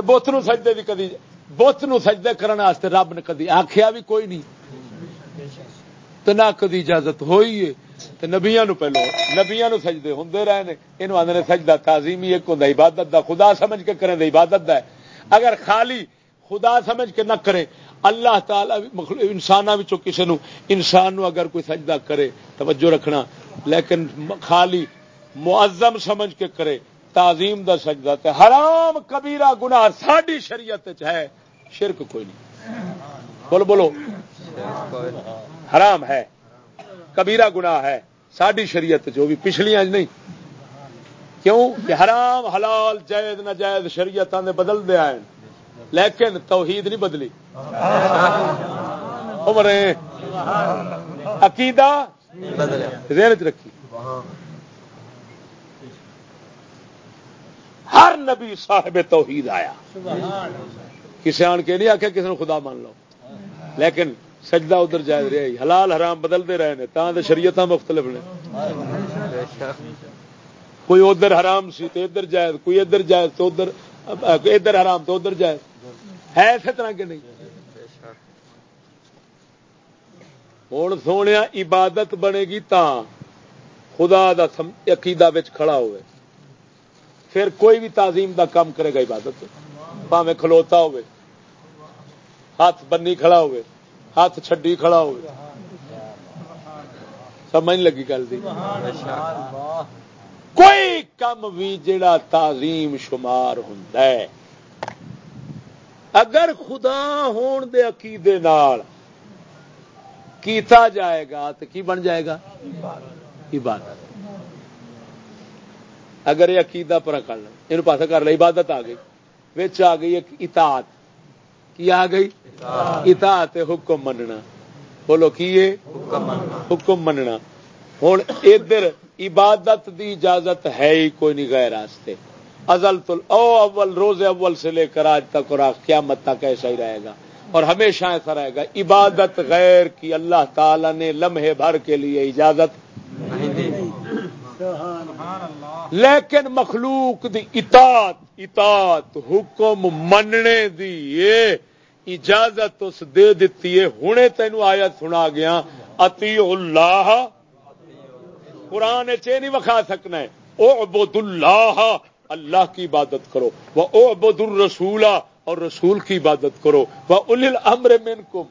بت نو سجدے بھی کدی بت نو سجدے کرنے رب نے کدی آخیا بھی کوئی نہیں۔ تو نہ کدی اجازت ہوئی ہے۔ نبیا نو پہلو نبیا نو سجدے ہوں رہے ہیں یہ آدھے سجدہ تعظیم ایک ہوں عبادت دا خدا سمجھ کے کریں عبادت دا ہے۔ اگر خالی خدا سمجھ کے نہ کرے، اللہ تعالی انسان کسی نو انسان نو اگر کوئی سجدہ کرے، توجہ رکھنا۔ لیکن خالی معظم سمجھ کے کرے تعظیم دا سجدہ تے حرام کبیرہ گناہ ساری شریعت ہے، شرک کوئی نہیں۔ بولو بولو۔ حرام ہے، کبیرہ گناہ ہے ساری شریعت جو بھی پچھلیاں نہیں۔ کیوں؟ کہ حرام، حلال، جائز نہ شریعت نے بدل دیا ہے لیکن توحید نہیں بدلی۔ عمر عقیدہ ذہن رکھی۔ ہر نبی صاحب توحید آیا۔ کسی آن کے نہیں آخیا کسی نے خدا مان لو۔ لیکن سجدہ ادھر جائز رہے حلال حرام بدلتے رہے ہیں تا شریعت مختلف نے۔ کوئی ادھر حرام سی تو ادھر جائز کوئی ادھر جائز تو ادھر ادھر حرام تو ادھر جائز۔ ہے اسی طرح کے نہیں۔ ہوں سونے عبادت بنے گی تا خدا دا عقیدہ کھڑا ہوئے۔ پھر کوئی بھی تعظیم دا کام کرے گا عبادت۔ پاوے کھلوتا ہوئے، ہاتھ بنی کھڑا ہوئے، ہاتھ چھڈی کھڑا ہوئے۔ سمجھ لگی گل دی۔ کوئی کم بھی جڑا تعظیم شمار ہوں اگر خدا ہون دے عقیدے نال کیتا جائے گا تو کی بن جائے گا؟ عبادت۔ اگر یہ عقیدہ پر کر لیں۔ یہ پاسا کر لیں عبادت آ گئی۔ بچ آ گئی ایک اطاعت۔ کی آ گئی؟ اطاعت۔ حکم مننا۔ بولو کی حکم مننا۔ ہوں ادھر عبادت دی اجازت ہے ہی کوئی نہیں غیر راستے ازل تو او اول روز اول سے لے کر آج تک اور قیامت تک ایسا ہی رہے گا۔ اور ہمیشہ ایسا رہے گا۔ عبادت غیر کی اللہ تعالی نے لمحے بھر کے لیے اجازت لیکن مخلوق دی اطاعت اطاعت حکم مننے دی اجازت اس دے دیتی ہے ہوں تینوں آیت سنا گیا اتی اللہ قرآن چ نہیں وکھا سکنا ہے او عبد اللہ اللہ کی عبادت کرو۔ وہ او ابود الرسول اور رسول کی عبادت کرو۔ وہ ال امر مین کو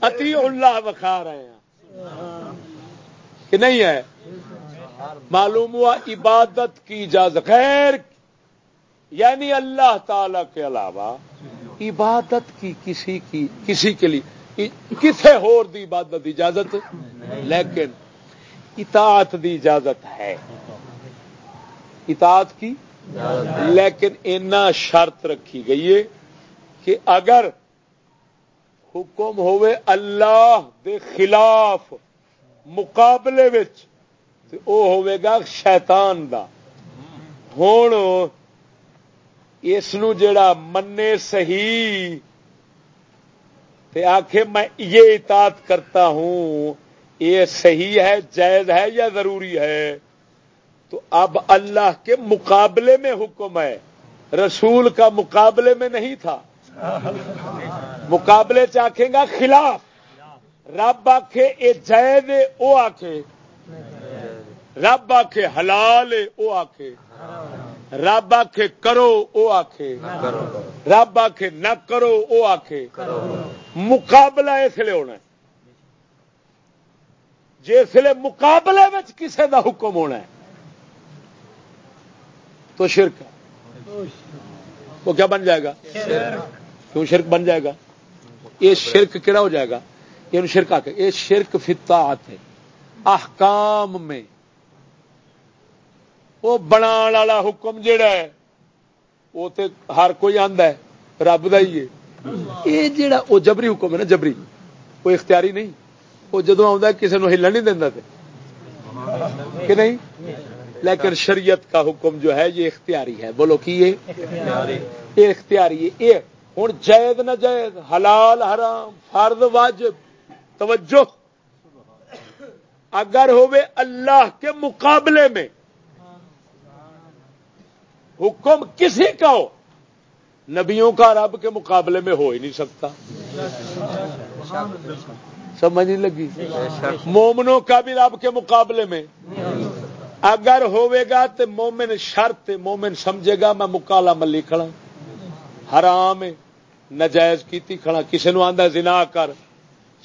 اتی اللہ وکھا رہے ہیں۔ کہ نہیں ہے؟ معلوم ہوا عبادت کی اجازت۔ خیر یعنی اللہ تعالی کے علاوہ عبادت کی کسی کی، کسی کے لیے کسی ہور دی عبادت اجازت؟ لیکن اطاعت دی اجازت ہے۔ اطاعت کی؟ لیکن اینا شرط رکھی گئی ہے کہ اگر حکم ہوئے اللہ دے خلاف مقابلے وہ گا شیطان دا۔ ہوں اس جڑا منے صحیح، تے آخے میں یہ اطاعت کرتا ہوں، یہ صحیح ہے، جائز ہے یا ضروری ہے؟ تو اب اللہ کے مقابلے میں حکم ہے۔ رسول کا مقابلے میں نہیں تھا۔ مقابلے چاہیں گا خلاف۔ رب آخ یہ جائز وہ آخ رب آخ حلال وہ آخ رب آخ کرو وہ آخ رب آخ نہ کرو وہ آخ مقابلہ اس لیے ہونا جسے مقابلے میں کسی دا حکم ہونا ہے۔ تو شرک وہ کیا بن جائے گا؟ کیوں شرک بن جائے گا؟ یہ شرک کہڑا ہو جائے گا؟ یہ شرک آ یہ شرک فتا ہے۔ احکام میں۔ وہ بنا والا حکم جڑا ہے وہ تے ہر کوئی آندا ہے رب دا ہی ہے۔ یہ جڑا وہ جبری حکم ہے نا جبری۔ وہ اختیاری نہیں۔ وہ جدو آ کسی نے ہلن نہیں دینا تے۔ کہ نہیں؟ لیکن شریعت کا حکم جو ہے یہ اختیاری ہے۔ بولو کی یہ اختیاری ہے۔ یہ ہوں جائز نہ جائز حلال حرام فرد واجب۔ توجہ۔ اگر ہوئے اللہ کے مقابلے میں حکم کسی کا ہو، نبیوں کا رب کے مقابلے میں ہو ہی نہیں سکتا۔ سمجھ نہیں لگی؟ مومنوں کا بھی رب کے مقابلے میں۔ اگر ہوئے گا تو مومن شرط مومن سمجھے گا میں مکالا ملی کھڑا۔ حرام نجائز کیتی کھڑا۔ کسی نو آدھا زنا کر۔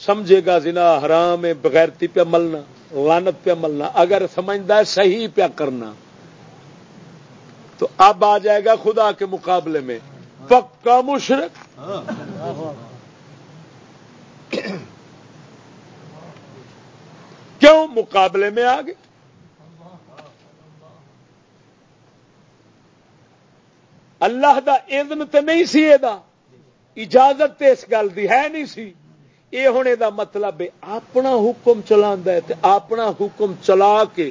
سمجھے گا زنا حرام بغیرتی پہ ملنا لانت پہ ملنا، اگر سمجھتا ہے صحیح پہ کرنا۔ تو اب آ جائے گا خدا کے مقابلے میں۔ پکا مشرق۔ کیوں مقابلے میں آ گئے؟ اللہ دا اذن تے نہیں سی اجازت تے اس گل دی ہے نہیں سی۔ یہ ہونے دا مطلب ہے اپنا حکم چلا اپنا حکم چلا کے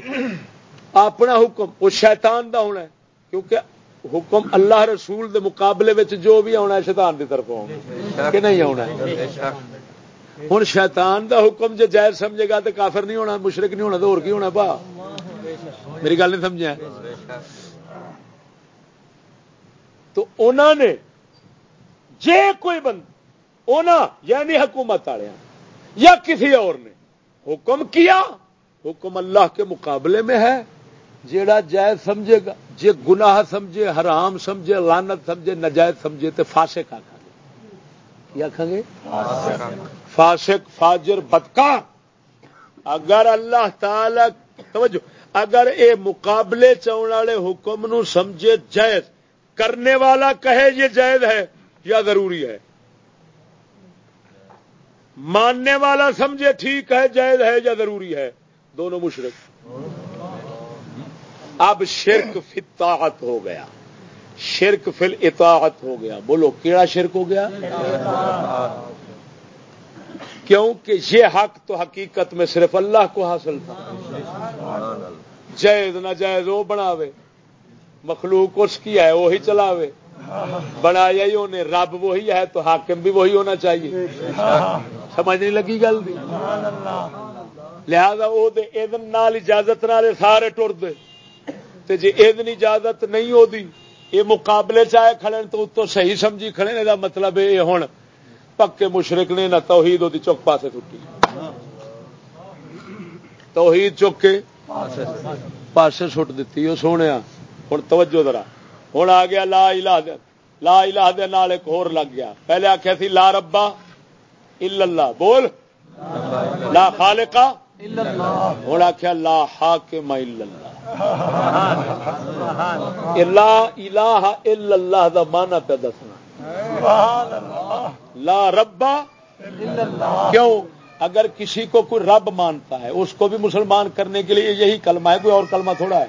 اپنا حکم وہ شیطان دا ہونا ہے کیونکہ حکم اللہ رسول دے مقابلے میں جو بھی آنا ہے شیطان دی طرف آنا کہ نہیں آنا ہوں شیطان دا حکم جو جائز سمجھے گا تو کافر نہیں ہونا مشرق نہیں ہونا تو اور کی ہونا با میری گل نہیں سمجھا تو انہوں نے، جے کوئی بند اونا یعنی حکومت والے یا کسی اور نے۔ حکم کیا؟ حکم اللہ کے مقابلے میں ہے۔ جیڑا جائز سمجھے گا، جے گناہ سمجھے، حرام سمجھے لانت سمجھے، نجائز سمجھے تو فاسے کا کھا گے۔ کیا کھا گے؟ فاسق، فاجر، بدکار۔ اگر اللہ تعالی، توجہ، اگر اے مقابلے چون والے حکم نو سمجھے جائز، کرنے والا کہے یہ جائز ہے یا ضروری ہے؟ ماننے والا سمجھے ٹھیک ہے، جائز ہے یا ضروری ہے؟ دونوں مشرق اب شرک فطاعت ہو گیا۔ شرک فل اطاعت ہو گیا۔ بولو، کیڑا شرک ہو گیا؟ کیونکہ یہ حق تو حقیقت میں صرف اللہ کو حاصل تھا۔ جائز نہ جائز وہ بناوے، مخلوق اس کی ہے وہی چلاوے۔ بنایا ہی انہیں رب وہی ہے تو حاکم بھی وہی ہونا چاہیے۔ سمجھ نہیں لگی گل لہذا وہ نال اجازت نال سارے ٹر دے۔ جی ادن اجازت نہیں ہوتی یہ مقابلے چاہے کھڑے تو اتو صحیح سمجھی کھڑے کا مطلب یہ ہوں پکے مشرق نے نہ توحید وہ چک پاسے ٹوٹی۔ توحید چک کے پاسے سٹ دیتی وہ سونے ہوں توجہ ذرا۔ ہوں آ گیا، لا الہ دے، لا الہ دے نال ایک اور لگ گیا۔ پہلے آخیا سی، لا ربا الا اللہ۔ بول۔ لا خالقا ہوں آخیا لا حاکم الا اللہ لا الہ الا اللہ دا مانا پہ دسنا۔ لا ربا کیوں؟ اگر کسی کو کوئی رب مانتا ہے، اس کو بھی مسلمان کرنے کے لیے یہی کلمہ ہے، کوئی اور کلمہ تھوڑا ہے۔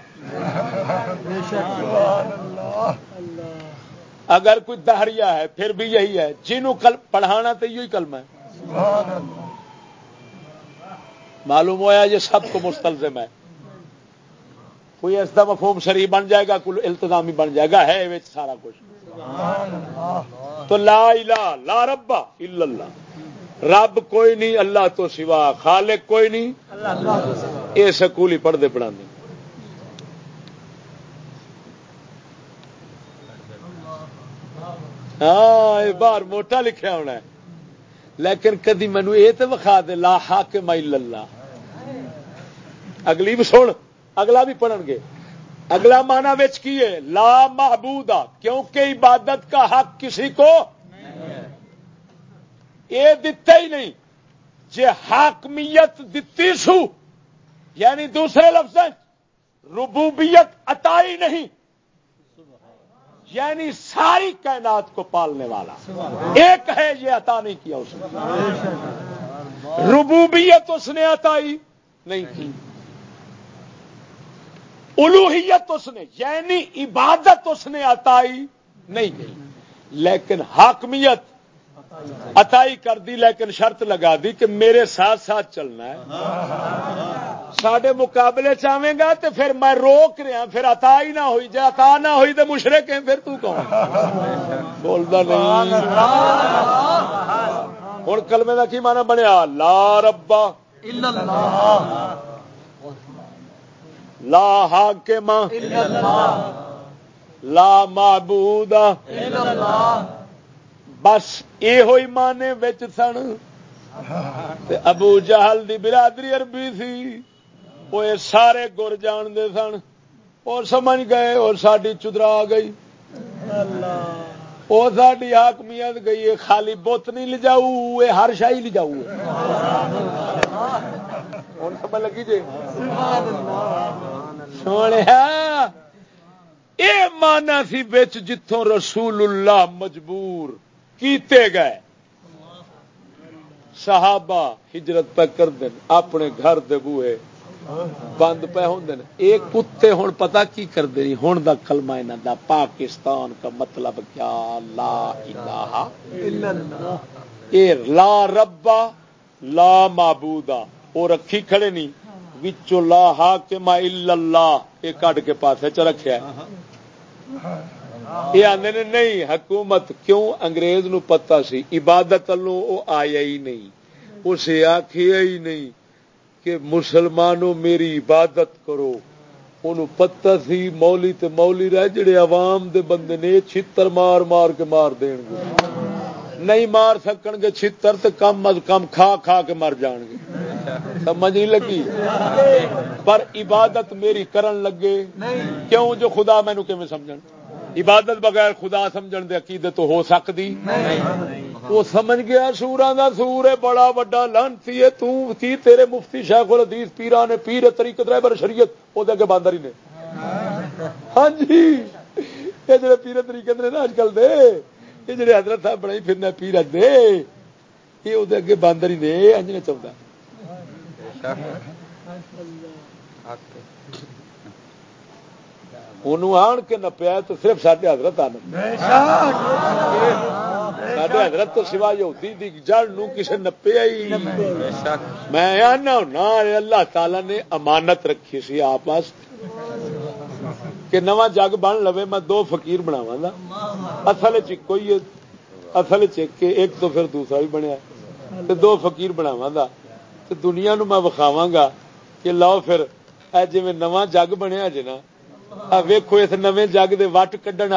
اگر کوئی دہریا ہے پھر بھی یہی ہے۔ جنہوں کل پڑھانا تو یہی کلمہ ہے۔ معلوم ہوا یہ سب کو مستلزم ہے۔ کوئی ایسا مفہوم شریف بن جائے گا کوئی التظامی بن جائے گا ہے سارا کچھ۔ تو لا الہ لا ربا الا اللہ۔ رب کوئی نہیں اللہ تو سوا خالق کوئی نہیں۔ یہ سکول ہی پڑھتے پڑھا دیں ہاں باہر موٹا لکھا ہونا ہے۔ لیکن کدی مینو یہ تو وکھا دے، لا حاکم الا اللہ۔ اگلی بھی سن، اگلا بھی پڑھن گے۔ اگلا مانا بچ کی ہے؟ لا محبود کیونکہ عبادت کا حق کسی کو یہ دتا ہی نہیں۔ جی حاکمیت دتی سو یعنی دوسرے لفظ ربوبیت عطائی نہیں۔ یعنی ساری کائنات کو پالنے والا۔ ایک ہے یہ عطا نہیں کیا اس نے۔ ربوبیت اس نے عطائی نہیں کی۔ الوحیت اس نے یعنی عبادت اس نے عطائی نہیں کی۔ لیکن حاکمیت عطائی کر دی، لیکن شرط لگا دی کہ میرے ساتھ ساتھ چلنا ہے۔ سڈے مقابلے چاہے گا تو پھر میں روک رہا، پھر عطا ہی نہ ہوئی جی عطا نہ ہوئی تو مشرق ہیں، پھر تو کون؟ بولتا نہیں۔ ہوں کلمے کا کی مانا بنیا؟ لا ربا۔ لا ہا کے ماں لا معبود بس یہ مانے بچ سن۔ ابو جہل دی برادری عربی سی۔ وہ سارے گر جانتے سن۔ اور سمجھ گئے اور ساری چدرا آ گئی۔ وہ ساری حاکمیت گئی ہے خالی بت نہیں لجاؤ یہ ہر شاہی لجاؤ لگی جی؟ سونے یہ مانا سی بچ جتوں رسول اللہ مجبور۔ کیتے گئے؟ صحابہ ہجرت پہ کر دین اپنے گھر دے بوئے بند پہ ہوں یہ کتے ہوں پتا کی کرتے ہیں؟ ہوں دا کلمہ انہوں دا پاکستان کا مطلب کیا؟ لا الہ الا اللہ۔ اے لا ربا لا معبودا وہ رکھی کھڑے نہیں وچو لا حاکم الا اللہ۔ یہ کٹ کے پاسے چ رکھیا یہ آدھے نے نہیں حکومت کیوں انگریز نو پتا سی؟ عبادت وہ آیا ہی نہیں۔ اسے آخیا ہی نہیں کہ مسلمانوں میری عبادت کرو۔ ان پتا سی مولی تے مولی رہ جڑے عوام دے بندے نے چھتر مار مار کے مار دین گے۔ نہیں مار سکن گے چھتر تے کم از کم کھا کھا کے مر جان گے۔ سمجھ نہیں لگی؟ پر عبادت میری کرن لگے۔ کیوں؟ جو خدا مینو کی سمجھ عبادت بغیر خدا سمجھن دے عقیدے تو ہو سکتی وہ سمجھ گیا سورا دا سور ہے بڑا وڈا لانتی ہے تی تیرے مفتی شیخ الحدیث پیرا نے پیر طریقت رہبر شریعت وہ اگے باندر ہی نے۔ ہاں جی یہ جڑے پیر طریقت نے نا اج کل دے یہ جڑے حضرت صاحب بڑے پھرنا پیر دے یہ وہ اگے باندر ہی نے انج نے چاہتا آن کے نپیا تو صرف سارے حضرت آن۔ سارے حضرت تو سوا دی جڑ کسی نپیا ہی۔ میں آنا ہونا، اللہ تعالی نے امانت رکھی سی آپ کہ نواں جگ بن لو میں دو فقیر بناوا گا۔ اصل چی اصل چیک ایک تو پھر دوسرا بھی بنیا۔ دو فقیر بناوا گا۔ دنیا نو میں وکھاوا گا کہ لو پھر جی نواں جگ بنیا جی نا ویکو اس نو جگ دے وٹ کھڈن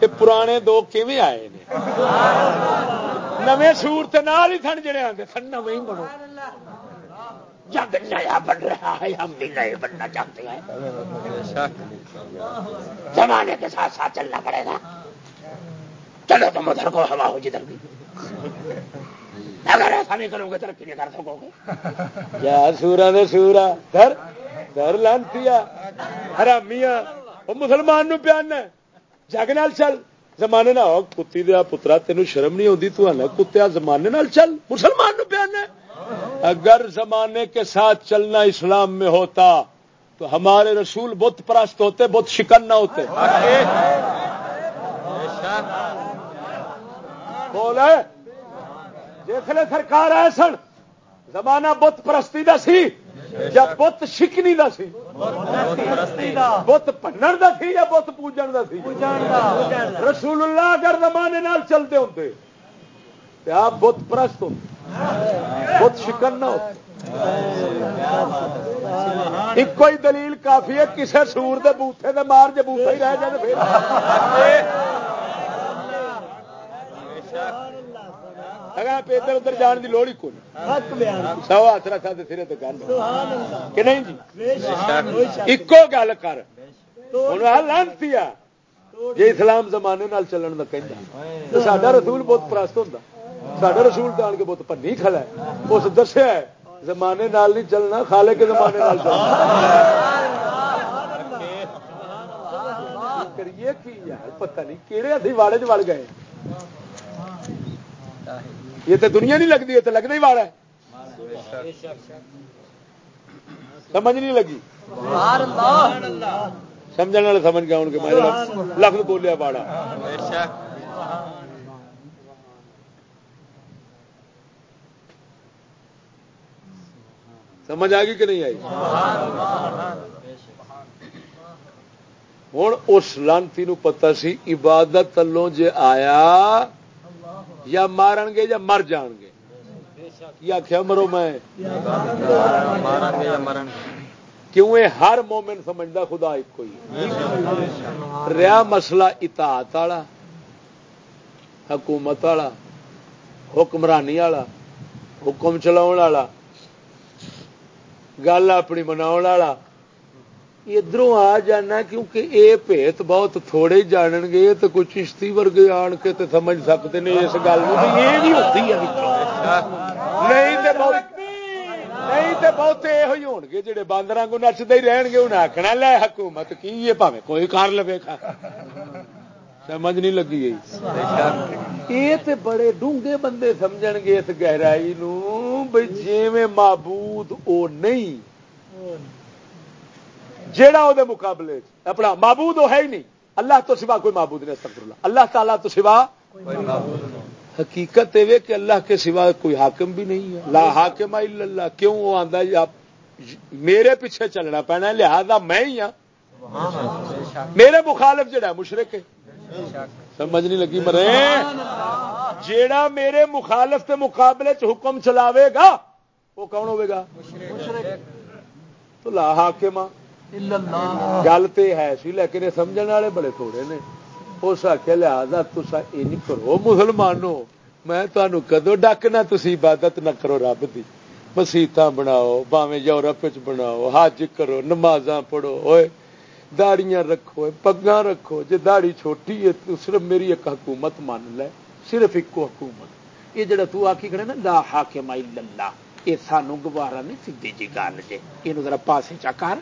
یہ پرانے دو کیویں آئے نے؟ نویں سور ہی سن جڑے آتے سن نو ہی بنو۔ جگ نیا بن رہا ہے، ہم بھی نئے بننا چاہتے ہیں۔ زمانے کے ساتھ ساتھ چلنا پڑے گا۔ چلو تم ادھر کو، ہوا ہو جدھر بھی۔ اگر ایسا نہیں کرو گے، ترقی نہیں کر سکو گے۔ یا سورا نے سورا گھر گھر لانتی حرامیاں وہ مسلمان نو پیان جگ نال چل۔ زمانے نہ کتی دیا پترا تین شرم نہیں آتی تو کتیا زمانے نال چل۔ مسلمان نو پیان اگر زمانے کے ساتھ چلنا اسلام میں ہوتا، تو ہمارے رسول بت پرست ہوتے، بت شکن نہ ہوتے۔ بولے جسے سرکار آئے سن زمانہ بت پرستی دا سی۔ یا بت شکنی دا سی؟ بت پنن دا سی یا بت پوجن دا سی؟ رسول اللہ اگر زمانے نال چلتے ہوں آپ بت پرست ہوتے بت شکن نہ ہوتے ایک کوئی دلیل کافی ہے، کسے سور دے بوٹے دے مار جے بوٹے ہی رہ جائے پھر۔ اگر ادھر ادھر جان کی لوڑ ہی کون سو ہاتھ رکھا تو سرے تو گل کہ نہیں جی ایکو گل کر لانتی جی اسلام زمانے نال چلن کا کہہ سا رسول بہت پرست ہوتا سا رسول تو آن کے بہت پنی کھڑا ہے اس دسیا زمانے نال نہیں چلنا خالے کے زمانے نال چلنا کریے کی یار پتہ نہیں کہڑے ادھی واڑے چ وڑ گئے یہ تو دنیا نہیں لگتی، یہ تو لگنا ہی والا ہے۔ سمجھ نہیں لگی؟ سمجھنے والے سمجھ گیا ان کے لفظ بولیا باڑا سمجھ آ گئی کہ نہیں آئی؟ ہوں، اس لانتی پتا سی، عبادت تلوں جے آیا یا مارن گے یا مر جان گے؟ یا کیا مرو میں؟ کیوں یہ ہر مومن سمجھتا خدا ایک ہی رہا مسئلہ اطاعت والا حکومت والا حکمرانی والا حکم چلا گل اپنی منا ادھر آ جانا کیونکہ یہ بھیت بہت تھوڑے جان گے تو کوئی چشتی ورگے آن کے تو سمجھ سکتے ہیں اس گل یہ بھی ہوتی ہے نہیں تو بہتے یہ ہو گے جہے باندر کو نچتے ہی رہن گے انہیں آخنا لے حکومت کی ہے پاوے کوئی کر لے سمجھ نہیں لگی یہ تے بڑے ڈونگے بندے سمجھ گے اس گہرائی نو بھائی جی معبود او نہیں۔ جیڑا وہ مقابلے اپنا معبود وہ ہے ہی نہیں۔ اللہ تو سوا کوئی معبود نہیں استغفر اللہ اللہ تعالیٰ تو سوا حقیقت یہ کہ اللہ کے سوا کوئی حاکم بھی نہیں ہے۔ لا حاکم اللہ۔ کیوں وہ آتا میرے پیچھے چلنا پینا لہذا میں ہی ہاں۔ میرے مخالف جڑا مشرق ہے۔ سمجھ نہیں لگی مرے۔ جیڑا میرے مخالف کے مقابلے چ حکم چلاوے گا وہ کون ہوے گا؟ تو لا حاکم گل تو ہے سی، لیکن سمجھنے والے بڑے تھوڑے نے۔ اس آخیا لہٰذا تسا یہ کرو مسلمانوں میں تمہیں کدو ڈکنا تھی عبادت نہ کرو رب کی مسیت بناؤ باوے یورپ بناؤ، حج کرو نماز پڑھو۔ ہوئے داڑیاں رکھو پگا رکھو۔ جی داڑی چھوٹی ہے، تو صرف میری ایک حکومت مان لے، صرف ایک حکومت۔ یہ جڑا تو آکی کھڑے نا، لا حاکم الا اللہ۔ یہ سانو گوارا نہیں سیدھی جی گل جی یہ ذرا پاسے چا کر۔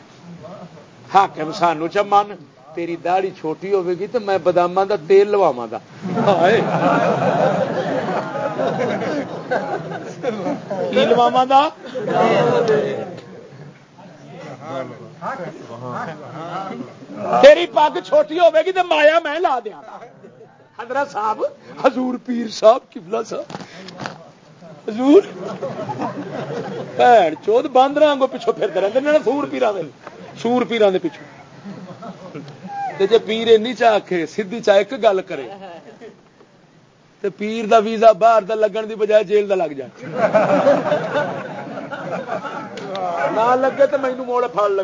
حاکم سانو چا من، تیری داڑی چھوٹی ہوے گی تو میں بادام دا تیل لواوا گا۔ لواوا دا تیری پگ چھوٹی ہوے گی تو مایا میں لا دیا حضرت صاحب، حضور پیر صاحب کبلا صاحب۔ حضور؟ بھن چوت باندر کو پچھو پھرتے رہتے ہیں سور پیران سور پیران پچھو جی پیر این چاہ کے سیدھی چاہ ایک گل کرے تو پیر دا ویزا باہر دا لگن دی بجائے جیل دا لگ جائے نہ لگے تو مینو موڑ پڑ لو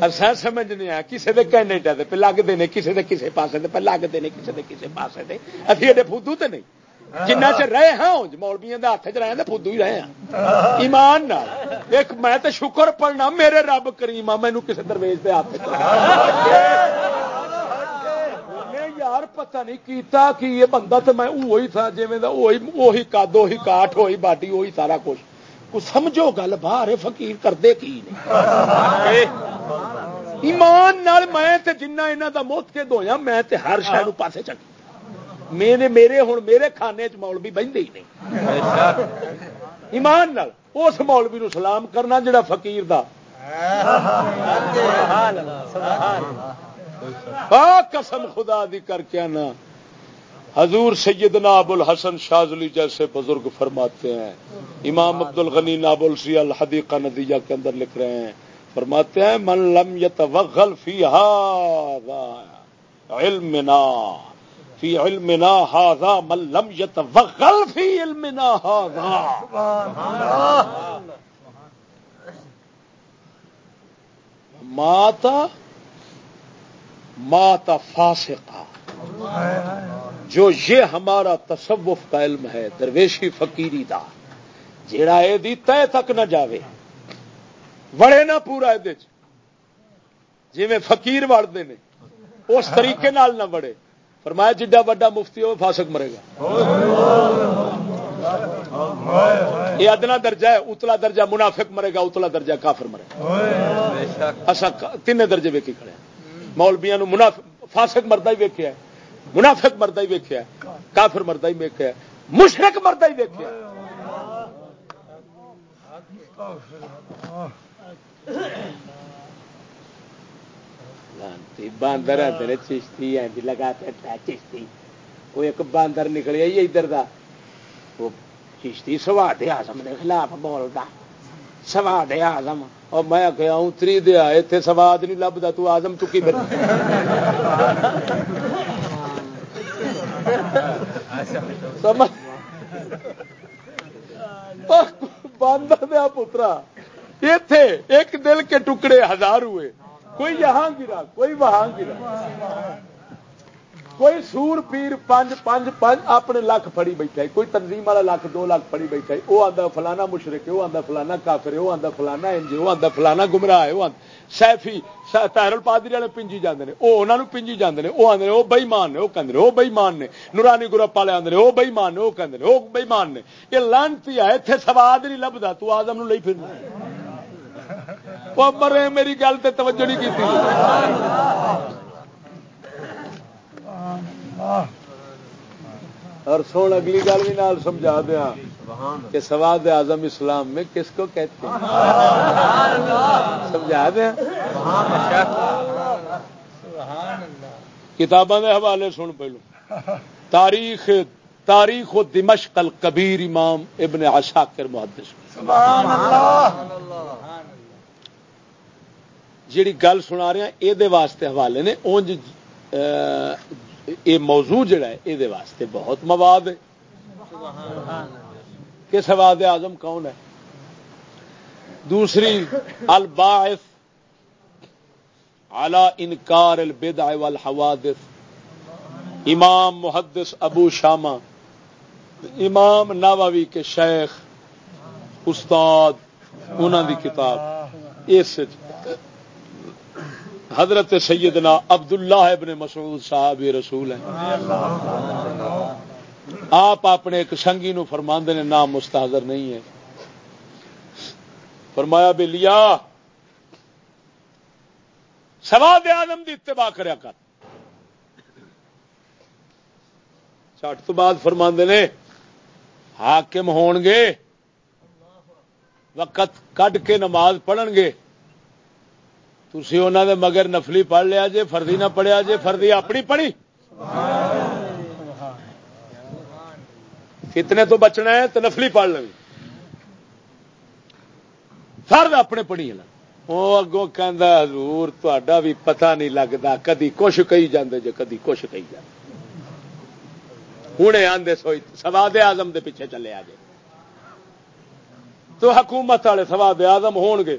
اصا سمجھنے کسی کے کینیڈا پہ لگتے ہیں کسی کے کسی پاس پہ لگتے ہیں کسی کے کسی پاس ابھی ایڈے فدو تو نہیں جنہ چر رہے ہاں مولبیا کے ہاتھ چ رہے تو فدو ہی رہے ہیں ایمان ایک میں تو شکر پڑنا میرے رب کریم مینو کسی درویش کے ہاتھ یار پتہ نہیں کیتا کہ یہ بندہ تو میں وہی تھا جی وہی کد وہی کاٹ ہوئی باڈی وہی سارا کچھ۔ کو سمجھو گل باہر فقیر کرتے کی ایمان نال میں تے جنہ انہاں دا موت کے دویا میں تے ہر شہر پاسے چکی۔ میرے میرے ہوں میرے کھانے چ مولوی بہتے ہی نہیں۔ ایمان نال اس مولوی نو سلام کرنا جڑا فقیر دا۔ ہاں، قسم خدا دی کر کے نا حضور سیدنا ابو الحسن شاذلی جیسے بزرگ فرماتے ہیں۔ امام عبد الغنی نابل سی الحدیقہ ندیجہ کے اندر لکھ رہے ہیں۔ فرماتے ہیں، من لم يتوغل فی هذا علمنا، فی علمنا هذا من لم يتوغل فی علمنا هذا ماتا ماتا فاسقہ۔ جو یہ ہمارا تصوف کا علم ہے درویشی فقیری دا جیڑا اے دی تے تک نہ جاوے۔ وڑے نہ پورا جی میں فقیر وڑتے ہیں اس طریقے نال نہ وڑے۔ فرمایا جڈا وڈا مفتی ہو فاسق مرے گا۔ یہ ادنا درجہ ہے اتلا درجہ منافق مرے گا اتلا درجہ کافر مرے گا۔ اصا تین درجے ویکھی کھڑے مولبیا فاسق مردہ ہی ویکیا منافق مردہ ہی ویکیا کافر مردہ ہی ویکیا مشرق مردہ ہی ویکیا باندر آدھے چشتی لگاتے چشتی۔ وہ ایک باندر نکلیا ہی ادھر دا۔ وہ چشتی سوا دے آزم کے خلاف بولتا سوا دے آزم۔ اور میں کہ اتری دیا اتنے سواد نہیں لبتا تو آزم چکی پھر باندر دیا پترا۔ اتے ایک دل کے ٹکڑے ہزار ہوئے۔ کوئی یہاں گرا، کوئی وہاں گرا۔ کوئی سور پیر پانچ پانچ پانچ اپنے لکھ فڑی بیٹھا ہے کوئی تنظیم والا لکھ دو لاکھ فڑی بیٹھا ہے۔ وہ آتا فلانا مشرق ہے وہ آتا فلانا کافر ہے وہ آتا فلانا انج وہ آتا فلانا گمراہ ہے وہ سیفی تیرل پادری والے پنجی جانے وہ انہوں پنجی جانے وہ آدھے وہ بئیمان نے وہ کہتے وہ بئیمان نے۔ نورانی گروپ والے آدھے وہ بئیمان نے وہ کہتے وہ بئیمان نے۔ یہ لانتی ہے اتنے سواد نہیں لبتا تو آدم لے پھر۔ وہ مرے میری گل تے توجہ نہیں کی اور سن اگلی گل بھی نال سمجھا دیا کہ سواد اعظم اسلام میں کس کو کہتے ہیں؟ سمجھا دیا کتابوں کے حوالے سن پہلو۔ تاریخ تاریخ و دمشق الکبیر امام ابن عساکر محدث۔ جیڑی گل سنا رہے ہیں یہ واسطے حوالے نے اونج یہ موضوع جڑا ہے، یہ واسطے بہت مواد ہے۔ کہ سواد اعظم کون ہے؟ دوسری، الباعث على انکار البدع والحوادث۔ امام محدث ابو شامہ، امام ناوی کے شیخ، استاد انہوں دی کتاب۔ اس حضرت سیدنا عبداللہ ابن مسعود صاحب رسول ہیں۔ آپ اپنے ایک سنگی نو فرماندے نے نام مستحضر نہیں ہے۔ فرمایا بے لیا، سواد آدم دی اتباع کریا کر۔ چٹ تو بعد فرماندے نے، حاکم ہون گے، وقت کڈ کے نماز پڑھن گے۔ تھی انہوں نے مگر نفلی پڑھ لیا جے، فردی نہ پڑھیا جے، فردی اپنی پڑھی؟ کتنے تو بچنا ہے تو نفلی پڑھ لو فرد اپنے پڑھی وہ اگوں کہ حضور تا بھی پتہ نہیں لگتا کدی کچھ کہی جاندے جے کدی کچھ کہی جاندے۔ ہوں آدھے سوئی، سواد آزم دے پیچھے چلے آ گئے تو حکومت والے سواد آزم ہون گے۔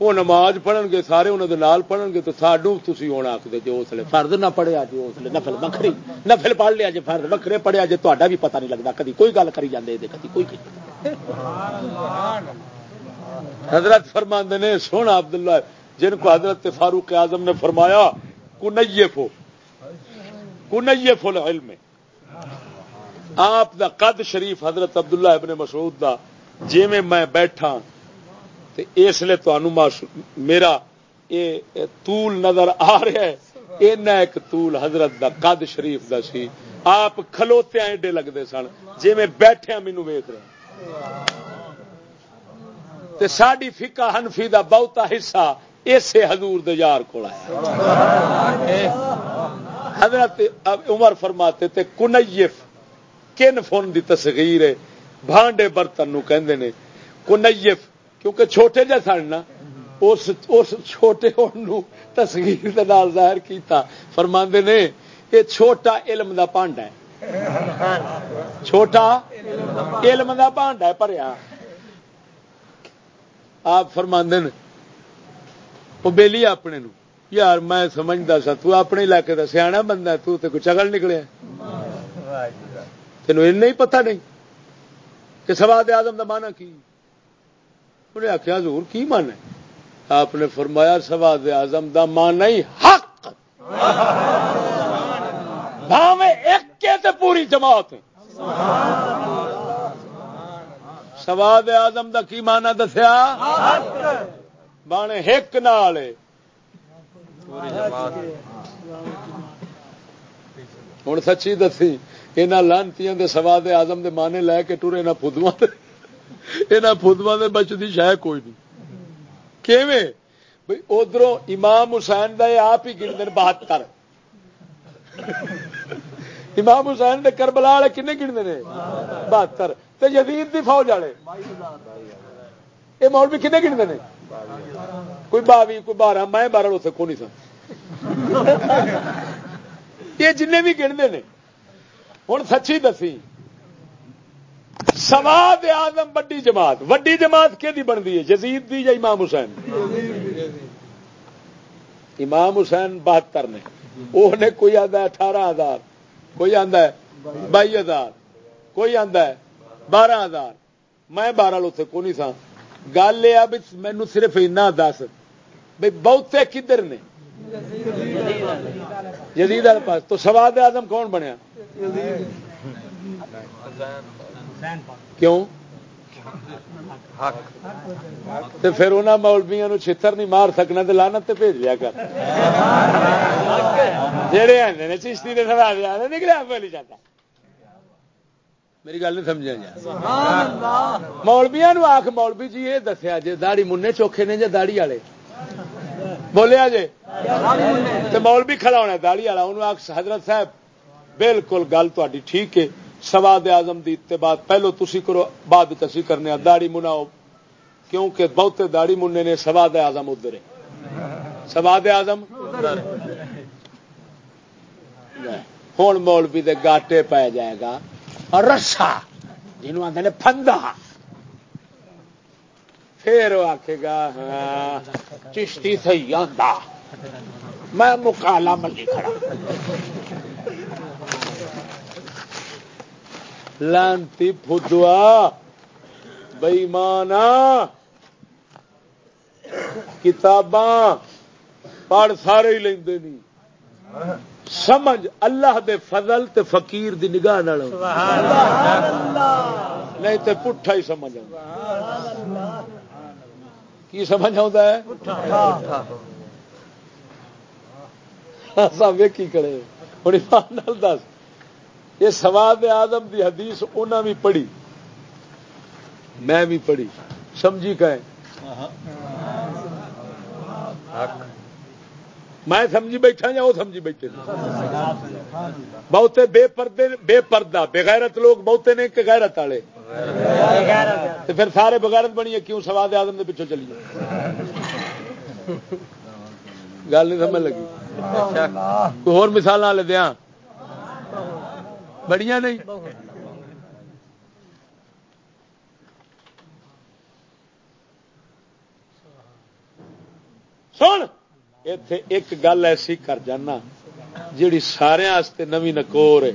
وہ نماز پڑھن گے، سارے انہوں نال پڑھن گے، تو ساڈو تھی ہونا آخر جو اس لیے فرد نہ پڑھیا جی اس لیے نفل وکری نفل پڑھ لیا جی فرد وکرے پڑھیا جی تا بھی پتا نہیں لگتا کدی کوئی گل کری جانے کدی کوئی حضرت فرماند نے، سونا عبد اللہ جن کو حضرت فاروق اعظم نے فرمایا کنیف ہو کنیف العلم۔ آپ دا قد شریف حضرت عبداللہ ابن مسعود دا جی میں میں بیٹھا اس لیے میرا یہ طول نظر آ رہا ہے۔ ایک طول حضرت دا قد شریف دا سی۔ آپ کھلوتے ایڈے لگتے سن۔ جی میں بیٹھے ہاں مینو ویخ رہا ساری فکا ہنفی دا بہتا حصہ اسے حضور دے یار کو آیا۔ حضرت عمر فرماتے تے کنیف کن فون دی تصغیر ہے۔ بھانڈے برتن نو کہندے نے۔ کنیف کیونکہ چھوٹے جہ سن نا، اس چھوٹے تصویر ظاہر کیتا۔ فرماندے نے، یہ چھوٹا علم دا پانڈا ہے۔ چھوٹا علم دا پانڈا ہے پریا آپ فرماندے نے، وہ بیلی اپنے نو، یار میں سمجھتا سا، تو اپنے علاقے کا سیاح بندہ تو تے کوئی چگل نکلے تینوں ہی پتہ نہیں کہ سواد آدم دا مانا کی۔ انہیں آخیا زور کی من ہے آپ نے فرمایا سواد آزم دا مان نہیں حق۔ ایک تے پوری جماعت سواد آزم دا کی مانا دسیا؟ بانے ہک نال ہوں سچی دسی یہاں لانتی سواد آزم دے مانے لے کے ٹورے نہ فدو یہاں فدوا دے بچتی شہ کوئی نہیں ادھر امام حسین کا آپ ہی گنتے ہیں بہتر امام حسین دے کربلا والے کنے گنتے ہیں بہتر یزید دی فوج والے یہ مول بھی کنے گنتے ہیں کوئی باوی کوئی بارہ میں بارہ اتنے کو نہیں سن یہ جن بھی گنتے ہیں ہوں سچی دسی سواد آدم وڈی جماعت وڈی جماعت کہ بنتی ہے؟ جزید دی یا امام حسین امام حسین بہتر نے۔ وہ کوئی آدھا اٹھارہ ہزار، کوئی آدھا ہے بائی ہزار، کوئی آدھا ہے بارہ ہزار۔ میں بارہ لوتے کو نہیں تھا گل یہ بھی مینو صرف اینا دس۔ بھائی بہتے کدھر نے؟ جدید پاس۔ تو سواد آدم کون بنیا؟ کیوں؟ پھر انہوں مولبیا چھتر نہیں مار سکنا تو لانا تو بھیج لیا کر۔ جہے آتے چشتی نے سوا دیا نکلیا بولی جاتا میری گل نہیں سمجھا جا مولبیا آخ مولبی جی یہ دسیا جی داڑی منے چوکھے نے جی داڑی والے بولیا جی مولبی کھڑا ہونا داڑی والا انہوں آخ حضرت صاحب بالکل گل تھی ٹھیک ہے۔ سواد آزم کی اتباع، پہلو تسی کرو، بعد تسی کرنے داڑی مناؤ، کیونکہ بہتے داڑی مننے نے سواد آزم ادھر سواد آزم ہوں مولوی دے گاٹے پی جائے گا۔ اور رسا جنوب آتے فندا پھر وہ آخے گا ہاں، چشتی سی آتا میں مکالا ملی کھڑا۔ لانتی فدوا بئیمانا، کتاباں، پڑھ سارے ہی لیندے نہیں سمجھ، اللہ دے فضل تے فقیر دی نگاہ نال۔ نہیں تے پٹھا ہی سمجھ کی سمجھ آتا ہے؟ ہاں، سب ویکھی کرے ہوں ایمان دس۔ یہ سواد آدم دی حدیث انہیں بھی پڑھی، میں بھی پڑھی۔ سمجھی کہ میں سمجھی بیٹھا یا وہ سمجھی بیٹھے بہتے بے پردے، بے پردہ، بغیرت لوگ بہتے نے کہ غیرت والے۔ پھر سارے بغیرت بنی ہے، کیوں سواد آدم کے پیچھے چلیے گل نہیں سمجھ لگی۔ کوئی مثال لے دیا۔ بڑی نہیں؟ سن اتے ایک گل ایسی کر جانا جیڑی سارے نوی نکور ہے۔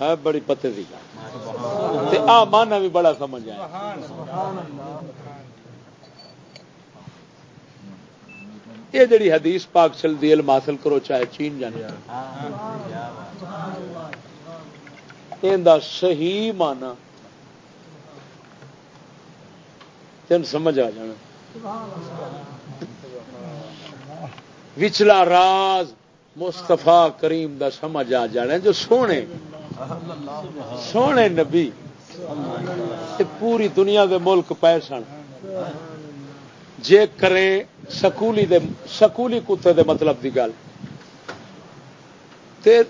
ہاں، بڑی پتے کی گل۔ آ مانا بھی بڑا سمجھ آیا۔ یہ جڑی حدیث پاک چلتی علم حاصل کرو چاہے چین جانے۔ صحیح مانا تین سمجھ آ جانا۔ وچلا راز مستفا کریم دا سمجھ آ جانا جو سونے سونے نبی۔ پوری دنیا دے ملک پے سن جے کرے سکولی دے سکولی کتے دے مطلب دی گل۔ تے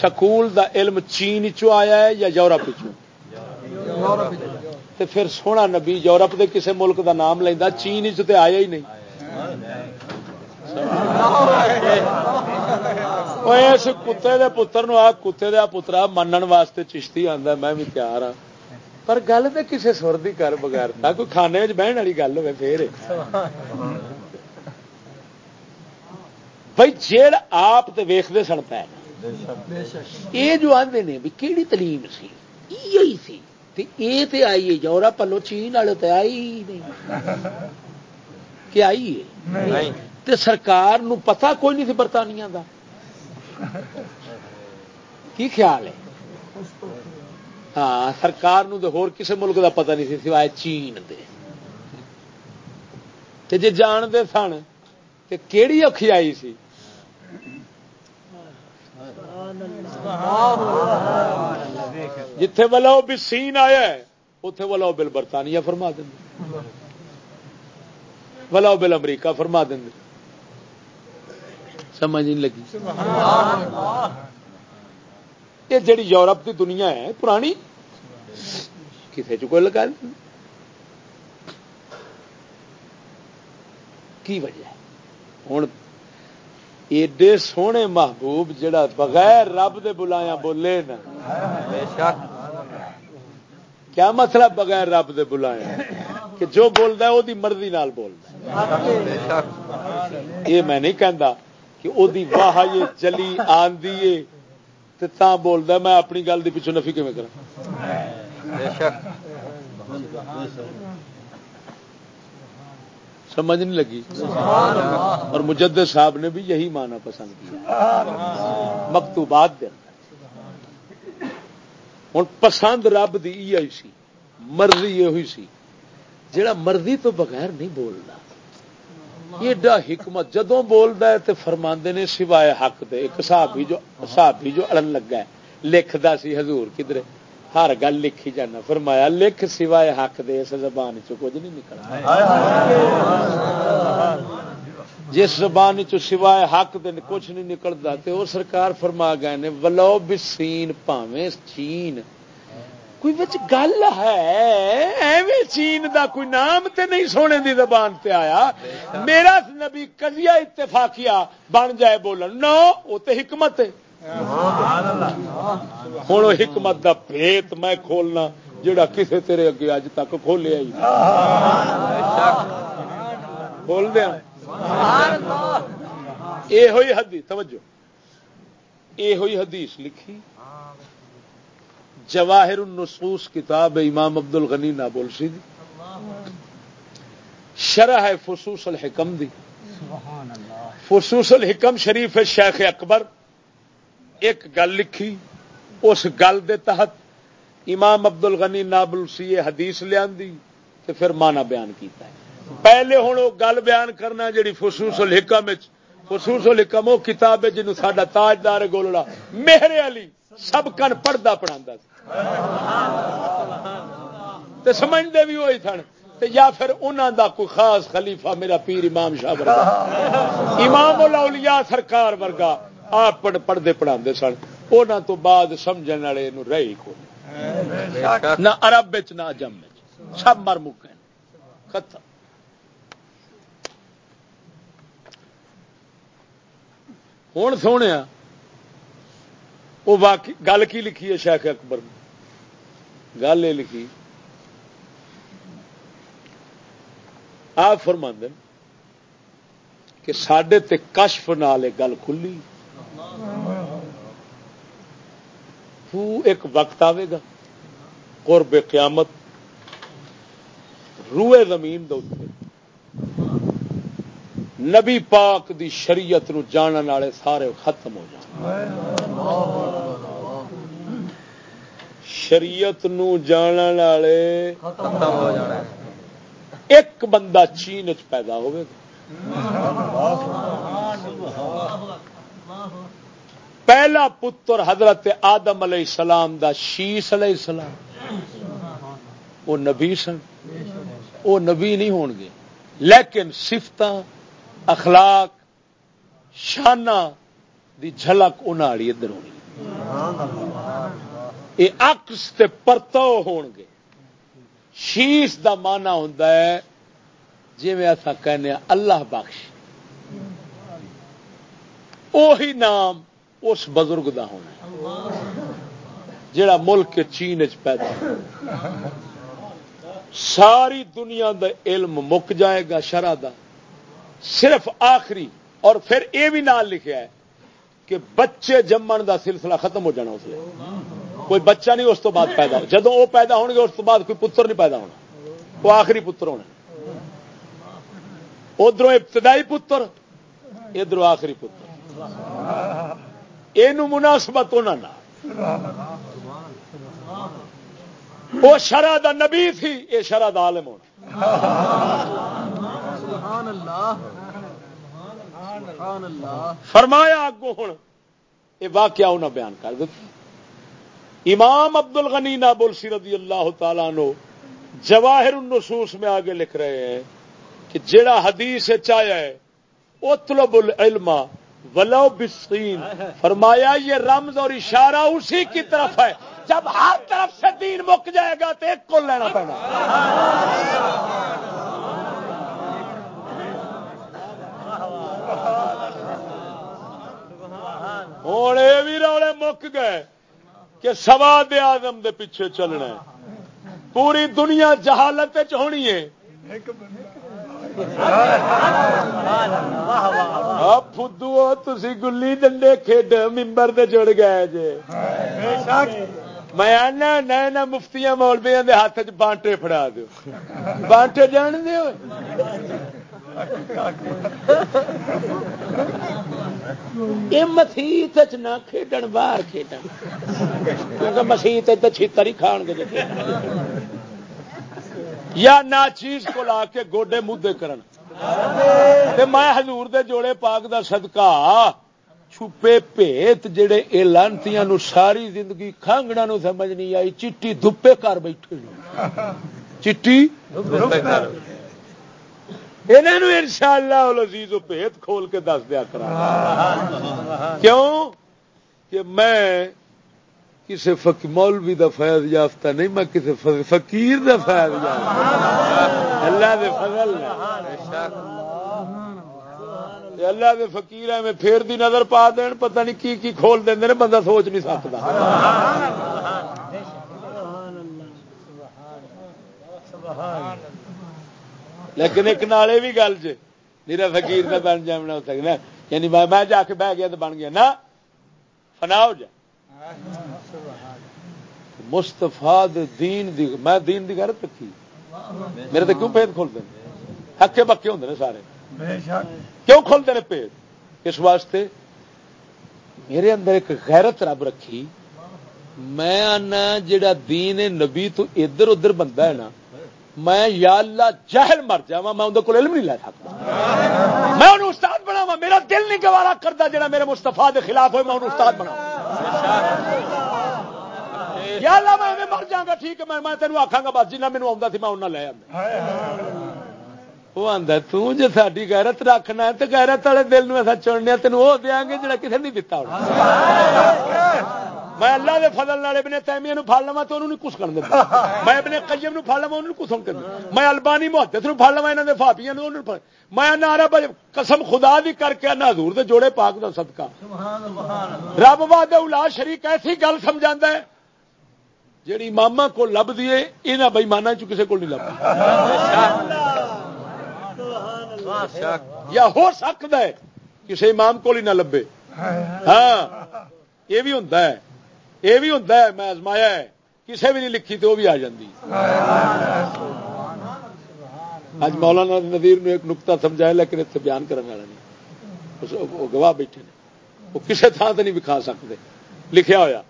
سکول دا علم چین چو آیا ہے یا یورپ چو تے پھر سونا نبی یورپ دے کسے ملک دا نام لینا چین چ تے آیا ہی نہیں۔ اس کتے دے پتر نو آ، کتے دیا پترا منن واسطے چشتی آتا میں بھی تیار ہاں۔ پر گل تو کسی سر کی کر بغیر کوئی کھانے میں بہن والی گل ہوئے پھر۔ بھائی جیڑ آپ ویختے سن پہ یہ جو آتے ہیں بھی کہڑی تلیم سی؟ سی۔ یہ تے آئی ہے یورپ پلو چین والے تو آئی نہیں۔ کہ آئی ہے؟ تے سرکار نو پتا کوئی نہیں سی برطانیہ دا۔ کی خیال ہے؟ ہاں سرکار نو ہور کسے ملک دا پتہ نہیں سی سوائے چین دے۔ تے جے جانتے سن تے کیڑی اکھی آئی سی؟ جتھے ولو بھی سین آیا ہے اتے ولو بل برطانیہ فرما دیں ولو بل امریکہ فرما دیں سمجھ نہیں لگی۔ یہ جڑی یورپ کی دنیا ہے، پرانی کسی چ کوئی لگا کی وجہ ہے؟ ہوں ایڈے سونے محبوب جڑا بغیر رب دے بلایا بولے نا۔ کیا مطلب بغیر رب دے بلایا کہ جو بولتا وہ مرضی نال بولتا یہ میں نہیں کہتا کہ وہ واہ یہ چلی آدھی بولتا میں اپنی گل کی پچھو نفی کیون کرا سمجھ نہیں لگی۔ اور مجدد صاحب نے بھی یہی مانا پسند کیا۔ مکتوبات دے ہوں پسند رب دی آئی سی، مرضی یہ ہوئی سی۔ جڑا مرضی تو بغیر نہیں بولتا ایڈا حکمت، جدوں بولتا ہے تو فرما نے سوائے حق دے۔ ایک صحابی جو صحابی جو اڑن لگا ہے لکھتا سی حضور کدھر ہر گل لکھی جانا۔ فرمایا لکھ سوائے حق دے اس زبان کچھ نہیں نکلنا جس زبان سوائے حق دے کچھ نہیں نکلتا تو وہ سرکار فرما گئے نے ولو بسین پاویں چین۔ کوئی بچ گل ہے؟ ایویں چین دا کوئی نام تے نہیں سونے دی زبان تے آیا۔ میرا نبی کزیا اتفاقیہ بن جائے بولن۔ نو وہ تے حکمت ہے۔ ہوں حکمت دا پیت میں کھولنا جڑا کسے تیرے اگے اج تک کھولیا بول دیا۔ یہ حدیث توجہ۔ یہ ہوئی حدیث لکھی۔ جواہر النصوص کتاب امام عبد الغنی سی دی۔ شرح ہے فصوص الحکم دی۔ فصوص الحکم شریف شیخ اکبر۔ ایک گل لکھی، اس گل دے تحت امام ابد ال غنی نابل سی حدیث لیا پھر مانا بیان کیتا ہے۔ پہلے ہوں وہ گل بیان کرنا جی فسوس الحکم فسوس الحکم وہ کتاب ہے جنوب سا تاجدار گولڑا۔ میرے علی سب کن پڑھتا پڑھا سمجھتے بھی وہی سن یا پھر انہوں دا کوئی خاص خلیفہ میرا پیر امام شاہ ورگا۔ امام الاولیاء سرکار ورگا۔ آپ پڑھتے پڑھا سن انہوں تو بعد سمجھ والے رہی کو نہ ارب نہ اجم سب مر مکے ختم۔ ہوں سونے وہ گل کی لکھی ہے شیخ اکبر نے؟ گل یہ لکھی۔ آپ فرماند کہ سڈے کشف نال گل کھلی۔ ایک وقت آئے گا قرب قیامت روئے زمین نبی پاک دی شریعت نو جانن والے سارے ختم ہو جان۔ شریعت نو جانن والے ایک بندہ چین چ پیدا ہوئے گا۔ پہلا پتر حضرت آدم علیہ السلام دا شیش علیہ السلام۔ وہ نبی سن۔ وہ نبی نہیں ہون گے۔ لیکن سفت اخلاق شانہ دی جھلک انہی ادھر ہونی۔ یہ اکس پرتو ہون گے۔ شیش دا مانا ہوں جی میں ایسا کہنے اللہ بخش۔ وہی نام اس بزرگ دا ہونا جڑا ملک چین چ پیدا ساری دنیا دا علم مک جائے گا شرح دا۔ صرف آخری۔ اور پھر یہ بھی نال لکھا ہے کہ بچے جمن دا سلسلہ ختم ہو جانا اس لیے کوئی بچہ نہیں اس تو بعد پیدا ہو۔ جدو وہ پیدا ہو گے اس تو بعد کوئی پتر نہیں پیدا ہونا۔ وہ آخری پتر ہونا ادھر ابتدائی پتر ادھر آخری پتر۔ یہ مناسبت وہ شرح دا نبی تھی، یہ شرح دا عالم ہونا۔ فرمایا اگو ہوں یہ واقعہ انہیں بیان کر دیتا امام ابد ال غنی رضی اللہ تعالیٰ نو جواہر النصوص میں آگے لکھ رہے ہیں کہ جڑا حدیث چایا ہے اتلب العلم ولو بسین فرمایا یہ رمز اور اشارہ اسی کی طرف ہے۔ جب ہر طرف سے دین مک جائے گا تو ایک کو لینا پڑنا والے مک گئے کہ سواد آدم دے پیچھے چلنا ہے۔ پوری دنیا جہالت ہونی ہے۔ فدو تھی گلی ڈنڈے کھیڈ ممبر دے جڑ گئے جے میں آنا نہ مفتیاں ہاتھ چ بانٹے فڑا دو بانٹے جان دو مسیت نہ کھیڈن باہر کھیڈن کیونکہ مسیت چھیتر ہی کھان گے یا نہ چیز کو لا کے گوڈے مدے کرن۔ تے میں حضور دے جوڑے پاک دا صدقہ چھپے پیت جڑے اے لانتیاں نو ساری زندگی کھانگنا نو سمجھ نہیں آئی، چٹی دھپے کر بیٹھے چٹی انہوں ان شاء اللہ لذیذ پیت کھول کے دس دیا کرا۔ کیوں؟ کہ میں کسی فکی مولوی دا فیض یافتہ نہیں، میں کسی فقیر دا فیض یافتہ اللہ دے فضل اللہ دے فقیر میں پھر دی نظر پا دین، پتہ نہیں کی کی کھول دیں بندہ سوچ نہیں سکتا۔ لیکن ایک نالے بھی گل جی میرا فقیر کا بن جا ہو سکنا یعنی میں جا کے بہ گیا تو بن گیا۔ نا فنا ہو جا۔ مستفا دین دی میں دین دی غیرت رکھی. میرے تو کیوں پیٹ کھولتے ہیں؟ ہکے بکے ہوں سارے. کیوں کھولتے ہیں پیٹ؟ اس واسطے میرے اندر ایک غیرت رب رکھی. میں آنا جڑا دین نبی تو ادھر ادھر بندہ ہے نا میں یا اللہ جہل مر جا میں اندر کو علم نہیں لے سکتا۔ میں انہوں استاد بناوا میرا دل نہیں گوارا کرتا جا میرے مستفا کے خلاف ہوئے میں انہوں استاد بنا یا اللہ، میں مر جا گا، ٹھیک ہے، میں تینوں آخا گا، بس جنہیں مینو آتا سی، میں انہیں لے آتا وہ آتا تھی ساری گیرت رکھنا ہے تو گیرت والے دل میں چننے تینوں وہ دیا گے جا کسی نہیں دتا میں اللہ دے فضل والے ابن تیمیہ نو پھڑ لواں تو انہوں نے کس کر دیندا میں ابن قیم نو پھڑ لواں، انہوں نے کس کر میں البانی محدث نو پھڑ لواں انہاں دے فاپیاں نو، انہوں نے میں انا عرب، قسم خدا دی کر کے انا حضور دے جوڑے پاک دا صدقہ۔ سبحان اللہ رب واد اولاد شریک ایسی گل سمجھاندا ہے جیڑی امامہ کو لب دیے انہاں بے ایماناں چ کسے کول نہیں لب۔ سبحان اللہ یا ہو سکتا ہے کسی امام کو ہی نہ لبے۔ ہاں یہ بھی ہوتا ہے۔ یہ بھی ہے میں ازمایا ہے کسی بھی نہیں لکھی تو وہ بھی آ جاتی اج مولانا ندیر نے ایک نقطہ سمجھایا لیکن اتنے بیان کرنے والا نہیں۔ وہ گواہ بیٹھے نے۔ وہ کسی تھان سے نہیں بکھا سکتے۔ لکھیا ہوا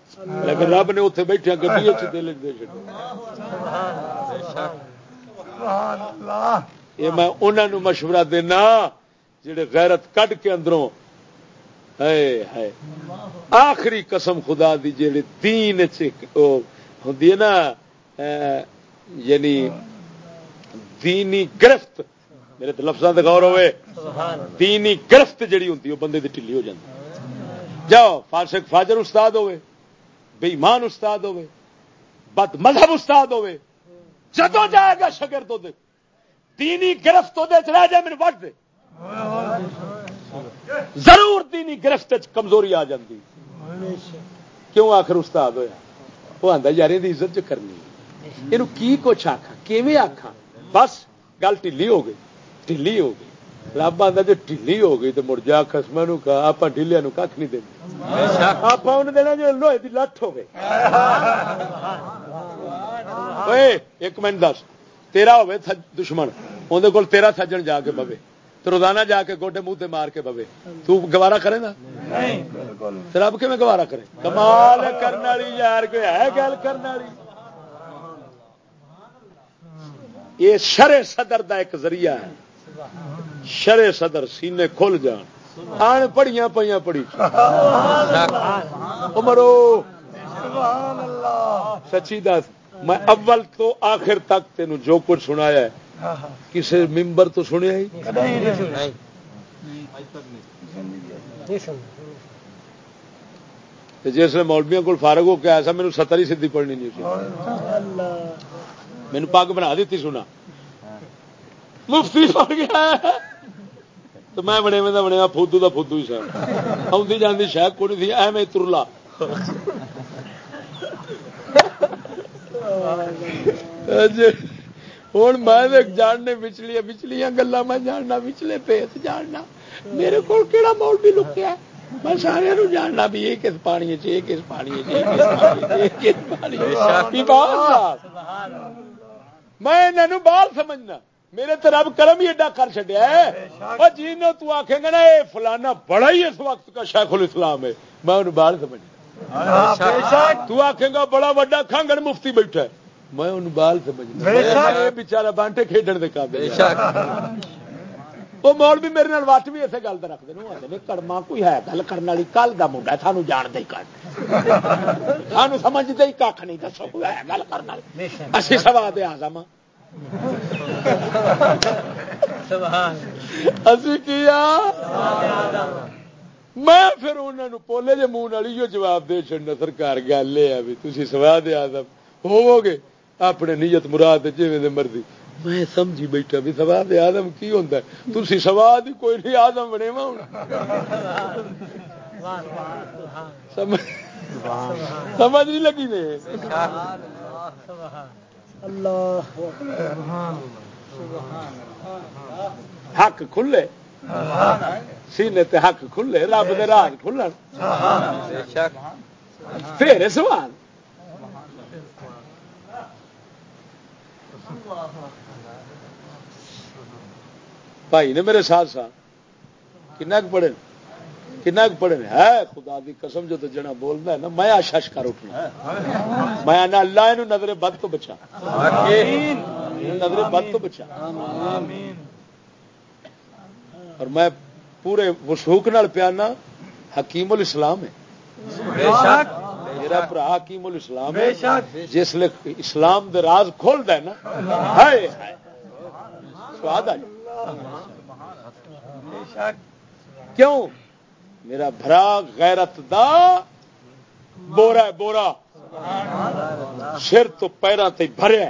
لیکن رب نے اتنے بیٹھے گڈی دل دے یہ میں انہوں مشورہ دینا جڑے غیرت کڈ کے اندروں ہے آخری قسم خدا دی جیڑی دین ہوں نا یعنی دینی گرفت۔ میرے تو لفظوں کا غور ہوئے۔ دینی گرفت جڑی ہوں وہ بندے کی ٹھلی ہو جاتی جاؤ، فاسق، فاجر استاد ہوے بےمان استاد ہوے بد مذہب استاد ہوے جدو جائے گا شگر تو دے دینی گرفت رہ جائے، میرے وٹ دے۔ ضرور گرفت کمزوری آ جاتی کیوں آخر استاد ہوا وہ آتا یار یہ عزت چ کرنی یہ کی کچھ آخا کیویں آخا بس گل ٹھلی ہو گئی۔ ٹھلی ہو گئی۔ رب آتا جو ٹھلی ہو گئی تو مڑ جا خسما آپ ڈھلیا کھ نہیں دیں آپ دینا جو لوہے کی لٹ ہو گئی ایک منٹ دس۔ تیرا ہوے دشمن۔ اندر کول تیرا سجن جا کے بوے تو روزانہ جا کے گوڈے منہ مار کے بوے۔ تو گوارا کرے نا؟ رب کی گوارا کرے؟ کمال کرنے والی یار کوئی ہے گل کرنے والی؟ یہ شر صدر دا ایک ذریعہ ہے۔ شر صدر سینے کھل جان۔ آن پڑیاں پڑیاں پڑی مرو۔ سچی دس میں اول تو آخر تک تین جو کچھ سنایا ہے کسی ممبر تو سنیا ہی؟ جس نے مولبیا کو فارغ ہو کے آیا میرے ستر ہی سیدھی پڑھنی نہیں مینو پگ بنا دیتی سنا۔ مفتی پڑ گیا۔ تو میں بنے میں بنے فودو کا فودو ہی سر آدھی جانے شاید کو نہیں تھی ایم ترلا۔ ہوں میں جاننے بچلی بچلیاں گلا میں جاننا بچلے پیت جاننا۔ میرے کو کہڑا مول بھی لکیا میں سارے جاننا بھی یہ کس پانی چ کس پانی میں بال سمجھنا۔ میرے تو رب کرم ہی ایڈا کر چڈیا ہے۔ جی نے تو آخے گا نا یہ فلانا بڑا ہی اس وقت کا شیخ الاسلام ہے۔ میں انہوں بال سمجھنا۔ تو آخے گا بڑا وا کھانگڑ مفتی بیٹھا ہے۔ میں ان بال سمجھنا بچارا بانٹے کھیڈن دے قابل وہ مول بھی میرے وٹ بھی اسے گل رکھتے ہیں کڑما کوئی ہے گل کرنے والی؟ کل کا منڈا سانو جان دے سانو سمجھتے ہی کھ نہیں دسو کوئی ہے گل کرنے اسی سوا دے آزم۔ اسی کیا میں پھر انہوں پولے جے منہ والی جواب دے چڑنا سرکار گل یہ ہے بھی تھی سوا دے آزم۔ ہوو گے اپنے نیت مراد جی مرضی۔ میں سمجھی بیٹھا بھی سواد آدم کی ہوتا ہے؟ تھی سواد ہی کوئی نہیں آدم بنے سمجھ نہیں لگی نے حق کھلے۔ سینے تے حق کھلے رب دے راج کھلن۔ پھر سوال۔ بھائی نے میرے ساتھ ساتھ۔ کن پڑھے؟ کن پڑھے؟ ہے خدا دی قسم جو تو جنا بولنا ہے نا میں آشش کر اٹھنا۔ میں اللہ یہ نظر بد تو بچا۔ نظر بد تو بچا۔ اور میں پورے وسوک نال پیانا حکیم الاسلام ہے۔ میرا برا حکیم الاسلام ہے۔ جس لیے اسلام دے راز کھول دے نا۔ ہائے سواد آ کیوں؟ میرا بھرا غیرت دا بورا ہے بورا۔ سر تو پیرا تے بھرے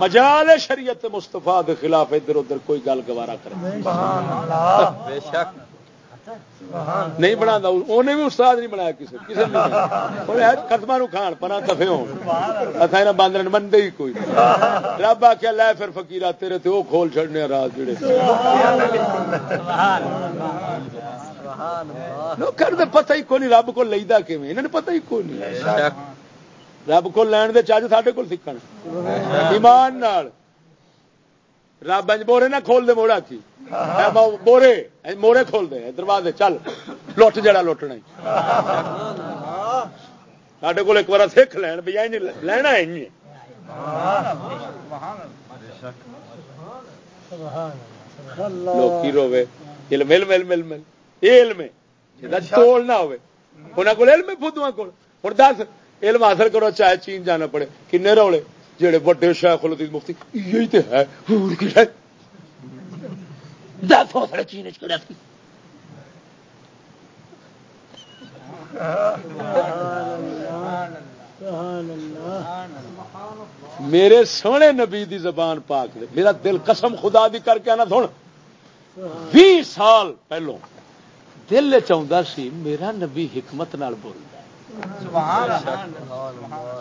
مجال شریعت مستفا کے خلاف ادھر ادھر کوئی گل گوارا کرے۔ بے شک۔ نہیں بنا انہیں بھی استاد نہیں بنایا کسی کسی نے قدم کھان پنا تفے ہو باندر منتے ہی کوئی رب آ کے لے پھر فکیر تیرے تے وہ کھول چڑنے رات جڑے۔ کر پتہ ہی کوئی نہیں، رب کو لیدا کیویں؟ انہوں نے پتہ ہی کوئی نہیں۔ رب کو لین دے چاج ساڈے کول سیکھن۔ ایمان نال۔ رب انج بورے نہ کھول دے، موڑا کی؟ بورے مورے کھول دے دروازے چل۔ لٹ جڑا لٹنا سڈے کو ایک بار سیکھ لین بھائی لینا لوکی روے علم علم علم علم یہ علم۔ ہے نہ ہوے علم دس علم حاصل کرو چاہے چین جانا پڑے کن رولے۔ جہے وڈے شیخ الدین مفتی یہی ہے۔ دس حوصلے چین چڑیا میرے سونے نبی دی زبان پاک دے۔ میرا دل قسم خدا دی کر کے آنا سن۔ بھی سال پہلو دل چاہتا سی، میرا نبی حکمت نال بولتا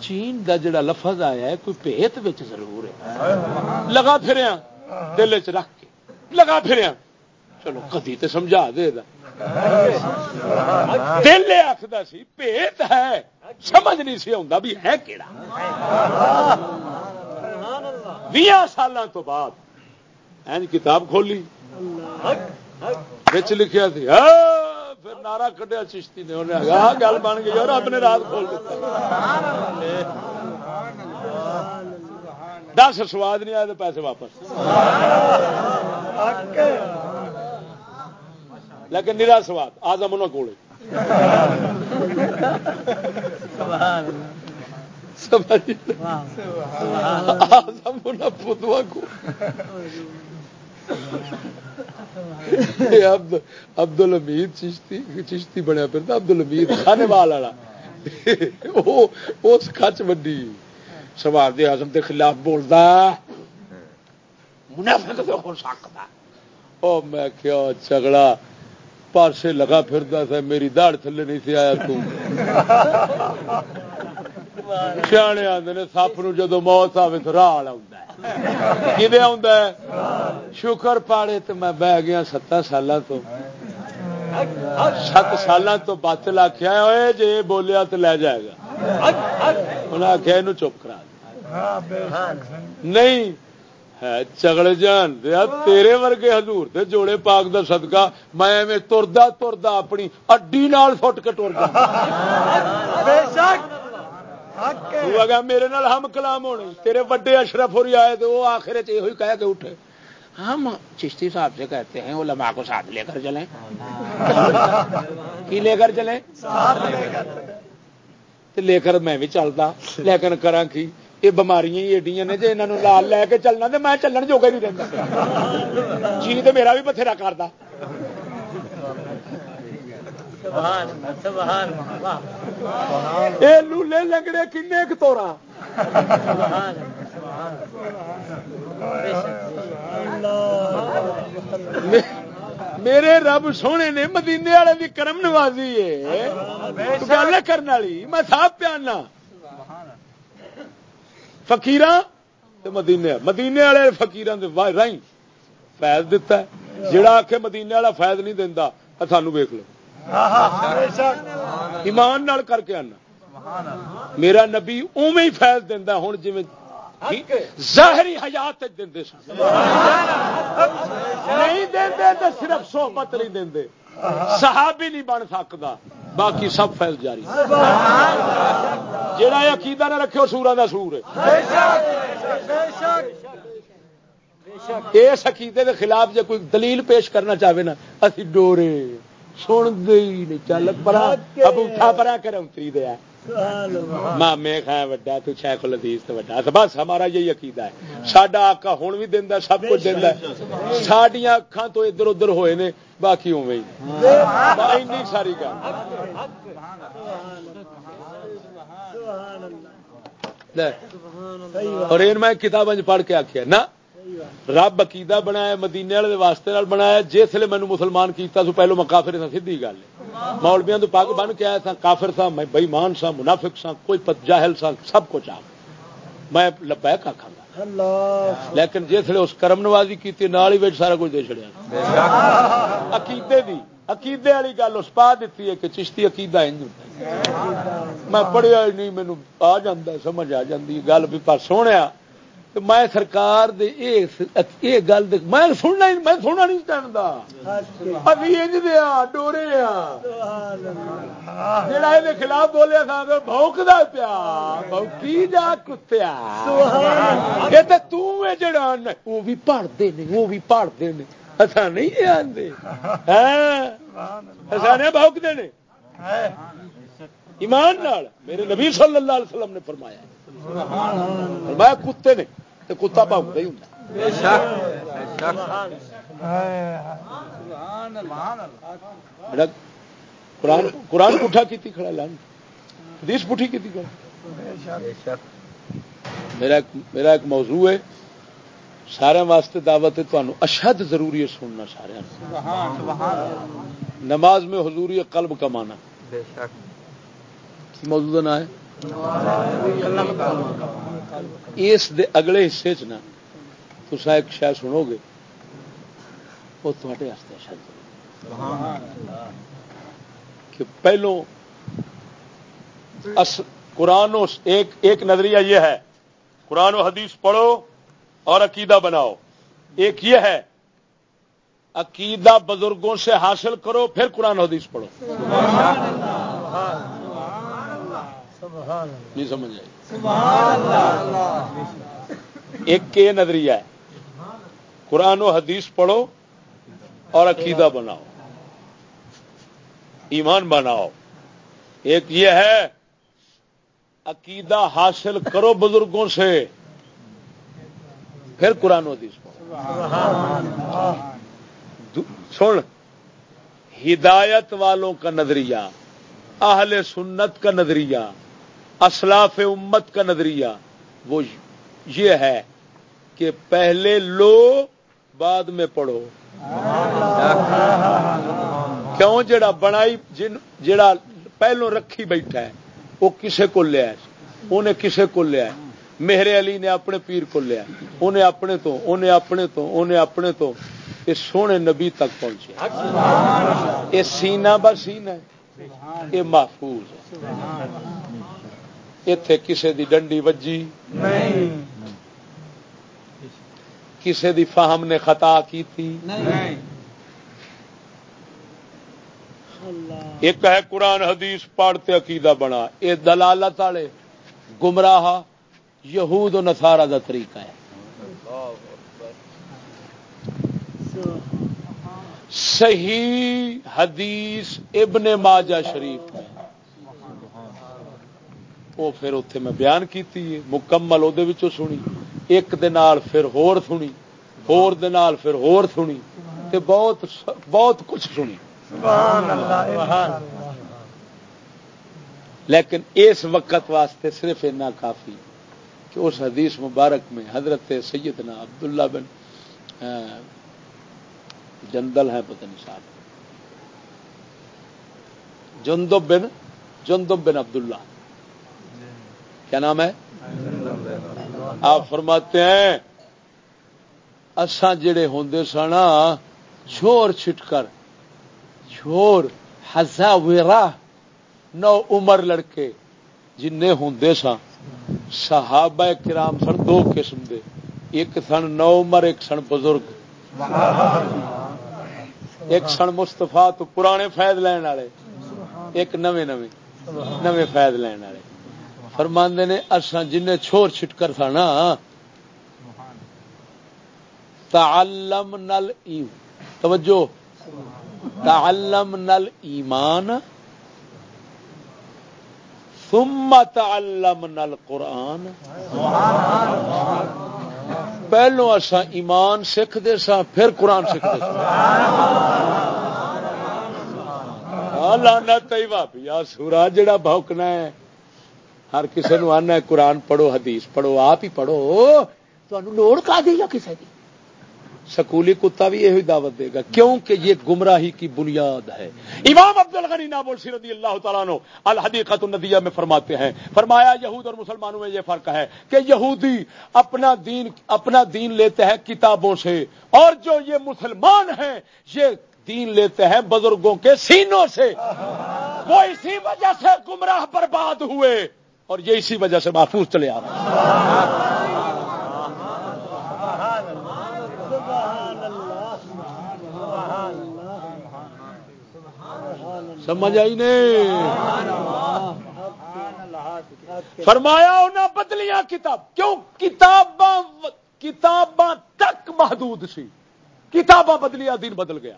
چین دا جڑا لفظ آیا ہے، کوئی پیت ضرور ہے۔ لگا پھر ہاں، دل چ رکھ کے۔ لگا پھر ہاں۔ چلو کدی تو سمجھا دے دا۔ دل آخر سی پیت ہے۔ سمجھ نہیں سی آتا بھی ہے کہڑا بھی سالوں تو بعد این کتاب کھولی۔ بچ لکھا سی پھر نعرہ کٹیا چشتی نے انہیں آگاہ گل بن گئی اور اپنے رات کھول دیتا۔ دس سواد نہیں آئے تو پیسے واپس۔ لیکن نرا سواد، آزم انہوں کو آزم انہوں پتوا کو ابد الحمید چشتی چشتی بنیا پھر ابد الحمید کھانے والا اس کچ وڈی۔ سوار دے آزم کے خلاف بولتا منافق ہو سکتا او میں کیا جھگڑا۔ پاسے لگا پھردا تھا میری داڑ تھلے نہیں سی آیا تو۔ سیانے نے سپ جدو موت آئے تو راہ آ شکر پاڑے تو میں بہ گیا ستان سال تو۔ سات سال تو بت آخیا ہوئے جی بولیا تو لے جائے گا۔ انہیں آخیا یہ چپ کرا نہیں چگڑ جان دیا تیرے ورگے حضور دے جوڑے پاک دا صدقہ میں تردا تردا اپنی اڈی نال فٹ کے ٹر گیا میرے نال ہم کلام ہونے تیرے وڈے اشرف ہو آئے تو وہ آخر یہ کہہ کے اٹھے۔ ہم چشتی صاحب سے کہتے ہیں علماء کو ساتھ لے کر چلیں۔ کی لے کر چلیں؟ لے کر۔ میں بھی چلتا لیکن کرا کی؟ یہ بماریاں ایڈیاں نے جی یہاں لال لے کے چلنا تو میں چلن جوگا نہیں رہتا جی تو میرا بھی بتھیرا کرتا لولے لنگڑے کن توڑا میرے رب سونے نے مدینے والے کی کرم نوازی ہے گل کرنے والی میں صاحب پیانا فکیر مدینے مدینے والے فکیر رائی فائد دتا ہے۔ جڑا آ کے مدینے والا فائد نہیں دینا سانو ویک لو۔ ایمان نال کر کے آنا۔ میرا نبی اوے ہی فائد دینا ہوں جی ظاہری حیات دے نہیں دے تو صرف صحبت نہیں دے صحابی نہیں بن سکتا۔ باقی سب فیل جاری۔ جہاں عقیدہ نہ رکھے سورا کا سور اس عقیدے کے خلاف جے کوئی دلیل پیش کرنا چاہے نا، اسی ڈورے۔ سن نہیں چل پرا اب اٹھا پرا کر اتری دیا مامے وڈا تو شیخ الحدیث تو وڈا بس ہمارا یہی عقیدہ ہے ساڈا آقا ہوں بھی دینا سب کچھ دینا ساڈیا اکھان تو ادھر ادھر ہوئے نے باقی اوے ہی ساری اور میں کتاب پڑھ کے آخیا نا رب عقیدہ بنایا مدینے والے واسطے بنایا جس لیے مینو مسلمان کیتا سو پہلو میں کافر تھا سیدھی گل مولبیا تو پگ بن کے آیا تھا کافر تھا میں بئیمان سا منافق سا کوئی جاہل سا سب کچھ آ میں لبا آخا گا۔ لیکن جس لیے اس کرم نوازی کی نال ہی سارا کچھ دے چڑیا عقیدے دی عقیدے والی گل اس پا دیتی ہے کہ چشتی عقیدہ انج میں پڑھیا ہی نہیں مینو آ جا سمجھ آ جاتی گل بھی پر سونے میں سرکار یہ گل میں سننا میں سننا نہیں چاہتا ابھی انج دیا ڈورے جڑا یہ خلاف بولیا تھا بوکتا پیا بوکی جا کتیا یہ تو جڑا وہ بھی پڑھتے ہیں وہ بھی پڑھتے اصا نہیں آتے اصا نے بوکتے ہیں ایمان میرے نبی صلی اللہ علیہ وسلم نے فرمایا فرمایا کتے نے تو کتا پاؤں ہی ہوں۔ قرآن پٹھا کی کھڑا لان حدیث پٹھی کی میرا میرا ایک موضوع ہے۔ سارے واسطے دعوت ہے تمہیں اشد ضروری ہے سننا سارے نماز میں حضوری قلب کا مانا موضوع نہ ہے؟ اس دے اگلے حصے چ نا تسا ایک شاید سنو گے، وہ تے کہ پہلو قرآن ایک ایک نظریہ یہ ہے، قرآن و حدیث پڑھو اور عقیدہ بناؤ۔ ایک یہ ہے، عقیدہ بزرگوں سے حاصل کرو، پھر قرآن و حدیث پڑھو۔ نہیں سمجھ آئی۔ ایک کے نظریہ ہے۔ قرآن و حدیث پڑھو اور عقیدہ بناؤ۔ ایمان بناؤ۔ ایک یہ ہے عقیدہ حاصل کرو بزرگوں سے۔ پھر قرآن و حدیث پڑھو۔ سن ہدایت والوں کا نظریہ اہل سنت کا نظریہ۔ اسلاف امت کا نظریہ، وہ یہ ہے کہ پہلے لو، بعد میں پڑھو۔ کیوں؟ جڑا بنائی، جن، جڑا پہلو رکھی بیٹھا ہے، وہ کسے کو لیا انہیں کسے کو لیا میرے علی نے اپنے پیر کو لیا انہیں اپنے تو، انہیں اپنے تو، انہیں اپنے تو یہ سونے نبی تک پہنچے۔ یہ سینا ب سینا یہ محفوظ اتے کسے دی ڈنڈی وجی کسے دی فہم نے خطا کی تھی ایک ہے قرآن حدیث پڑھتے عقیدہ بنا یہ دلالت والے گمراہ یہود و نسارا کا طریقہ ہے صحیح حدیث ابن ماجہ شریف ہے وہ پھر اتے میں بیان کی مکمل وہ سنی ایک دال پھر ہور سنی ہور دال پھر ہور سنی تے بہت بہت کچھ سنی لیکن اس وقت واسطے صرف اتنا کافی کہ اس حدیث مبارک میں حضرت سیدنا عبداللہ بن جندل ہے پتہ نہیں صاحب جندب بن جندب بن عبداللہ کیا نام ہے؟ آپ فرماتے ہیں، اساں جڑے ہوں سنا چھوڑ چھٹ کر چھوڑ ہزا ویرا نو عمر لڑکے جن ہوں سا صحابہ کرام سن دو قسم دے۔ ایک سن نو عمر، ایک سن بزرگ۔ ایک سن مستفا تو پرانے فائد لین والے، ایک نویں نویں نویں فائد لین والے۔ فرماندے نے، اساں جن چھوڑ چھٹکر تھا نا تعلم نل توجہ تعلم نل ایمان، ثم تعلم نل قرآن، پہلو اصا ایمان سیکھتے سا پھر قرآن سیکھتے سا لانا تئی بھابی سورا جڑا بھوکنا ہے ہر کسی نو آنا ہے قرآن پڑھو، حدیث پڑھو، آپ ہی پڑھو تمہیں لوڑ کا دے گا کسی کی سکولی کتا بھی یہی دعوت دے گا، کیونکہ یہ گمراہی کی بنیاد ہے۔ امام عبد الغنی نابول رضی اللہ تعالیٰ نو الحدیقت الندیہ میں فرماتے ہیں، فرمایا یہود اور مسلمانوں میں یہ فرق ہے کہ یہودی اپنا دین اپنا دین لیتے ہیں کتابوں سے، اور جو یہ مسلمان ہیں، یہ دین لیتے ہیں بزرگوں کے سینوں سے۔ وہ اسی وجہ سے گمراہ برباد ہوئے۔ اور یہ اسی وجہ سے محفوظ چلے آ سمجھ آئی نہیں؟ فرمایا انہیں بدلیاں کتاب۔ کیوں؟ کتاباں کتاباں تک محدود سی۔ کتاباں بدلیا دن بدل گیا۔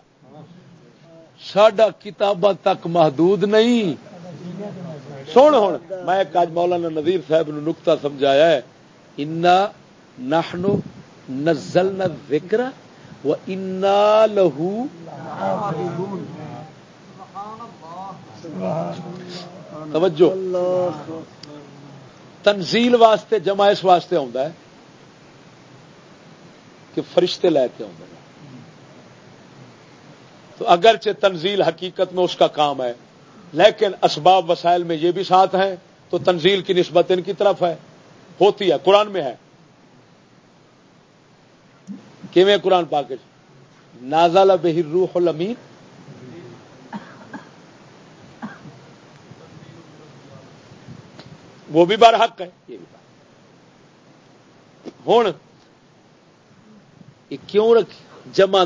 سڈا کتاباں تک محدود نہیں۔ سن ہوں میں ایک اج مولانا نظیر صاحب نے نکتا سمجھایا ہے، انا نحنو نزلنا الذکر و انا لہو توجہ۔ تنزیل واسطے، جمع اس واسطے آتا ہے کہ فرشتے لے کے آ تو اگرچہ تنزیل حقیقت میں اس کا کام ہے لیکن اسباب وسائل میں یہ بھی ساتھ ہیں، تو تنزیل کی نسبت ان کی طرف ہے۔ ہوتی ہے، قرآن میں ہے۔ کہ قرآن پاک نازال بہر روح الامین۔ وہ بھی بار حق ہے۔ یہ بھی ہوں یہ کیوں رکھ جمع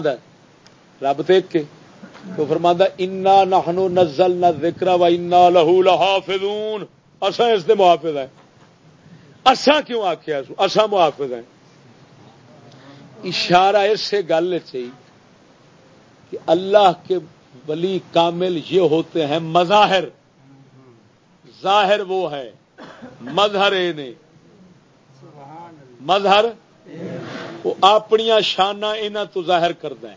رب دیکھ کے۔ تو فرما انا نہنو نزل نہ ذکر و انا لہو لحافظون. اسا اس دے محافظ ہے اسا کیوں آخیا سو اسا محافظ ہیں؟ اشارہ اس سے گل چاہیے کہ اللہ کے ولی کامل یہ ہوتے ہیں مظاہر۔ ظاہر وہ ہے، مظہر نے مظہر وہ اپنی شانہ انہوں تو ظاہر کرتا ہے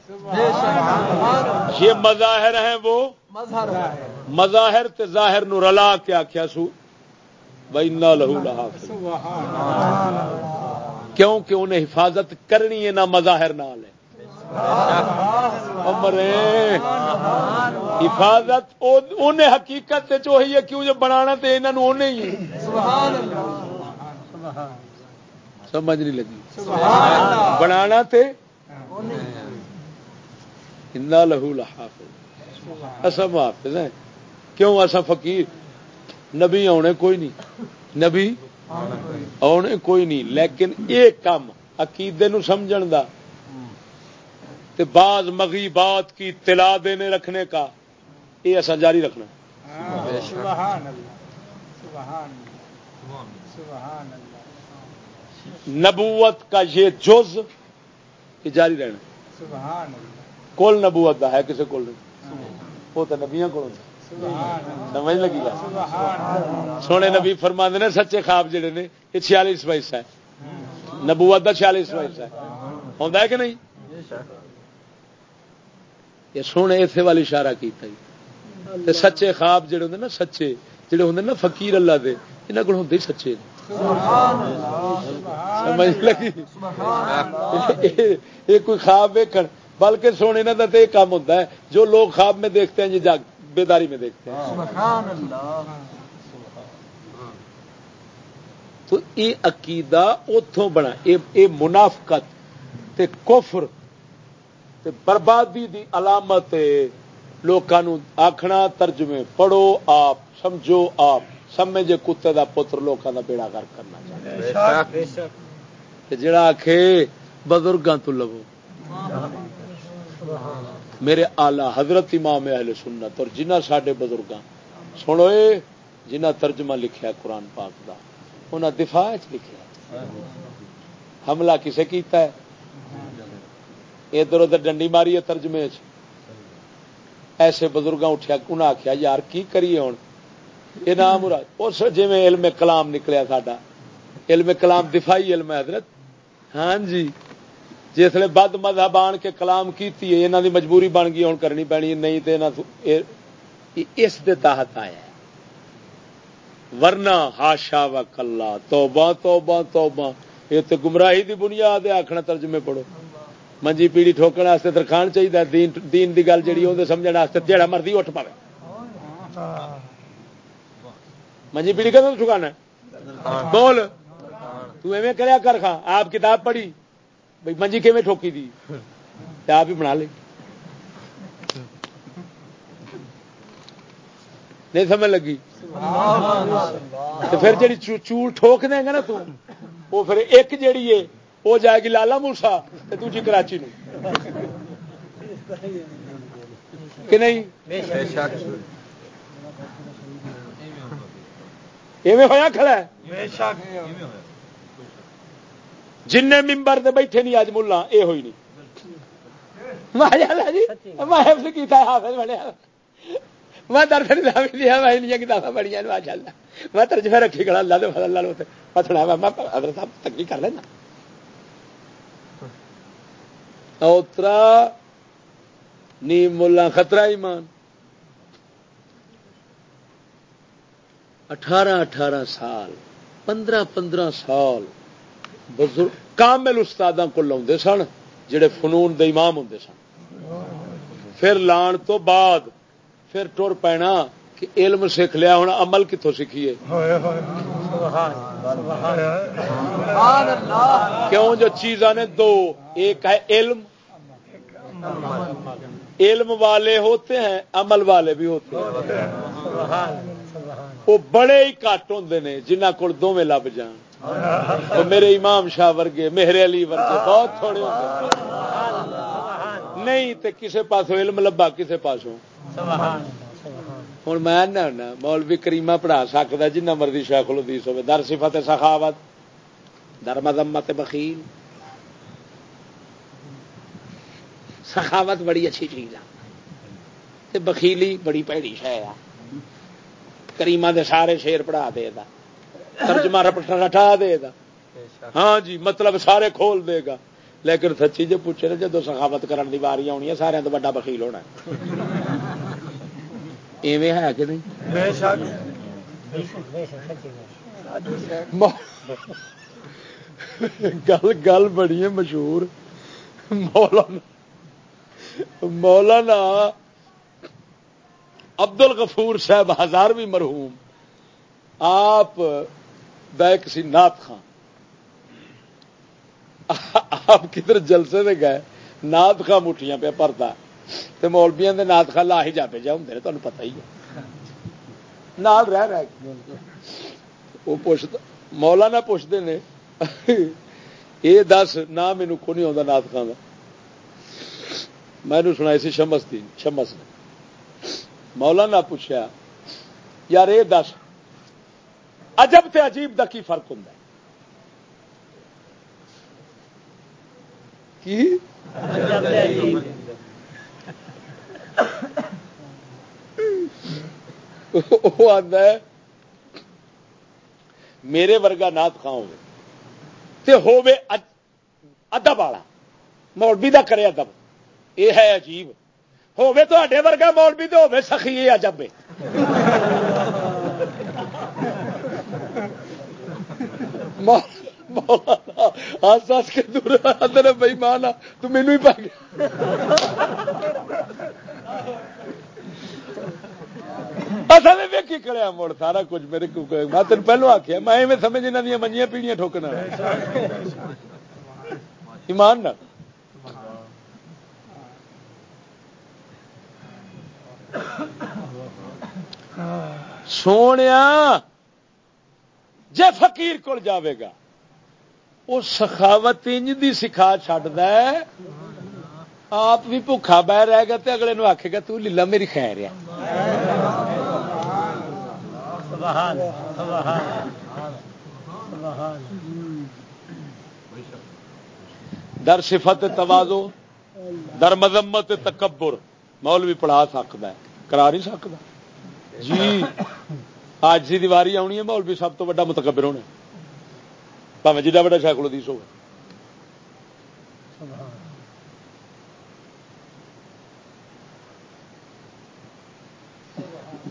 یہ مظاہر ہیں وہ۔ مظاہر تے ظاہر نو رلا کے آخیا سو، بھائی نہ لہو لہا کیونکہ انہیں حفاظت کرنی ہے نہ مظاہر نال ہے۔ مرے حفاظت انہیں حقیقت چوہی ہے، کیوں جو بنا تو یہاں ہی سمجھ نہیں لگی۔ بنا لہو لحاف اصا محافظ ہیں۔ کیوں اصا فقیر؟ نبی آنے کوئی نہیں۔ نبی آنے کوئی نہیں۔ لیکن یہ کام عقیدے نو سمجھن دا۔ تے بعض مغی بات کی اطلاع دینے رکھنے کا۔ یہ اصا جاری رکھنا۔ نبوت کا یہ جز یہ جاری رہنا کول نبوت دا ہے کسی کول وہ تو نبیاں کو سمجھ لگی گا سونے نبی فرما نے سچے خواب جڑے نے یہ چھیالیس وائس ہے۔ نبوت کا چھیالیس وائس ہے۔ ہوتا ہے کہ نہیں؟ یہ سونے اسے والی اشارہ کیتا ہی۔ سچے خواب جڑے ہوں نا سچے جڑے ہوں نا فقیر اللہ دے یہاں کو ہوں سچے سمجھ لگی؟ یہ کوئی خواب ویکن بلکہ سونے کا تو یہ کام ہوتا ہے، جو لوگ خواب میں دیکھتے ہیں یہ جاگ، بیداری میں دیکھتے ہیں۔ تو یہ عقیدہ اتوں بنا، یہ منافقت تے کفر تے بربادی دی علامت لوگوں آخنا ترجمے پڑھو آپ، سمجھو آپ۔ سمجھے کتے دا پتر لوگوں دا بیڑا کر کرنا جڑا آخ بزرگاں تو لو میرے آلہ حضرت امام اہل سنت اور جنہ سڈے بزرگ سنو جنہ ترجمہ لکھیا قرآن پاک دا انہیں دفاع لکھا حملہ کسے کیتا ہے؟ ادھر ادھر ڈنڈی ماری ہے ترجمے ایسے بزرگ اٹھیا انہیں آخیا یار کی کریے ہوں یہ نام اس جی علم کلام نکلیا ساڈا. علم کلام دفاعی علم حضرت. ہاں جی. جسے بد مذہب آن کے کلام کی یہاں دی مجبوری بن گئی، ہوں کرنی پینی نہیں تو اس دے تحت آیا ورنہ ہاشا و کلا، توبہ توبہ توبہ. یہ تو گمراہی دی بنیاد ہے آخنا ترجمے پڑھو. منجی پیڑی ٹھوکنے واسطے درخان چاہیے، دین دین دی گل جی وہ سمجھنے واسطے جہاں مرضی اٹھ پائے ہاں، ہاں، ہاں۔ منجی پیڑی کدو ٹھکانا بول. ایویں کریا کر کھا. آپ کتاب پڑھی. بھائی منجی کیون ٹھوکی دی. آپ ہی بنا لے. نہیں سمجھ لگی؟ پھر جی چول ٹھوک دیں گا نا تو وہ پھر ایک جیڑی ہے وہ جائے گی لالا موسا دوجی کراچی نو. کہ نہیں؟ ایویں ہوا کھڑا ہے؟ جن ممبر دے بیٹھے نہیں اج ملا یہ ہوئی نہیں۔ میں دیا کتابیں پڑھی ماشاء اللہ میں ترجمہ رکھی کھڑا اللہ دے اللہ پتھڑا میں حضرت صاحب تکی کر لینا۔ اوترا نیم ملا خطرہ ایمان۔ اٹھارہ اٹھارہ سال پندرہ پندرہ سال بزرگ کامل استادوں کو لاؤ سن جڑے فنون دے امام ہوں سن۔ پھر لان تو بعد پھر ٹر پینا کہ علم سیکھ لیا ہوں عمل کتوں سیکھیے؟ کیوں جو چیزاں نے دو ایک ہے علم۔ علم والے ہوتے ہیں عمل والے بھی ہوتے ہیں۔ وہ بڑے ہی کٹ ہوں نے جنہ کو دونوں لب جان۔ میرے امام شاہ ورگے میرے علی ورگے بہت تھوڑے ہوتے نہیں تو کسے پاسوں علم لبا کسے پاسوں۔ ہوں میں مولوی کریما پڑھا سکتا جنہ مرضی شیخ الدیس ہوے در صفت سخاوت، در مذمت بخیل۔ سخاوت بڑی اچھی چیز ہے بخیلی بڑی پیڑی شہ ہے کریما دے سارے شیر پڑھا دے گا ترجمہ رٹا دے گا ہاں جی مطلب سارے کھول دے گا لیکن سچی جی پوچھے نا جدو سخاوت کرنے کی باری آنی ہے سارے تو بڑا بخیل ہونا ایویں ہے کہ نہیں گل گل بڑی ہے مشہور مولانا مولانا عبد الغفور صاحب ہزارویں مرحوم، آپ، بیک سی نات خان۔ آپ کدھر جلسے میں گئے؟ نات خان مٹھیاں پہ پرتا تو مولبیا کے نات خان لا ہی جا پہ جا ہوں تمہیں پتا ہی ہے۔ نال رہ رہ وہ پوچھتا، مولانا پوچھتے ہیں یہ دس نہ مینو کو نہیں آتا نات خان کا میں نے سنا سی شمس تھی شمس نے۔ مولانا پوچھا یار یہ دس عجب تے عجیب دا کی فرق ہوں کی؟ وہ آتا ہے میرے ورگا نات خان ہو ادب والا مولوی دا کرے ادب۔ یہ ہے عجیب۔ ہوے تو ورگا مولوی تو ہوے سخی یہ عجب ہس ہس کے دور اندر بھائی مانا تو مینو ہی پا گیا۔ اصل ویکھی کھڑیا مڑ سارا کچھ میرے کو میں تین پہلو آخیا میں ایویں سمجھ یہاں جی دیا منجیاں پیڑیاں ٹھوکنا ایمان نہ سونے جے فقیر کول جاوے گا وہ سخاوت انج دی سکھا چڈ آپ بھی بھوکھا بہ رہے گا تو اگلے نو آخے گا تو لیلا میری خیر ہے۔ در صفت توازو در مذمت تکبر۔ مول بھی پڑھا سکتا ہے، کرا نہیں سکتا جی آج سی دیواری آنی ہے مول بھی سب تو وا متکبر ہونا پاوے جا بڑا شاخلو دیس ہوگا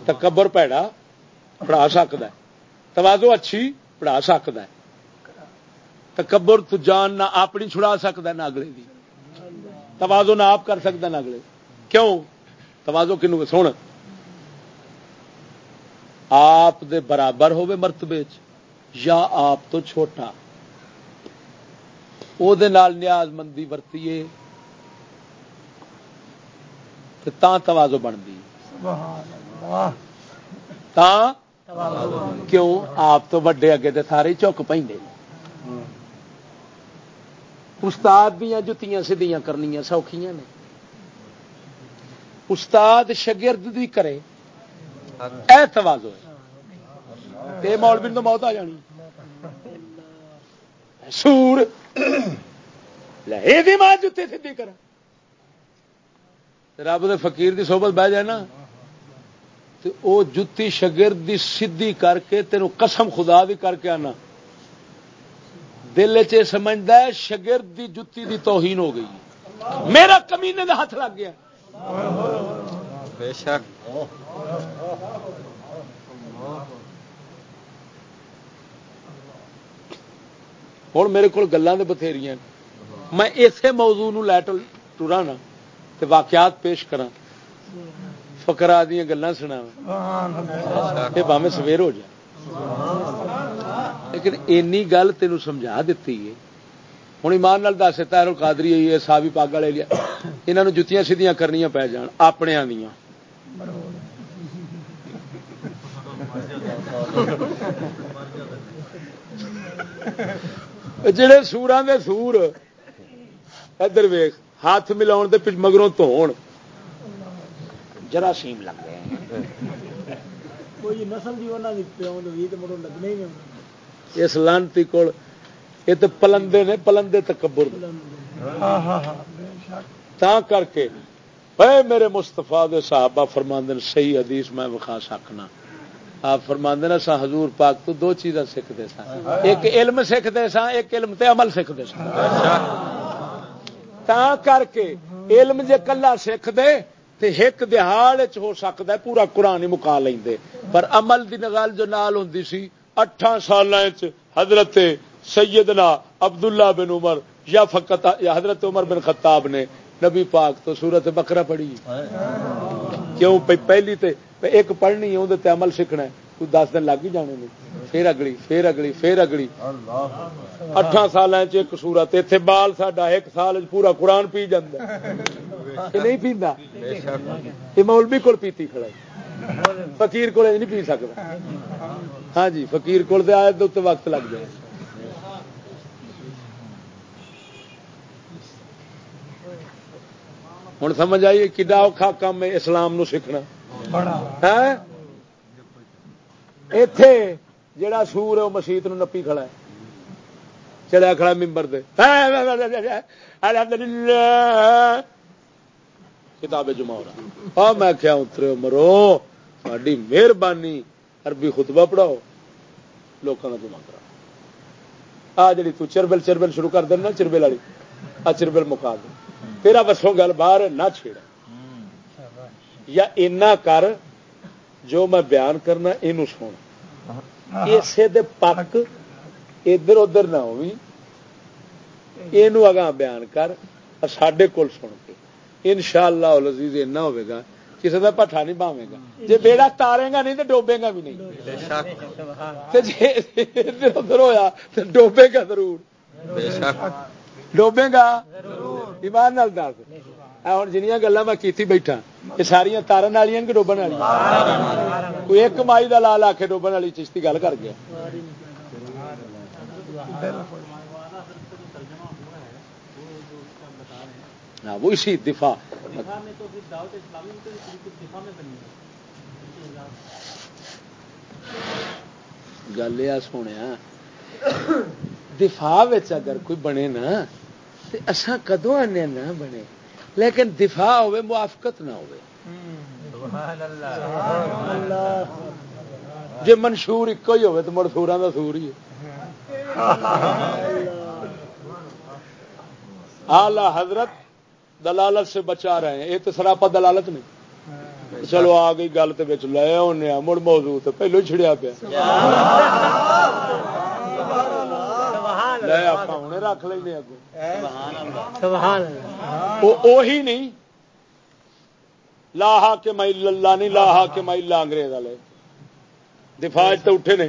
تکبر پیڑا پڑھا سکتا ہے۔ توازو اچھی پڑھا سکتا ہے۔ تکبر تو جان نہ اپنی چھڑا سکتا نہ اگلے دی۔ توازو نہ آپ کر سکتا نہ اگلے کیوں؟ توازو کنو سن آپ دے برابر ہوے مرتبے یا آپ تو چھوٹا۔ وہ نیاز مندی ورتیے۔ توازو بنتی۔ کیوں؟ آپ تو وڈے اگے تو سارے چک پہ استاد دیا جتیاں سدیاں کرنی سوکھیاں نے۔ استاد شگرد دی کرے۔ اے توازو مولوی تو موت آ جانی۔ سور۔ لے ماں جتے سدھی کر رب دے فقیر دی صحبت بہ جائے نا۔ او جتی شگرد دی سدھی کر کے تینوں قسم خدا دی کر کے آنا۔ دل چ سمجھتا ہے شگرد دی جتی دی توہین ہو گئی۔ میرا کمینے دا ہاتھ لگ گیا۔ بے شک ہوں میرے کو گلان بتھیری میں اسی موضوع نو لے ٹورا نا واقعات پیش کرا فکرا دیا گلان سنا یہ باوے سویر ہو جائے لیکن اینی گل تین سمجھا دیتی ہے ہوں ایمان نال دس تیرو قادری ہوئی ہے سا بھی پاگ والے لیا یہاں جتیاں سیدیاں کرنی پی جان اپنے دیا جڑے سورا دے سور ادھر ویخ ہاتھ ملاؤ مگروں تو جراثیم لگ گئے۔ اس لانتی کول یہ تو پلندے نے پلندے تکبر تا کر کے اے میرے مستفا دے صحابہ فرماندن صحیح حدیث میں وکھا سکنا آپ فرماندن سا حضور پاک تو دو چیزاں سیکھتے سا ایک علم سیکھتے سا ایک علم تے عمل سیکھتے سا تا کر کے علم جے کلا سیکھ دے تے ایک دہاڑ ہو سکتا ہے پورا قرآن ہی مکا لیں پر عمل دی نگال جو نال ہوں سی اٹھان سال حضرت سیدنا عبداللہ بن عمر یا فقط یا حضرت عمر بن خطاب نے نبی پاک تو سورت بکرا پڑھی۔ کیوں؟ پہلی تے ایک پڑھنی ہے اندر عمل سیکھنا ہے۔ دس دن لگ ہی جانے نے۔ پھر اگلی پھر اگلی پھر اگلی۔ اٹھان سال ایک سورت اتنے بال ساڈا ایک سال پورا قرآن پی جانا نہیں پیندا؟ یہ مولوی کول پیتی کھڑا فقیر کو نہیں پی سکتا ہاں جی فقیر کول آئے تو وقت لگ جائے۔ ہوں سمجھ آئیے کڈا اوکھا کام ہے اسلام نو سیکھنا اتے جڑا سور ہے وہ مسیت نو نپی کھڑا ہے چڑیا کھڑا ممبر دے کتاب جمع رہا میں کیا اترے مرو ساری مہربانی عربی خطبہ پڑھاؤ لوگوں کا جمع کرا آ جی تربل چربل شروع کر دینا چربل والی آ چربل مکا دے تیرا بسوں گل باہر نہ چھیڑ یا اینا کر جو میں بیان کرنا یہ سن اسے پک ادھر ادھر نہ ہوئی یہ اگاں بیان کر سڈے کول سن کے۔ ان شاء اللہ لذیذ ایسا ہوگا کسی کا پٹھا نہیں پاوے گا۔ جی بیڑا تارے گا نہیں تو ڈوبے گا بھی نہیں۔ ادھر ادھر ہوا تو ڈوبے گا ضرور۔ ڈوبے گا؟ ایمان نال دس۔ ہوں جنیا گلا میں کیتی بیٹھا یہ ساریا تارن والی کہ ڈوبن والی کوئی ایک مائی کا لال آ کے ڈوبن والی چیشتی گل کر گیا۔ ہاں، وہ اسی دفاع۔ گل یہ سونے دفاع اگر کوئی بنے نا تو کدو آنے نہ بنے۔ لیکن دفاع ہوئے موافقت نہ ہوئے جی منشور ایک ہی ہوئے تو مڑ سورا کا سور ہی آلہ حضرت دلالت سے بچا رہے ہیں۔ یہ تو سراپا دلالت نہیں۔ چلو آ گئی گل تو لے آنے مڑ موضوع تو پہلو ہی چڑیا پیا رکھ لیں وہی نہیں لاہا کے مائی اللہ نہیں لاہا کے مائی اللہ انگریز والے دفاع تو اٹھے نے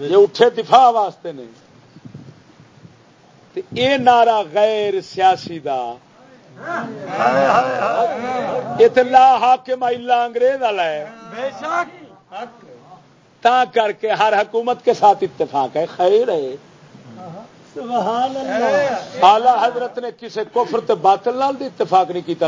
یہ اٹھے دفاع واسطے نے اے نعرہ غیر سیاسی دا لاہا کے مائی اللہ انگریز والا ہے تا کر کے ہر حکومت کے ساتھ اتفاق ہے خیر ہے۔ اعلی حضرت نے کسی کفر تے باطل لال دی اتفاق نہیں کیتا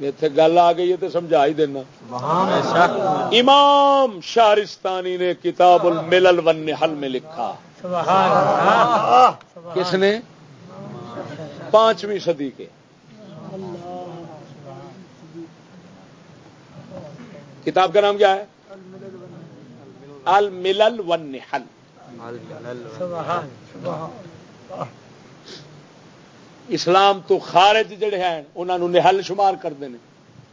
اتنے گل آ گئی ہے تو سمجھا ہی دینا۔ امام شارستانی نے کتاب الملل ون حل میں لکھا۔ کس نے؟ پانچویں صدی کے۔ کتاب کا نام کیا ہے؟ الملل ون نحل اسلام تو خارج جڑے ہیں انہوں نے نحل شمار کرتے ہیں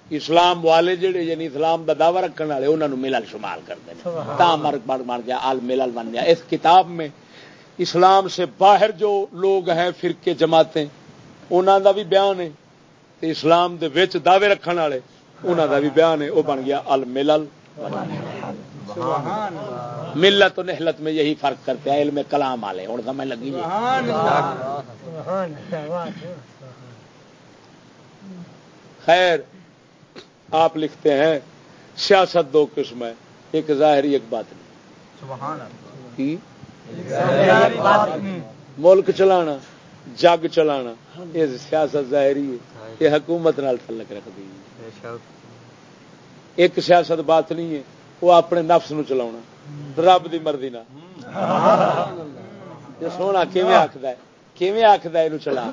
اسلام والے جڑے یعنی اسلام کا دعوی رکھنے والے انہوں نے ملل شمار کرتے ہیں تا مرک بڑھ مر گیا ال ملل بن گیا اس کتاب میں اسلام سے باہر جو لوگ ہیں، فرقے، جماعتیں انہوں کا بھی بیان ہے اسلام دے وچ دعوے رکھنے والے انہوں کا بھی بیان ہے وہ بن گیا الملل ملت و نہلت میں یہی فرق کرتے ہیں علم کلام والے ہوں سمجھ لگی خیر آپ لکھتے ہیں سیاست دو قسم ہے ایک ظاہری ایک بات نہیں ملک چلانا جگ چلانا یہ سیاست ظاہری ہے یہ حکومت نال تعلق رکھتی ہے۔ ایک سیاست بات نہیں ہے وہ اپنے نفس نو چلا رب کی مرضی نہ سونا کیون آخد کیون آخد یہ چلا؟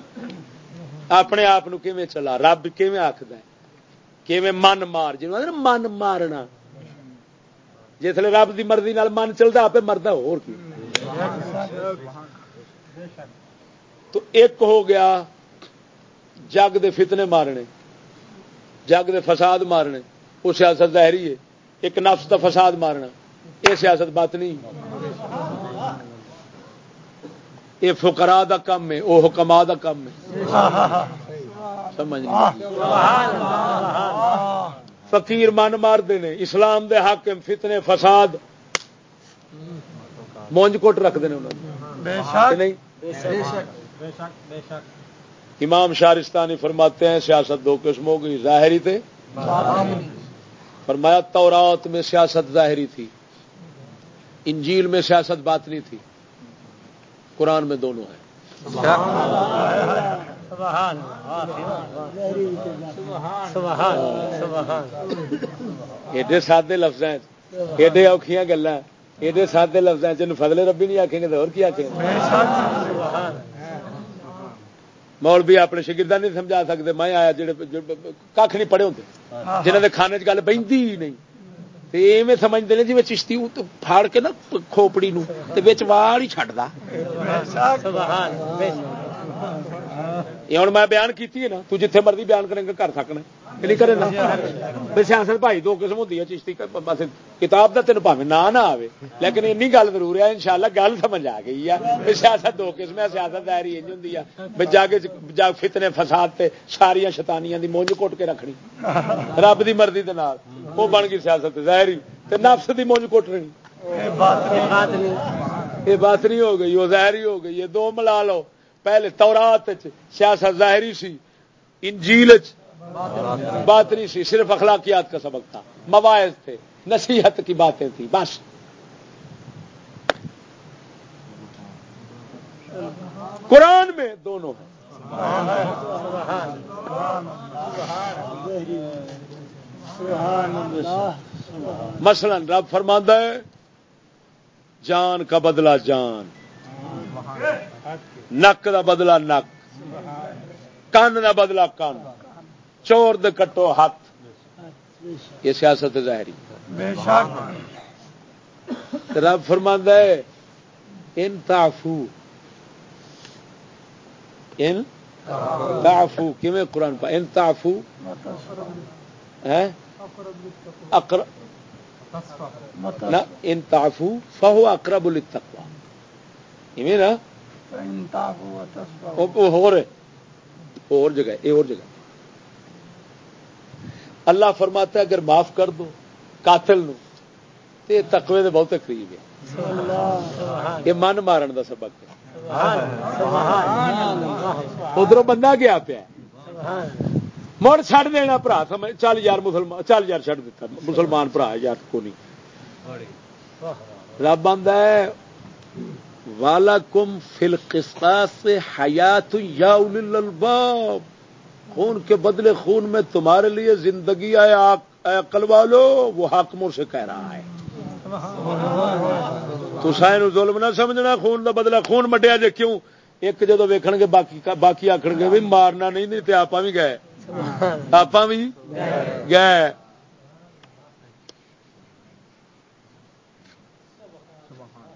اپنے آپ چلا؟ رب کیون آخد کیون من مار؟ جی من مارنا۔ جسے رب کی مرضی من چلتا آپ مرد ہو تو ایک ہو گیا جگ دے فتنے مارنے جگ دے فساد مارنے۔ وہ سیاست ظاہری ہے۔ ایک نفس کا فساد مارنا۔ یہ سیاست بات نہیں یہ فکرا دا کم ہے وہ حکما دا کم ہے۔ سمجھ فقیر من مارتے ہیں۔ اسلام دے حاکم فتنے فساد۔ مونج کوٹ رکھتے ہیں نہیں؟ امام شارستانی فرماتے ہیں سیاست دو قسم ہو گئی ظاہری تھے۔ فرمایا تورات میں سیاست ظاہری تھی انجیل میں سیاست باطنی تھی۔ قرآن میں دونوں ہیں۔ ایڈے سادے لفظ ایڈے اوکھیاں گلا ایڈے سادے لفظ چن فضلے ربی نہیں آخیں گے تو اور کی آخیں مول بھی اپنے شگردہ نہیں سمجھا سکتے میں آیا جڑے کھ نہیں پڑھے ہوتے جنہوں نے کھانے چ گل نہیں ایویں سمجھتے ہیں جی چشتی پھاڑ کے نا کھوپڑی نو وال ہی چڈتا یہ ہوں میں بیان کی نا تو جتھے مرضی بیان کریں گے کر سکنا نہیں کرے نا سیاست بھائی دو قسم ہوتی ہے چشتی کتاب کا تین پاوے نہ نہ آئے لیکن این گل ضرور ہے ان شاء اللہ گل سمجھ آ گئی ہے سیاست دو قسم ہے سیاست دائری انج ہوں جا کے جا فتنے فساد تے ساریا شتانیاں دی مونج کٹ کے رکھنی رب دی مرضی دے نال وہ بن گئی سیاست ظاہری تے نفس دی مونج کٹ رہی یہ بات نہیں ہو گئی وہ ظاہری ہو گئی یہ دو ملا لو پہلے تورات سیاست ظاہری سی، انجیل بات نہیں سی، صرف اخلاقیات کا سبق تھا، مواعظ تھے، نصیحت کی باتیں تھیں، بس۔ قرآن میں دونوں مثلا رب فرماندہ ہے، جان کا بدلہ جان۔ نک دا بدلا نک. کن دا بدلا کن. چور دے کٹو ہاتھ. یہ سیاست ظاہری. رب فرما ہے ان تافو ان تافو کیویں قرآن پا ان تافو ان تافو فہو اقرب التقوا ایویں نا؟ اور جگہ یہ اور جگہ اللہ فرماتا ہے اگر معاف کر دو قاتل نو۔ یہ تقوی دے بہت قریب ہے۔ یہ من مارن دا سبق ہے۔ ادھر بندہ گیا پیا۔ مڑ چڑ دینا برا چل یار مسلمان چل یار چڑ دیتا۔ مسلمان برا یار کو نہیں۔ رب آدھا والا کم فل قسطاس حیات یا الباب خون کے بدلے خون میں تمہارے لیے زندگی آئے عقل والو، وہ حاکموں سے کہہ رہا ہے۔ تو سائن ظلم نہ سمجھنا، خون کا بدلہ خون مٹیا جے کیوں؟ ایک جدو ویکھن گے، باقی باقی آخر گے بھی مارنا نہیں نہیں تے آپ بھی گئے۔ آپ بھی گئے۔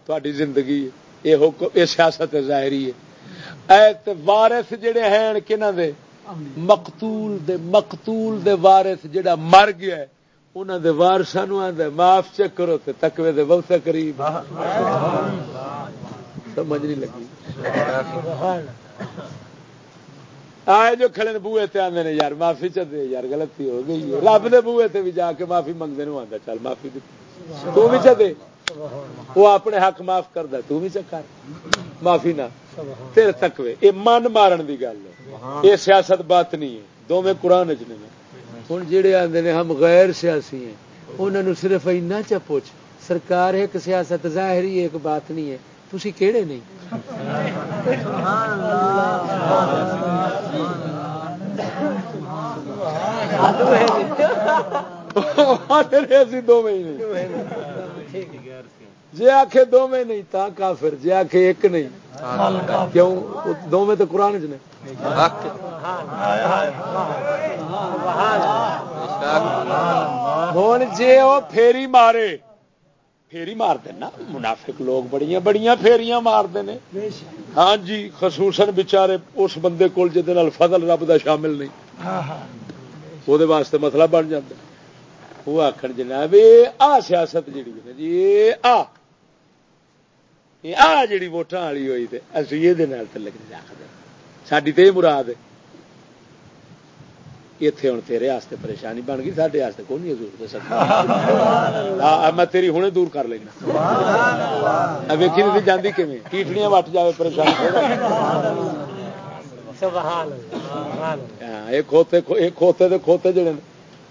تاری زندگی یہ سیاست ظاہری ہے وارث جڑے ہیں کنہ دے مقتول دے مقتول دے وارث جڑا مر گیا ہے انہوں دے وارسا نو آدھا معاف چیک کرو تے تکوے دے بہت قریب سمجھ نہیں لگی آئے جو کھڑے نے بوئے تے آدھے یار معافی چاہتے یار غلطی ہو گئی رب دے بوئے تے بھی جا کے معافی منگتے آتا چل معافی دیتی تو بھی چاہتے وہ اپنے حق معاف کر تو بھی چکر معافی نہ تیرے تکوے یہ من مارن دی گل ہے یہ سیاست بات نہیں ہے دونوں قرآن چ ہوں جہے آتے ہیں ہم غیر سیاسی ہیں انہوں نے صرف اینا چ پوچھ سرکار ایک سیاست ظاہری ایک بات نہیں ہے تھی کہڑے نہیں دو مہینے جی آخ دو میں نہیں تا کافر جی آخ ایک نہیں۔ کیوں؟ دو میں تو قرآن چ ہوں جی وہ پھیری مارے پھیری مار دینا منافق لوگ بڑی بڑی پھیریاں مارتے ہیں ہاں جی خصوصاً بچارے اس بندے کو فضل رب دا شامل نہیں۔ وہ واسطے مسئلہ بن جاتا وہ آخر جناب آ سیاست جیڑی ہے جی آ۔ آ جڑی ووٹان والی ہوئی تو اسی یہ لگنے آخر ساری تو یہ مراد اتنے ہوں تیرے پریشانی بن گئی سارے کون نہیں ضرورت سکتی میں تیری ہوں دور کر لینا۔ ویکھی نہیں جاتی کھے کیٹڑیاں وٹ جائے پریشانی کھوتے کھوتے کھوتے جڑے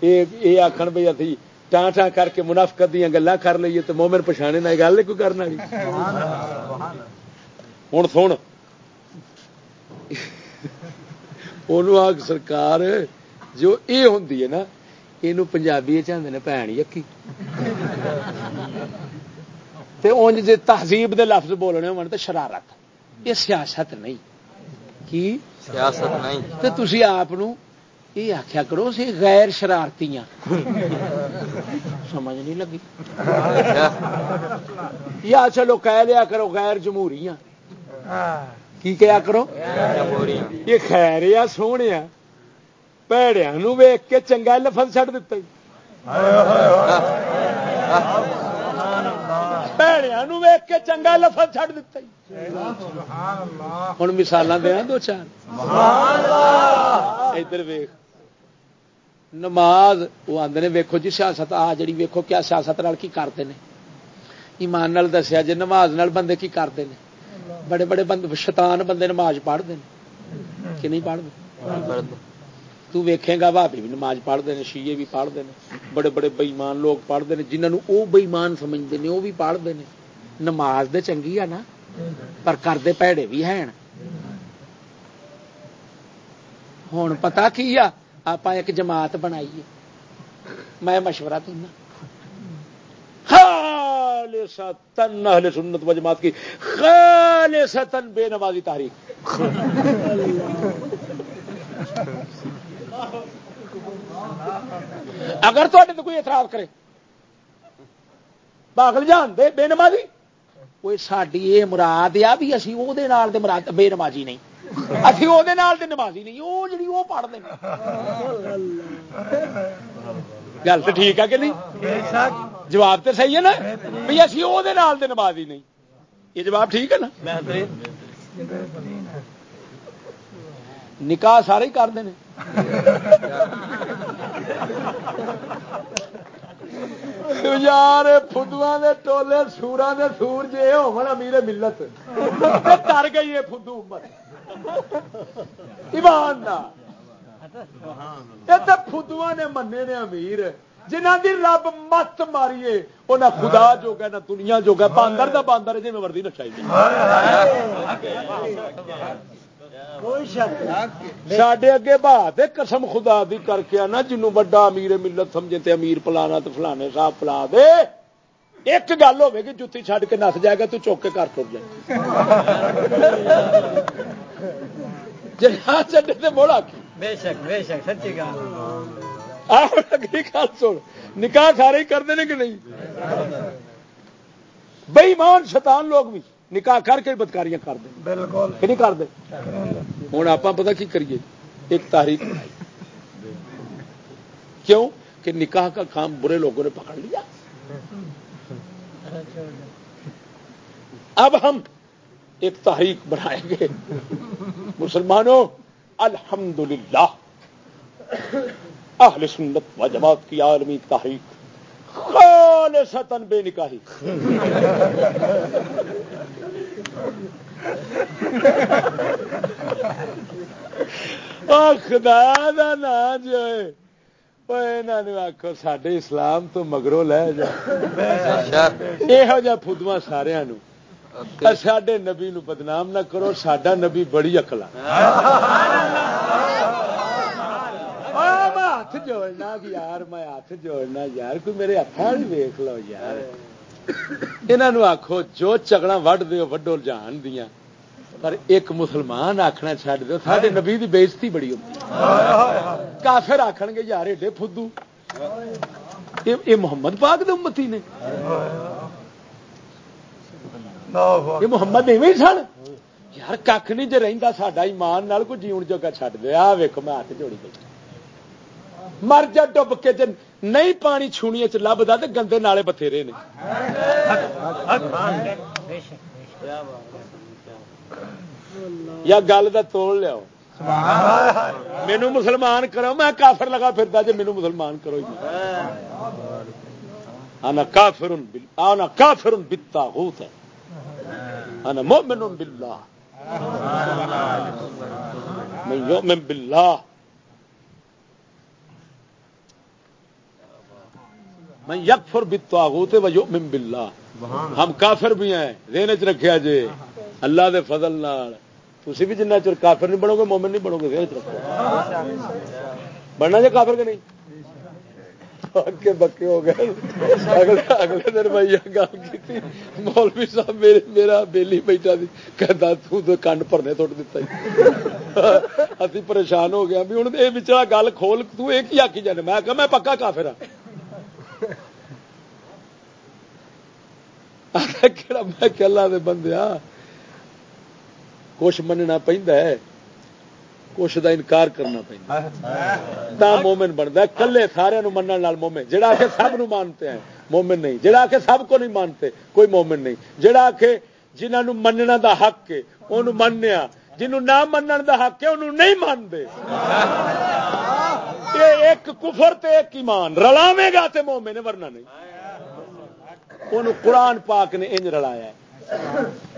یہ آخر بھائی اتنی ٹان ٹان کر کے منافقت دیا گلا کر لیے تو مومن پچھانے نہ گل کوئی کرنا ہوں سن۔ آگ سرکار جو یہ ہوں نا یہ پنجابی چاہتے ہیں بھن یقی اونج جی تہذیب دے لفظ بولنے ہو تو شرارت۔ یہ سیاست نہیں۔ کی؟ سیاست نہیں۔ تو تھی آپ یہ آخیا کرو سی غیر شرارتی سمجھ نہیں لگی۔ یا چلو کہہ لیا کرو غیر جمہوری کی کیا کرو؟ یہ خیر یا سونے پیڑیا ویک کے چنگا لفظ چڑ دتا پیڑیا ویک کے چنگا لفظ چڑ دتا ہوں مثال دیا دو چار۔ ادھر ویخ نماز، وہ آدھے ویکو جی سیاست آ جڑی ویکو کیا سیاست کی کرتے ہیں ایمان نال دسیا جی نماز نال بندے کی کرتے ہیں بڑے بڑے بندے شیطان بندے نماز پڑھتے ہیں کہ نہیں پڑھتے؟ تو ویکھے گا بھابی بھی نماز پڑھتے ہیں شیے بھی پڑھتے ہیں بڑے بڑے بئیمان لوگ پڑھتے ہیں جنہوں وہ بئیمان سمجھتے ہیں وہ بھی پڑھتے ہیں نماز دے چنگی ہے نا، پر کرتے پیڑے بھی ہیں۔ ہوں پتا کی آ؟ آپ ایک جماعت بنائیے میں مشورہ دینا ستن اہل سنت و جماعت کی خال ستن بے نمازی تاریخ اگر تو کوئی اعتراض کرے پاگل جان دے بے نمازی کوئی ساری یہ مراد آ بھی اسی وہ مراد بے نمازی نہیں ابھی وہ نمازی نہیں وہ جی وہ پڑھتے گل تو ٹھیک ہے کہ نہیں جواب تو صحیح ہے نا بھائی اسی وہ نمازی نہیں یہ جواب ٹھیک ہے نا نکاح سارے ہی کرتے ہیں یار فدو دے ٹولے سورا دے سور جی ہو امیر ملت۔ کر گئی ہے فدو امت۔ ایمان فدو نے منے نے امیر۔ جنہ دی رب مت ماریے وہ نہ خدا جو گا نہ دنیا جو گا باندر دا باندر جی میں وردی نچائی سڈے اگے بہت قسم خدا دی کر کے آنا جنوں وڈا امیر ملت سمجھے تے امیر پلانا تو فلانے صاحب پلا دے۔ ایک گل ہوے گی جتی چھڈ کے نس جائے گا تو چوک کے گھر تر جائے چڈے تو بولا بے شک بے شک سچی گل۔ سن۔ نکاح سارے ہی کرتے ہیں کہ نہیں؟ بےمان شیطان لوگ بھی نکاح کر کے بدکاریاں کر دیں بالکل نہیں کرتے ہوں آپ پتا کی کریے ایک تاریخ کیوں کہ نکاح کا کام برے لوگوں نے پکڑ لیا اب ہم ایک تحریک بنائیں گے مسلمانوں الحمدللہ اہل سنت و جماعت کی عالمی تحریک ستن بے نکاحی خدا دا نا جو آخو سڈے اسلام تو مگرو لے جا یہ فدوا سارا سڈے نبی نو بدنام نہ کرو سڈا نبی بڑی اکلا ہاتھ جوڑنا یار میں ہاتھ جوڑنا یار کوئی میرے ہاتھ ویخ لو یار یہ آخو جو چگڑا وڈ دو وڈو جان دیا پر ایک مسلمان آخنا چڈ دو سارے نبی کی بےزتی بڑی ہوتی کافر آخ گے، یار ایڈے فدو۔ یہ محمد پاک دے امتی نے۔ یہ محمد ایویں سن۔ یار کھ نہیں جی رہتا ساڈا ایمان نال، کوئی جیون جوگا چڈ دیا ویک میں ہاتھ جوڑی گئی مر جا، ڈب کے نہیں پانی چھونی چ لبدا تو گندے نالے بتھیرے نے۔ یا گل کا توڑ لیا مینو مسلمان کرو، میں کافر لگا پھرتا جی مینو مسلمان کرو آنا کافر آنا کافر بتا ہوت ہے آنا مومن باللہ۔ میں یؤمن باللہ۔ میں یکفر بتاغوت و یؤمن باللہ ہم کافر بھی ہیں ذہن چ رکھیا جے اللہ دے فضل نال تسی بھی جنہ چر کافر نہیں بنو گے مومن نہیں بنو گے ذہن چ رکھو بننا جے کافر کے نہیں کے بکے ہو گئے اگلے اگلے دن بھائی گل کی مولوی صاحب میرے میرا بیلی بیٹھا سی کہتا تو کنڈ پرنے توٹ دیتا ابھی پریشان ہو گیا بھی ہوں یہ بچا گل کھول تو یہ کی آکی جانے میں میں پکا کافر ہوں میں کلا دے بندے کچھ مننا پہ کچھ دا انکار کرنا پہ مومن بنتا ہے، کلے سارے من مومن۔ جہاں آ کے سب نو مانتے ہیں، مومن نہیں۔ جہاں آ کے سب کو نہیں مانتے، کوئی مومن نہیں۔ جہاں آ کے جنہوں مننا دا حق ہے وہ منیا جنہوں نہ منن دا حق ہے انہوں نہیں مانتے۔ ایک کفر تے ایک ایمان، رلاوے گا تے مومن، ورنہ نہیں۔ ان قرآن پاک نے انج رلایا ہے۔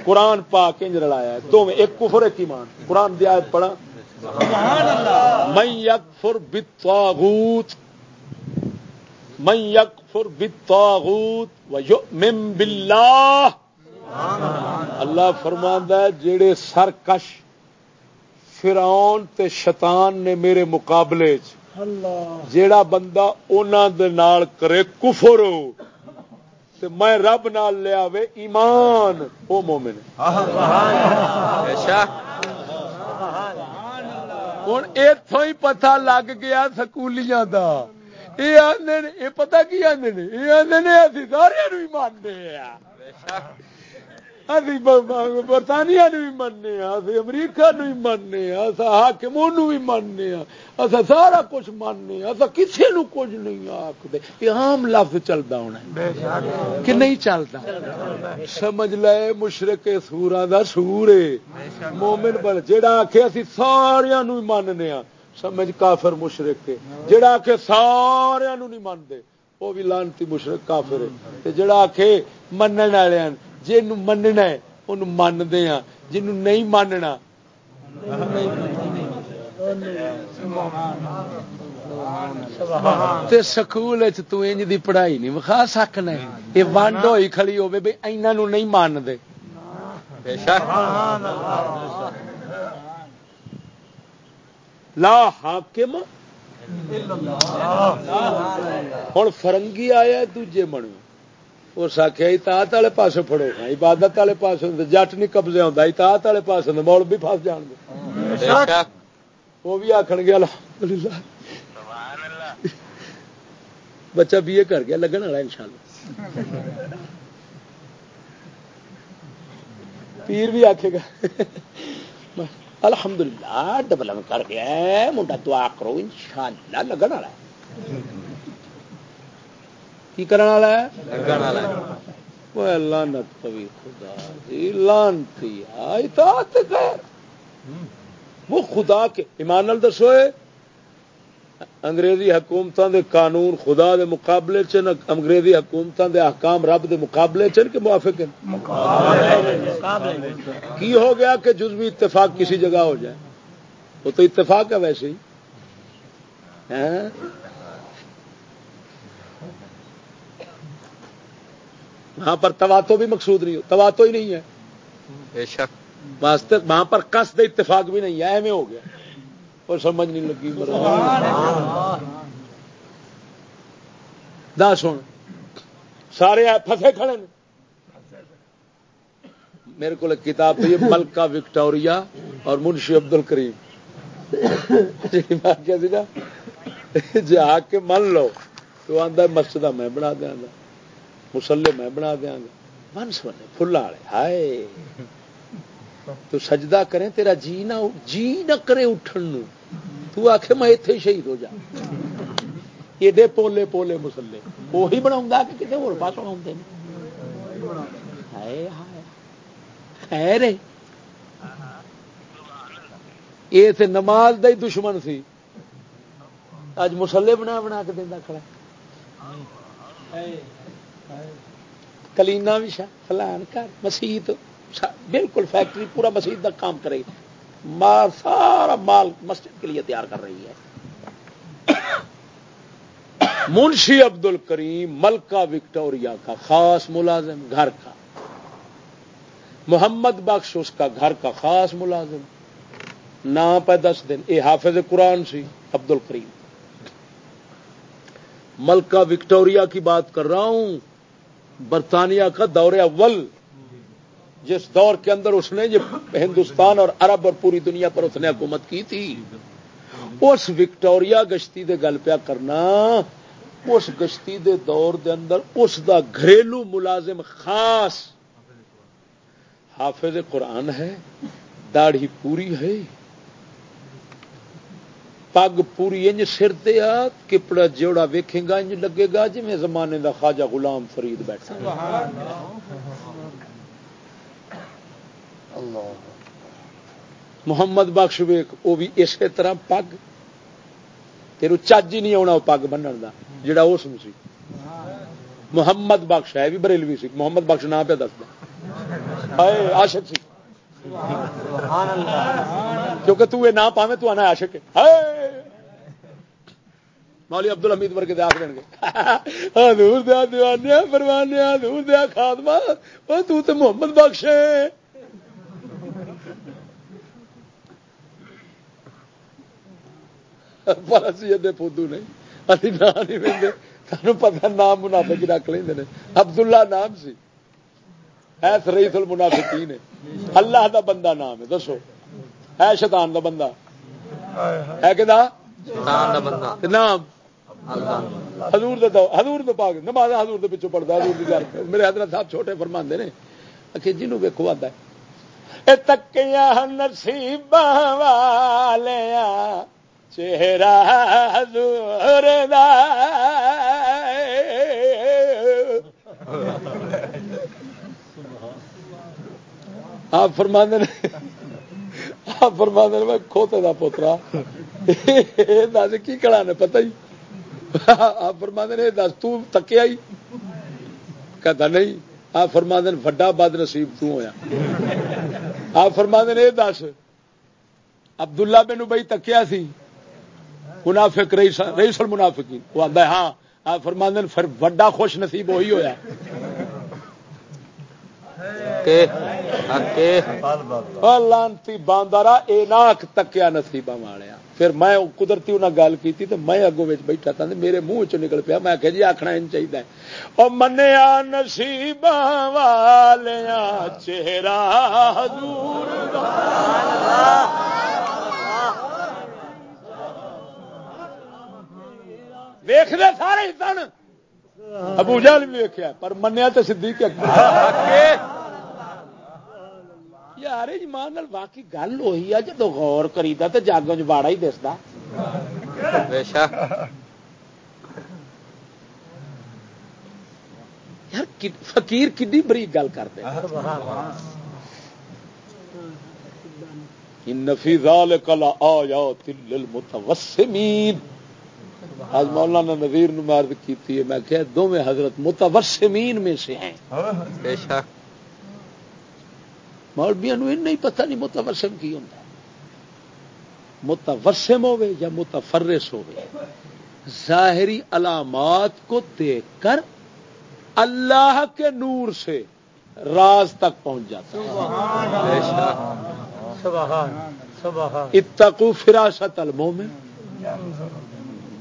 قرآن پاک انج رلایا ہے۔ دو میں ایک کفر ایک ایمان۔ قرآن دیا پڑھا میں یکفر بالطاغوت میں یکفر بالطاغوت و یؤمن باللہ۔ اللہ فرماندا ہے جڑے سرکش فرعون تے شیطان نے میرے مقابلے چ جیڑا بندہ انہاں دے نال کرے کفر تے میں رب نال لیا وے ایمان او مومن۔ ہوں اتوں ہی پتا لگ گیا سکولیاں دا۔ یہ آدھے پتا کی آدھے یہ آدھے ابھی سارے مانتے برطانیہ بھی مننے امریکہ بھی مننے حاکم بھی مننے اصا سارا کچھ ماننے اصا کسی نو کچھ نہیں آختے یہ عام لفظ چلتا ہونا کہ نہیں چلتا سمجھ لے مشرق سورا دا سور مومن بل جہاں آخ اسی سارا ماننے سمجھ کافر مشرق جہاں آخ سارا نہیں مانتے وہ بھی لانتی مشرق کافر جڑا آخ من والے جن مننا ان مانتے ہاں جن نہیں ماننا سکول دی پڑھائی نہیں وکھا سکنا یہ ونڈ ہوئی کھڑی ہوے بھائی اینا نو نہیں مانتے لا حاکم ہوں فرنگی آیا دوجے بنو اس آخیا اتات والے پاس پڑو عبادت والے پاس جٹ نہیں قبضے آتا اتات والے پاس مول بھی فس جان گے وہ بھی آخر گیا بچہ بی اے کر گیا لگن والا ان شاء اللہ پیر بھی آخے گا الحمد للہ ڈبل کر گیا منڈا دعا کرو ان شاء اللہ لگن والا کی کرنے والا ہے؟ وہ لانت پوی خدا جی لانتی اطاعت وہ خدا کے ایمان دسو انگریزی حکومتوں دے قانون خدا دے مقابلے چ انگریزی حکومتوں دے احکام رب دے مقابلے چن کے موافق کی ہو گیا کہ جزوی اتفاق کسی جگہ ہو جائے؟ وہ تو اتفاق ہے ویسے ہی۔ وہاں پر تواتو بھی مقصود نہیں ہو۔ تواتو ہی نہیں ہے۔ واسطے وہاں پر کس دے اتفاق بھی نہیں ہے ایویں ہو گیا۔ اور سمجھ نہیں لگی۔ دس ہوں سارے پھسے کھڑے میرے کو کتاب پہ ملکہ وکٹوریا اور منشی عبد ال کریم جی آ کے من لو۔ تو آدھا مسجد میں بنا دیا مسلے میں بنا دیا گا۔ من سونے فلا والے ہائے۔ تو سجدہ کریں، تیرا جی نہ جی نہ کرے اٹھن تو آخ میں اتے شہید ہو جا۔ ایڈے پولے پولے مسلے وہی بنا کہ کتنے ہو پاس خیر یہ تو نماز دا ہی دشمن سی۔ اج مسلے بنا بنا کے دینا کھڑا کلینا بھی فلان کر مسیت بالکل فیکٹری، پورا مسیت کا کام کرے مال، سارا مال مسجد کے لیے تیار کر رہی ہے۔ منشی عبد الکریم ملکہ وکٹوریا کا خاص ملازم، گھر کا۔ محمد بخش اس کا گھر کا خاص ملازم۔ نام پہ دس دن یہ حافظ قرآن سی عبد الکریم ملکہ وکٹوریا کی بات کر رہا ہوں۔ برطانیہ کا دور اول۔ جس دور کے اندر اس نے ہندوستان اور عرب اور پوری دنیا پر اس نے حکومت کی تھی۔ اس وکٹوریا گشتی دے گل پیا کرنا، اس گشتی دے دور دے اندر اس دا گھریلو ملازم خاص۔ حافظ قرآن ہے، داڑھی پوری ہے۔ پگ پوری انج سر دیا کپڑا جوڑا ویکھے گا انج لگے گا جی میں زمانے دا خواجہ غلام فرید بیٹھا۔ محمد بخش ویک وہ بھی اسی طرح پگ۔ تیر چج ہی نہیں آنا پگ بننے کا جڑا اس سی۔ محمد بخش ہے بھی بریلوی سی۔ محمد بخش نام پہ دستا آشک سی۔ کیونکہ تو یہ نام پاوے تو آنا آشک مولی ابدل حمید ورگے دے دیں گے۔ دور دیا دیوانیا پروانیا دور دیا خاتمہ تو تے محمد بخش ہے پر اسی ادے فدو نہیں نہیں سانو نام منافق رکھ لیں عبداللہ نام سی۔ ہے رئیس المنافقین ہے۔ اللہ دا بندہ نام ہے دسو۔ ہے شیطان دا بندہ۔ ہے کہ نام۔ حضور دے حضور دے پاک نماز حضور دے پیچھے پڑھتا حضور دی گل میرے حضرت صاحب چھوٹے فرماندے نے۔ کہ جنوں ویکھو آندا ہے۔ اے تکیاں نصیب والیاں، چہرہ حضور دا۔ آپ فرما نے آپ فرما نے، میں کھوتے دا پوترا۔ دس کی کڑا نے پتہ ہی؟ آپ فرما نے، دس تکیا ہی۔ کہتا نہیں، آپ فرما دین وڈا بد نصیب تو ہویا۔ آپ فرما نے، دس۔ عبداللہ مینو بھائی تکیا سی۔ منافق، رئیس المنافقین۔ وہ آتا ہے ہاں آپ فرما دین پھر وڈا خوش نصیب وہی ہویا۔ لانتی باندارا اے ناک تکیا نصیبہ والیا پھر میں قدرتی انہیں گل کی تو میں اگوں بیٹھا تھا میرے منہ چ نکل پیا۔ میں کہ جی آخنا ان چاہیے او منیا نصیب والیا چہرہ حضور ویخ دے سارے سن۔ ابو جال بھی ویکیا پر منیا تو سدھی یار ایمان واقعی گل وہی ہے جب غور کریدا تو جاگوں چاڑا ہی دستا یار فقیر کڈی بری گل کرتے نفی ذالک لآیات للمتوسمین آج مولانا نظیر نمارد کی میں کہ دونوں حضرت متوسمین میں سے ہیں بے شک مولبیا نہیں پتہ نہیں متوسم کی ہوں متوسم ہوے یا متفرس ہوے ظاہری علامات کو دیکھ کر اللہ کے نور سے راز تک پہنچ جاتا اتقو فراست المومن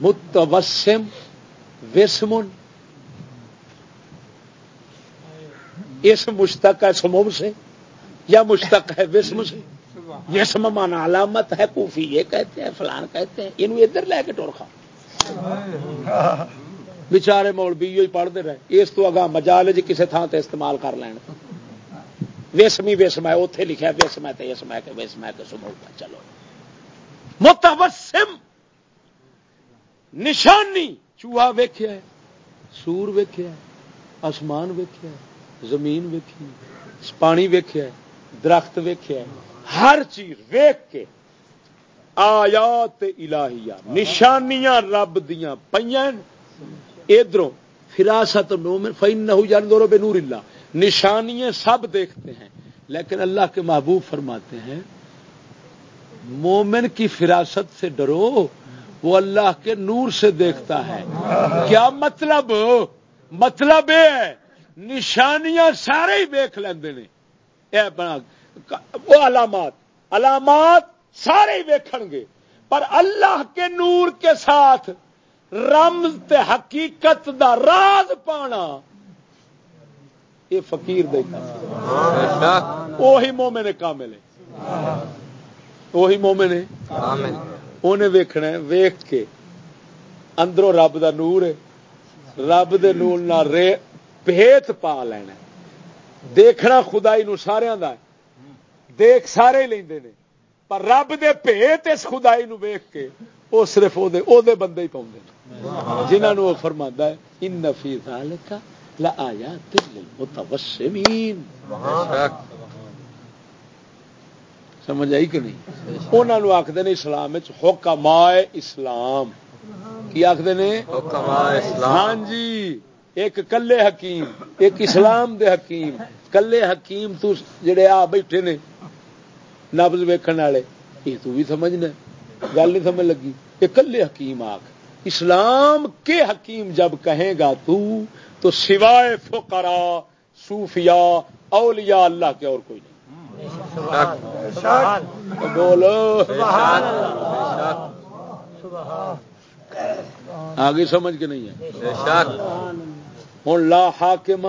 متوسم وسمن اس مشتق ہے سموم سے یا مشتق ہے، وسم سے۔ وسم مانا علامت ہے، کوفی یہ کہتے ہیں، فلان کہتے ہیں۔ یہ ادھر لے کے ٹور کھا بچارے مول بھی پڑھتے رہے۔ اس تو اگا مجال جی کسی تھان تے استعمال کر لین۔ وسمی وسم ہے اتنے لکھا وسم ہے تو ہے کہ وسم ہے کہ سمو چلو۔ متوسم۔ نشانی۔ چوہا ویخیا سور ویخیا آسمان ویخیا زمین ویکھی پانی ویخیا درخت ویخیا ہر چیز ویخ کے آیات الہیہ، نشانیاں رب دیا پہ ادھر فراست مومن فین جان بے نور اللہ نشانیاں سب دیکھتے ہیں، لیکن اللہ کے محبوب فرماتے ہیں، مومن کی فراست سے ڈرو، وہ اللہ کے نور سے دیکھتا ہے۔ کیا مطلب؟ مطلب ہے، نشانیاں سارے ہی لے وہ علامات علامات سارے ہی ویکھ گے۔ پر اللہ کے نور کے ساتھ رمز تے حقیقت دا راز پانا یہ فقیر دیکھا وہی مومن کامل ہے۔ وہی مومن ہے۔ انہیں ویکھنا ہے ویخ کے۔ اندروں رب دا نور ہے۔ رب دے نور نہ بھیت پا لینا دیکھنا خدائی نو سارے دا دیکھ سارے لیندے نے۔ پر رب دے بھیت اس خدائی نو ویخ کے وہ صرف او دے او دے بندے ہی پاؤں جنہوں نے وہ فرماندا ہے ان فی ذالک لآیات للمتوسمین. سمجھ آئی کہ نہیں؟ انہوں نے آخر نے اسلام حکماء اسلام۔ کی آخر نے؟ ہاں جی۔ ایک کلے حکیم ایک اسلام دے حکیم۔ کلے حکیم تو جڑے آ بیٹھے نے نبز ویکن والے یہ تو بھی سمجھنا گل نہیں سمجھ لگی۔ یہ کلے حکیم آخ اسلام کے حکیم جب کہے گا تو تو سوائے فقرا صوفیاء اولیاء اللہ کے اور کوئی نہیں۔ بولو۔ آگے سمجھ کے نہیں ہے۔ ہوں لا حاکم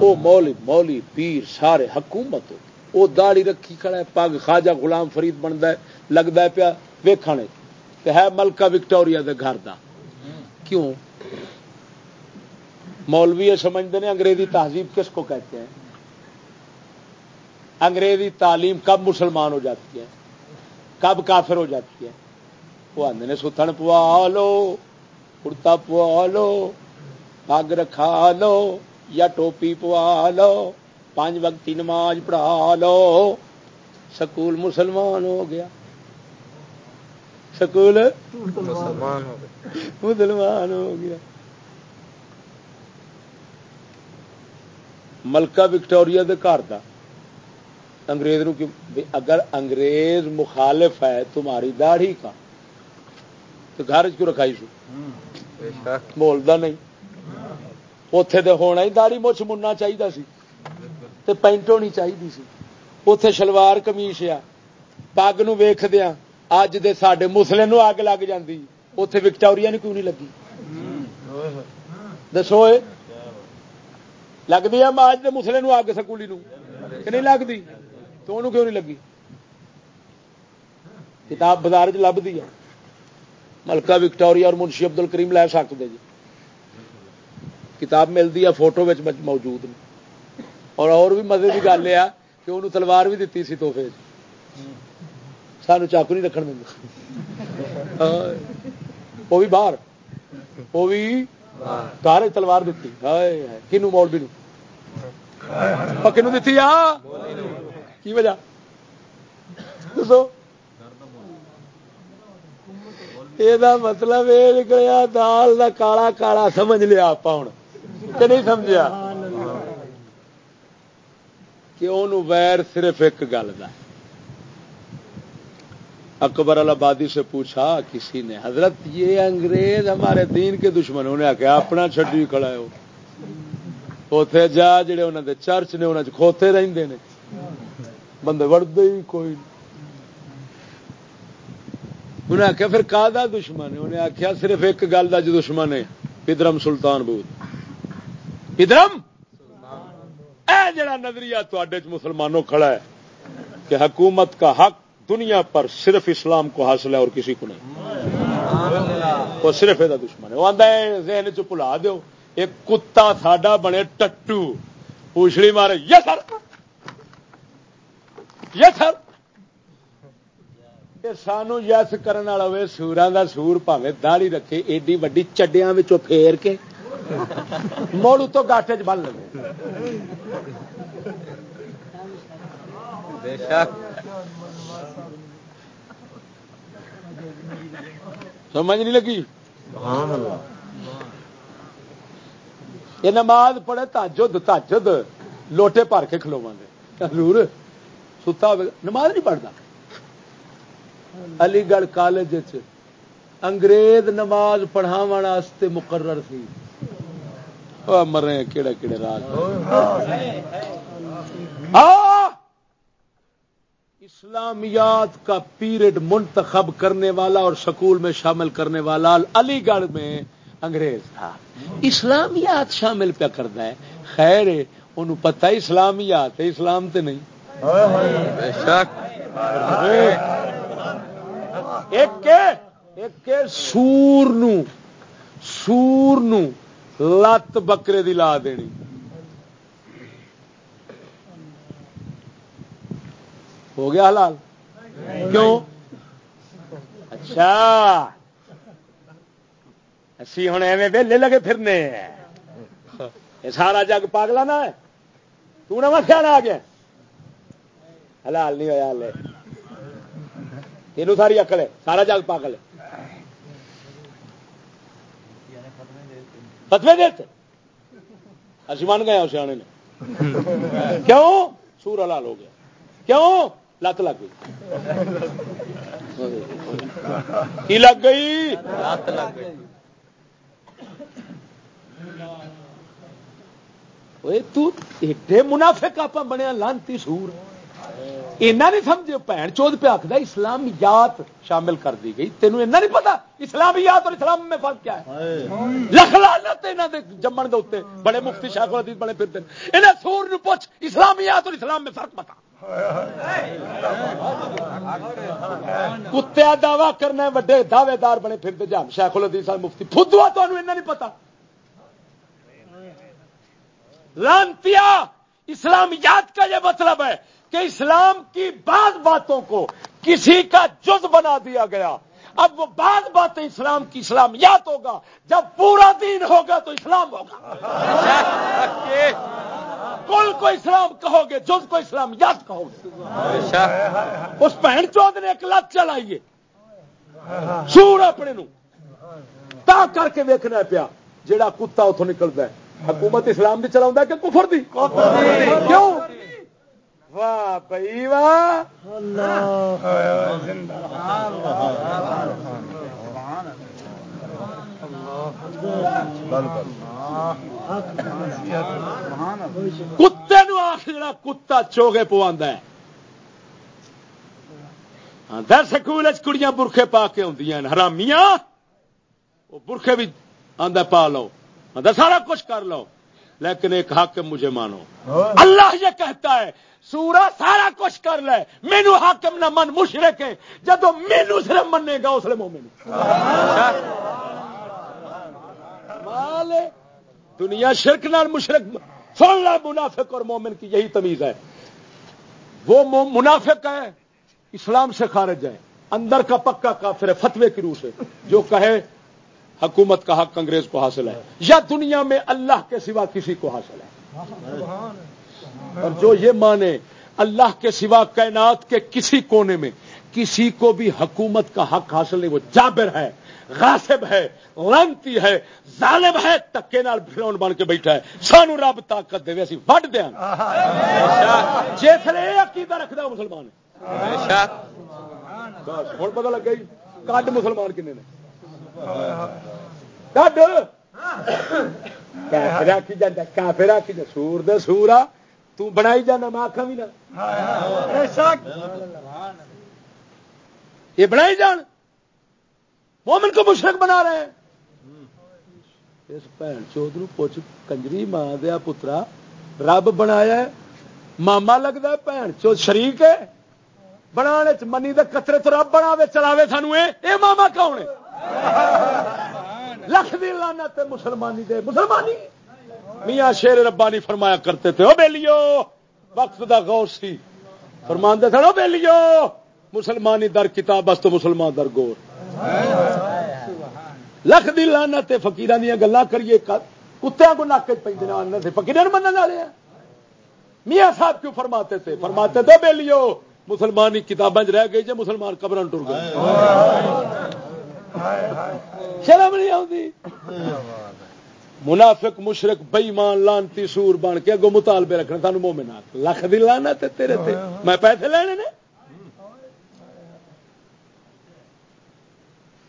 وہ مولی مولی پیر سارے حکومت وہ داڑی رکھی کھڑا ہے پگ خواجہ غلام فرید بنتا ہے لگتا ہے پیا ویکھنے ہے ملکہ وکٹوریا دے گھر دا۔ کیوں؟ مولوی سمجھتے ہیں انگریزی تہذیب کس کو کہتے ہیں؟ انگریزی تعلیم کب مسلمان ہو جاتی ہے؟ کب کافر ہو جاتی ہے؟ وہ آدھے نے ستن پوا لو کرتا پوا لو پگ رکھا لو یا ٹوپی پوا لو پانچ وقتی نماز پڑھا لو سکول مسلمان ہو گیا سکول مسلمان ہو گیا ملکہ وکٹوریا دے گھر کا انگریز نو اگر انگریز مخالف ہے تمہاری داڑھی کا تو گھر کیوں رکھائی سو بولتا نہیں اتے تو ہونا ہی داڑھی مچھ مننا چاہیے سی۔ پینٹ ہونی چاہیے سی۔ اتے شلوار کمیش آ پگ نیخ دیا اج دے سڈے مسلے نو اگ لگ جاتی اتے وکٹوریا نے کیوں نہیں لگی۔ دسو لگتی ہے اج دے مسلے نو اگ سکولی نو۔ کہ نہیں لگتی تو انہوں کیوں نہیں لگی؟ کتاب بازار چ لب ہے ملکہ وکٹوریا اور منشی ابدل کریم لے سکتے جی۔ کتاب ملتی ہے، فوٹو موجود اور اور بھی مزے کی گل یہ کہ انہوں تلوار بھی دیتی سی توحفے سانو چاقو نہیں رکھن دیں وہ بھی باہر۔ وہ بھی گھر تلوار دیتی۔ کنو مولوی نو کنو دیتی آ؟ کی وجہ؟ یہ مطلب یہ نکلیا دال کا کالا کالا سمجھ لیا آپ ہوں۔ کہ نہیں سمجھا کہ وہ ویر صرف ایک گل کا اکبر البادی سے پوچھا، کسی نے حضرت یہ انگریز ہمارے دین کے دشمن انہیں آخیا اپنا چڈی کھڑا ہے اتے جا جڑے انہوں نے چرچ نے انہوں کھوتے رہتے ہیں بندے وڑتے ہی کوئی انہیں آخیا پھر کا دشمن ہے؟ انہیں آخیا صرف ایک گل کا جو دشمن ہے، پدرم سلطان بود۔ پدرم اے جڑا نظریہ تے مسلمانوں کھڑا ہے کہ حکومت کا حق دنیا پر صرف اسلام کو حاصل ہے اور کسی کو نہیں۔ وہ صرف یہ دشمن ہے۔ وہ آتا ہے، ذہن چ دو ایک کتا ساڈا بنے ٹٹو۔ پوچھڑی مارے، یس سر۔ یس سر۔ سانو یس کرنے والا ہوئے سورا دا سور پاوے داڑی رکھے، ایڈی وڈی چڈیا پھیر کے موڑ تو گاٹے چ بن لگے۔ سمجھ نہیں لگی؟ یہ نماز پڑھے تاجد تاجد لوٹے بھر کے کھلوا گے۔ ضرور ستا نماز نہیں پڑھتا علی گڑھ کالج انگریز نماز پڑھاو مقرر سی۔ مرے کہڑے کہڑے راج اسلامیات کا پیریڈ منتخب کرنے والا اور سکول میں شامل کرنے والا علی گڑھ میں انگریز تھا۔ اسلامیات شامل پہ کرتا ہے۔ خیر ان پتا اسلامیات ہے اسلام تے نہیں۔ ایک سور نو سور نو۔ لت بکرے دی لا دینی۔ ہو گیا حلال؟ کیوں؟ اچھا۔ اسی ہوں ایویں ویلے لگے پھرنے۔ یہ سارا جگ پاگلا نا تو نہ آ گیا۔ حلال نہیں ہوا ہلے یہ ساری اکل ہے۔ سارا جگ پاگل ہے۔ فتوے دیتے۔ اسی من گئے سیانے نے۔ کیوں؟ سور حلال ہو گیا۔ کیوں؟ لت لگ گئی۔ کی لگ گئی؟ لت لگ گئی۔ ایڈے منافق آپ بنیا لانتی سور۔ اینا نہیں سمجھے بھن چود پہ آخر اسلامیات شامل کر دی گئی۔ تینوں اینا نہیں پتا اسلامیات اور اسلام میں فرق کیا ہے۔ لکھ لانت جمن دے بڑے مفتی شاہ الحدیث بڑے پھرتے انہیں سور نو پوچھ اسلامیات اور اسلام میں فرق بتا کتیا دعوی کرنا وڈے دعوے دار بنے پھرتے جان شیخ الحدیث مفتی فدوا تو نہیں پتا لانتیا اسلامیات کا یہ مطلب ہے۔ کہ اسلام کی بعض باتوں کو کسی کا جز بنا دیا گیا۔ اب وہ بعض باتیں اسلام کی اسلامیات ہوگا۔ جب پورا دین ہوگا تو اسلام ہوگا۔ کل کو اسلام کہو گے، جز کو اسلام یاد کہو گے۔ اس بہن چود نے ایک لت چلائیے سور اپنے نو تا کر کے ویکنا پیا جڑا کتا اتوں نکلتا ہے۔ حکومت اسلام بھی چلا کہ کفر دی۔ کیوں؟ واہ بھائی واہ کتے نو آخ جا کتا چوگے پوا ہے۔ در سکول کڑیاں برخے پا کے آدی حرامیاں؟ وہ برخے بھی آدھا پا لو۔ سارا کچھ کر لو۔ لیکن ایک حاکم مجھے مانو۔ اللہ یہ کہتا ہے سورا سارا کچھ کر لے۔ مینو حاکم نہ من مشرق ہے۔ جب مینو صرف منے گا اس لیے مومن۔ دنیا شرک نال مشرق سن لا منافق اور مومن کی یہی تمیز ہے۔ وہ منافق ہے اسلام سے خارج ہے۔ اندر کا پکا کافر ہے فتوے کی روح سے۔ جو کہے حکومت کا حق انگریز کو حاصل ہے یا دنیا میں اللہ کے سوا کسی کو حاصل ہے اور جو یہ مانے اللہ کے سوا کائنات کے کسی کونے میں کسی کو بھی حکومت کا حق حاصل نہیں وہ جابر ہے غاصب ہے لانتی ہے ظالم ہے تکے نال بھرون بن کے بیٹھا ہے۔ سانو رب طاقت دے اسی وڈ دیا جسے عقیدہ رکھتا مسلمان۔ ہوں پتا لگ گئی کڈ مسلمان کنے نے؟ کافر آکی سور دے سورا تنائی جانا میں آخا بھی نہ یہ بنائی جان. مومن کو مشرق بنا رہے ہیں. اس بھن چوت پوچھ کنجری ماں دیا پترا رب بنایا ماما لگتا ہے بھن چوت شریک ہے. بنا منی دے قطرے تو رب بنا چلاوے سانو اے ماما کون ہے؟ لکھ دی لانا تے مسلمانی دے، مسلمانی! میاں شیر ربانی فرمایا کرتے تھے، او بیلیو! وقت دا غور سی۔ فرمان دے تھے او بیلیو! مسلمانی در کتاب بس تو مسلمان در گور۔ لکھ دی لانا فکیر دیا گلا کریے کتیا کو نک پہ فکیر من والے میاں صاحب کیوں فرماتے تھے؟ فرماتے تھے بے لیو مسلمان کتابیں رہ گئی جی مسلمان قبر ٹر گئے۔ شرم نہیں آتی منافق، مشرق بئیمان لانتی، سور بن کے اگو مطالبے رکھنے سانو مومن لکھ دی لانا تے تیرے تے۔ میں پیسے لینے نے۔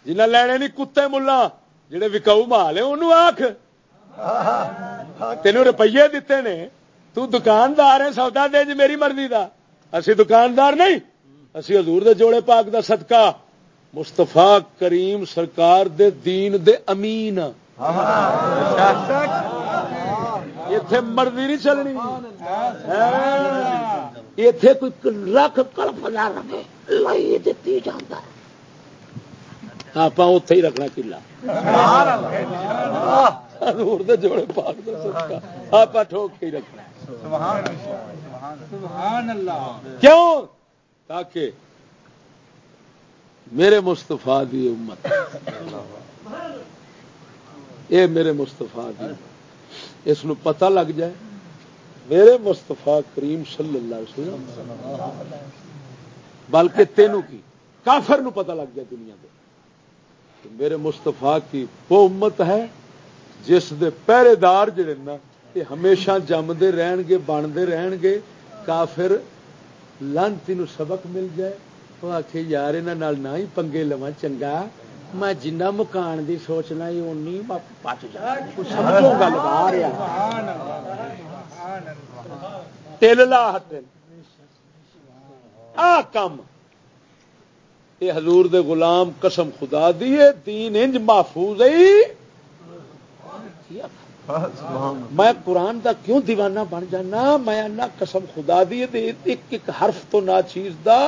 جنہ لینے نہیں، کتے، ملا، جڑے وکاؤ مال انہوں آخ تینوں روپیے دیتے نے۔ تو دکاندار ہے سودا دے جی میری مرضی دا۔ اسی دکاندار نہیں، اسی حضور دے جوڑے پاک دا صدقہ۔ مستفا کریم سرکار دے دین دے امین اتے مرضی نہیں چلنی۔ اتے کوئی رکھ کلپ نہ رکھے لائی دیتی جانا آپ اتے ہی رکھنا کلا جوڑے پاک آپ ٹھوک کے ہی رکھنا۔ کیوں؟ تاکہ میرے مستفا دی امت۔ اے میرے مستفا دی اس نو پتہ لگ جائے۔ میرے مستفا کریم صلی اللہ علیہ وسلم۔ بلکہ تینوں کی۔ کافر نو پتہ لگ جائے دنیا دے۔ میرے مستفا کی وہ امت ہے جس دے پہرے دار جڑے نا، یہ ہمیشہ جمتے رہن گے، بنتے رہن گے۔ کافر لانتی نو سبق مل جائے۔ وہ آخ یار یہاں نہ ہی پنگے لوا چنگا میں جنہ مکان دی سوچنا اونی پچ جا سمجھو گل باہر تل لا آ کم یہ حضور دے غلام قسم خدا دی دین انج محفوظ میں قرآن دا کیوں دیوانہ بن جانا میں قسم خدا دی ایک ایک حرف تو نہ چیز دا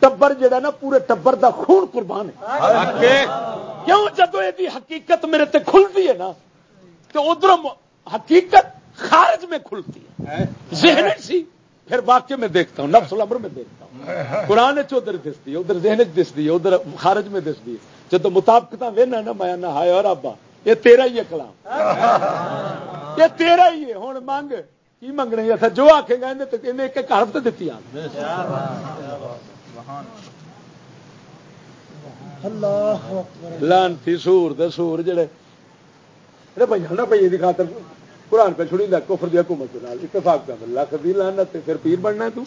ٹبر جڑا نا پورے ٹبر دا خون قربان ہے۔ کیوں جدو یہ حقیقت میرے تے کھلتی ہے نا تو ادھر حقیقت خارج میں کھلتی ہے۔ ذہن سی پھر واقع میں دیکھتا ہوں نفس الامر میں دیکھتا ہوں۔ قرآن ادھر دستی ہے ادھر ذہن دستی ہے ادھر خارج میں دستی ہے۔ جب مطابقت وہنا نا میں نہ ہائے اور ابا یہ تیرا ہی ہے کلام۔ یہ تیرا ہی ہے ہوں منگ کی منگنا جو آخے گا ایک ایک حرف تو دیتی لانتی سور دے سور جڑے۔ بھائی نہ بھائی کی خاطر قرآن پہ چھڑی لکھ کفر دی حکومت اتفاق کر لکھ دی لانا پھر پیر بننا ہے تو۔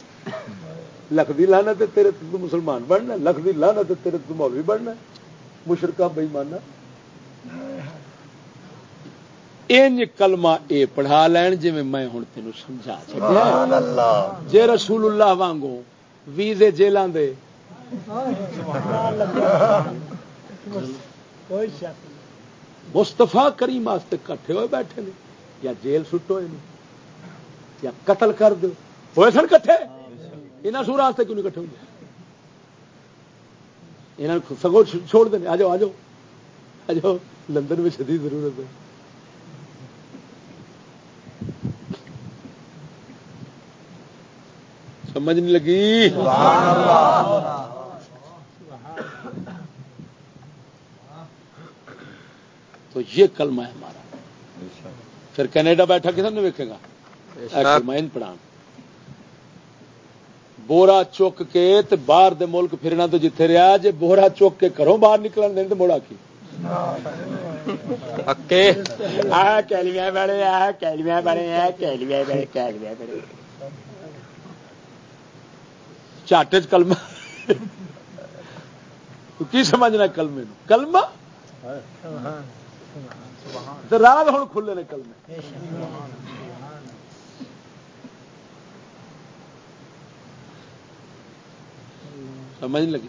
لکھ دی لانا تیرے تو مسلمان بننا لکھ دی لانا تیرے تو مولوی بننا مشرقہ بئی ماننا انج کلمہ اے پڑھا لین جی میں ہوں تین سمجھا چکا جی رسول اللہ وانگو ویزے جیلوں دے۔ مستفا کریم واسطے کٹھے ہوئے بیٹھے نے۔ یا جیل سٹ ہوئے یا قتل کر دو ہوئے سن کٹھے؟ یہاں سور واسطے کیوں نہیں کٹھے ہوئے؟ یہاں سگو چھوڑ دیں آ جاؤ آ جاؤ آ جاؤ لندن میں شدید ضرورت ہے۔ سمجھ نہیں لگی۔ تو یہ کلمہ ہے ہمارا۔ پھر کینیڈا بیٹھا کسی نے ویکے گا؟ مائن پڑھا بورا چک کے باہر دے ملک پھرنا تو جتھے رہا جی بورا چک کے گھروں باہر نکلن دیں تو مڑا کی؟ چاٹ کلمہ کی سمجھنا کلمے کلمہ راز ہوں کھلے نے کلمے سمجھ لگی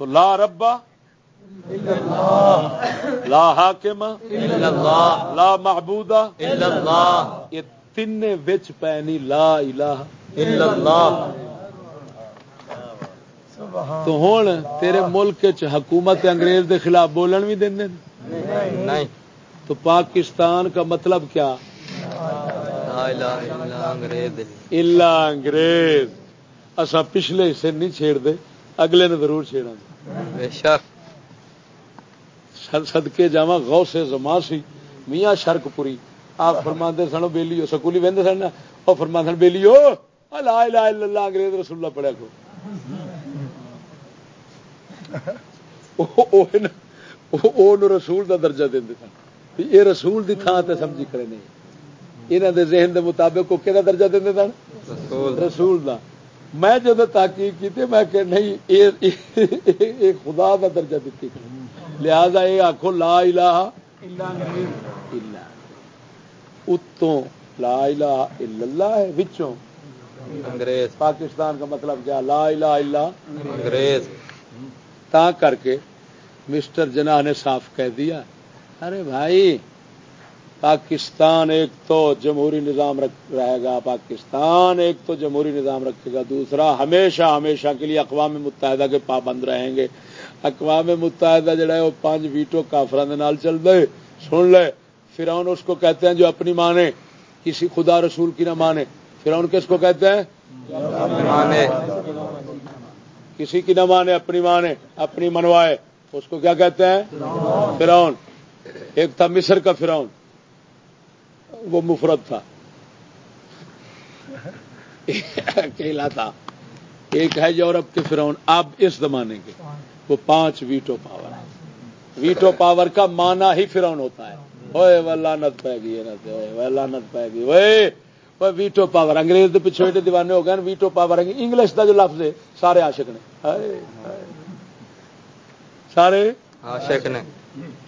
تو لا ربا لا حاکم لا محبود یہ تین وچ پی لا الہ الا اللہ تو ہوں تیرے ملک چ حکومت انگریز دے خلاف بولن بھی دیں تو پاکستان کا مطلب کیا؟ الا انگریز۔ اصا پچھلے حصے نہیں چھیڑ دے اگلے نے ضرور چھیڑا سدکے جا گو سے زما سی میاں شرک پوری آپ فرما سن بےلی سکولی وہدے سن وہ فرما سن بےلی لا الہ الا اللہ انگریز رسول اللہ پڑھیا کو۔ رسول دا درجہ دے سن۔ یہ رسول دی تھان تے سمجھی کرے نہیں یہاں دے ذہن دے مطابق وہ کہ درجہ دے سن؟ رسول دا۔ میں جب تحقیق کی میں کہ نہیں یہ خدا دا درجہ دیتی لہذا یہ آخو لا الہ الا اتوں لا الہ الا اللہ ہے وچوں؟ انگریز۔ پاکستان کا مطلب کیا؟ لا الہ الا انگریز۔ تا کر کے مسٹر جناح نے صاف کہہ دیا ارے بھائی پاکستان ایک تو جمہوری نظام رہے گا پاکستان ایک تو جمہوری نظام رکھے گا دوسرا ہمیشہ ہمیشہ کے لیے اقوام متحدہ کے پابند رہیں گے۔ اقوام متحدہ جڑا ہے وہ پانچ ویٹو کافران چل دے سن لے۔ پھر اس کو کہتے ہیں جو اپنی مانے کسی خدا رسول کی نہ مانے۔ پھر کس کو کہتے ہیں؟ کسی کی نہ مانے اپنی مانے اپنی منوائے۔ اس کو کیا کہتے ہیں؟ فرعون۔ ایک تھا مصر کا فرعون۔ وہ مفرد تھا۔ اکیلا تھا۔ ایک ہے یورپ کے فرعون۔ اب اس زمانے کے وہ پانچ ویٹو پاور ویٹو پاور کا مانا ہی فرعون ہوتا ہے۔ لانت پہ گئی لانت پہ گئی وہ ویٹو پاور انگریز پیچھے دیوانے ہو گئے ویٹو پاور انگلش کا جو لفظ ہے سارے عاشق نے سارے عاشق نے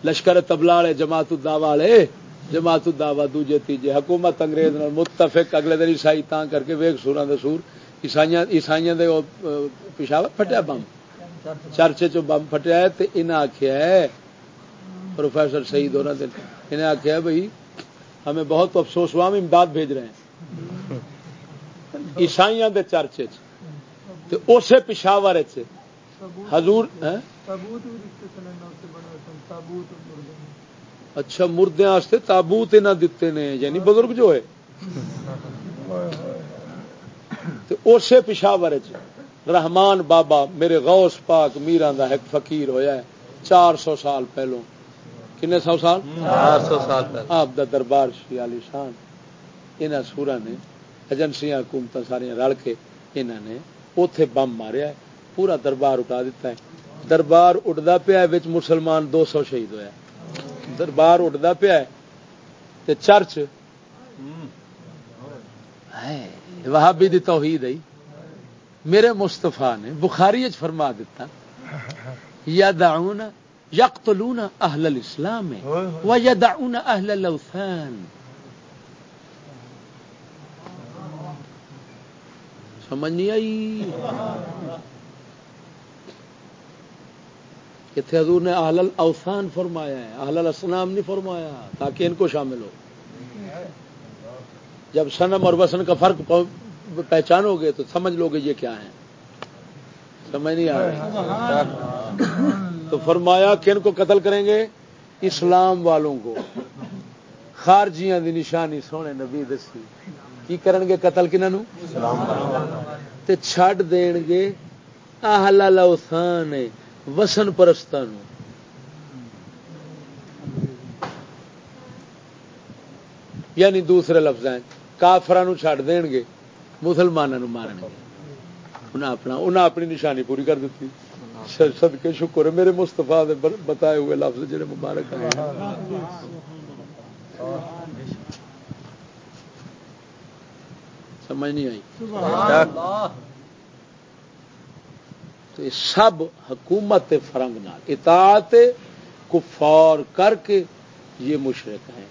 لشکر تبلا والے جماعت الدعوا والے جماعت الدعوا دوجے تیجے حکومت انگریز متفق اگلے دن عیسائی تاں کر کے ویگ سورا دے سور عیسائی دے پشاور پھٹیا بم چرچے چ بم پھٹیا ہے تے انہیں آخیا ہے پروفیسر شہید ہونا دن انہیں آخیا بھائی ہمیں بہت افسوس ہوا ہم امداد بھیج رہے ہیں۔ عیسائی دے چرچے اسے پشاور حضور اچھا مردے تابوت نہ دیتے نے یعنی بزرگ جو ہے۔ اسے پشاور رحمان بابا میرے غوث پاک میرا دا ایک فقیر ہویا ہے چار سو سال پہلو کنے سو سال؟ چار سو سال آپ دا دربار شی علی شان انہاں سورا نے ایجنسیاں حکومت سارے رل کے انہوں نے اتے بم ماریا پورا دربار اٹھا دیتا ہے۔ دربار اٹھتا پیا مسلمان دو سو شہید ہوا دربار اٹھتا پیا چرچ وہابی دی توحید ہے میرے مستفا نے بخاری فرما دیتا یا دعون یقتلون اہل الاسلام. و یدعون اہل الاوثان سمجھ نہیں آئی؟ کتنے حضور نے اہل الاوثان فرمایا ہے؟ اہل الاسلام نہیں فرمایا تاکہ ان کو شامل ہو. جب سنم اور وسن کا فرق پہچانو گے تو سمجھ لو گے یہ کیا ہے سمجھ نہیں آ رہا تو فرمایا کن کو قتل کریں گے اسلام والوں کو۔ خارجیاں دی نشانی سونے نبی دسی۔ کی کرن گے قتل کنہوں تے چھڈ دین گے اہل الاوثان وسن پرستان یعنی دوسرے لفظ ہیں۔ کافران چھڈ دین گے مسلمانوں مارن گے۔ انہیں اپنا انہیں اپنی نشانی پوری کر دیتی سد کے شکر ہے۔ میرے مستفا بتائے ہوئے لفظ جڑے مبارک ہیں۔ سمجھ نہیں آئی؟ تو یہ سب حکومت فرنگ نال اطاعت کفار کر کے یہ مشرق ہیں۔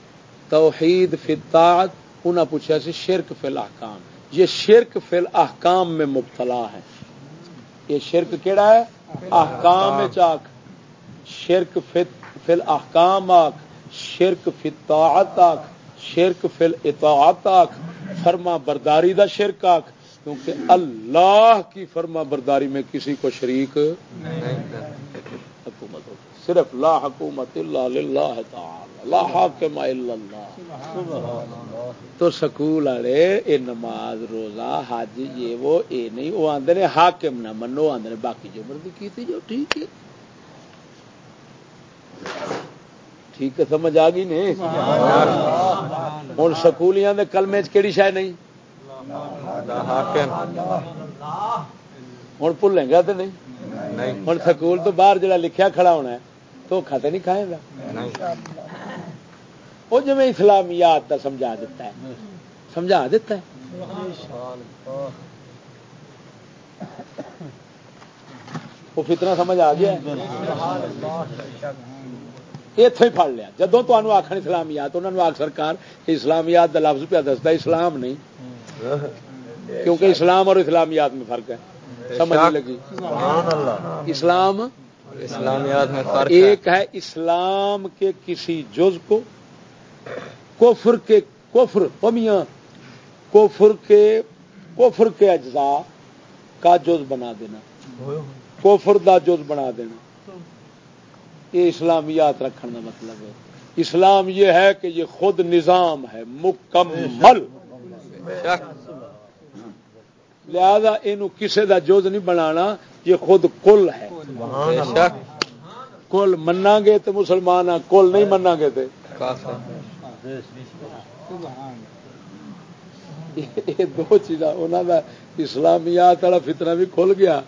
توحید فطاعت انہیں پوچھا سی شرک فی الاحکام۔ یہ شرک فی الاحکام میں مبتلا ہے۔ یہ شرک کیڑا ہے؟ احکام چاک شرک فی الاحکام آک شرک فی الطاعت آک شرک فی الاطاعت آک فرما برداری دا شرک آخ کیونکہ اللہ کی فرما برداری میں کسی کو شریک حکومت صرف لا حکومت اللہ للہ تعالی۔ لا حاکم الا اللہ. تو سکول والے یہ نماز روزہ حج یہ وہ اے نہیں وہ آدھے نے حاکم نہ منو آدھے باقی جو مرضی کی جو ٹھیک ہے. ٹھیک ہے سمجھ آ گئی نہیں؟ ہوں سکولیاں کلمے چیڑی شاید نہیں؟ ہوں بھولیں گا تو نہیں؟ ہوں سکول تو باہر جڑا لکھیا کھڑا ہونا ہے تو کھاتے نہیں کھائے گا؟ وہ جی اسلامیات کا سمجھا دیتا ہے۔ سمجھا دیتا ہے؟ وہ فتنا سمجھ آ گیا اتوں ہی پڑ لیا۔ جدو تمہیں آخر اسلامیات انہوں نے آخ سرکار اسلامیات کا لفظ پہ دستا اسلام نہیں۔ کیونکہ اسلام اور اسلامیات میں فرق ہے۔ سمجھ لگی۔ اسلام اسلامیات میں فرق ایک ہے اسلام کے کسی جز کو کفر کے کفر پمیاں کفر کے کفر کے اجزاء کا جز بنا دینا۔ کفر دا جز بنا دینا۔ یہ اسلامیات رکھنے کا مطلب ہے۔ اسلام یہ ہے کہ یہ خود نظام ہے مکمل۔ لہذا یہ کسی کا جز نہیں بنانا یہ خود کل ہے۔ کل منا گے تو مسلمان کل نہیں منا گے تو دو چیزاں انہوں کا اسلامیات والا فطرہ بھی کھل گیا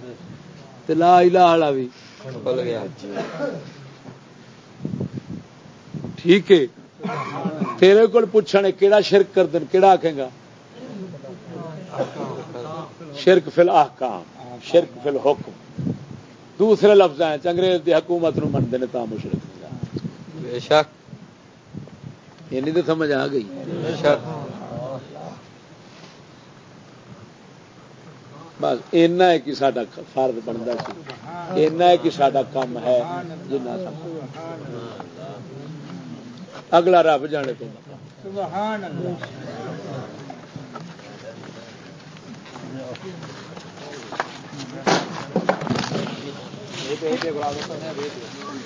لا الہ والا بھی کھل گیا۔ ٹھیک ہے۔ تیرے کو پوچھنے کہڑا شرک کر دین کہڑا آخے گا؟ شرک فل احکام شرک فل حکم دوسرے لفظ ہیں، انگریز دی حکومت نو منتے ہیں تا مشرک۔ بے شک۔ یہ نہیں تو سمجھ آ گئی. بس اینا ہے کہ ساڈا فرد بنتا سی. اینا ہے کہ ساڈا کام ہے جنا اگلا رب جانے تو. سبحان اللہ. یہ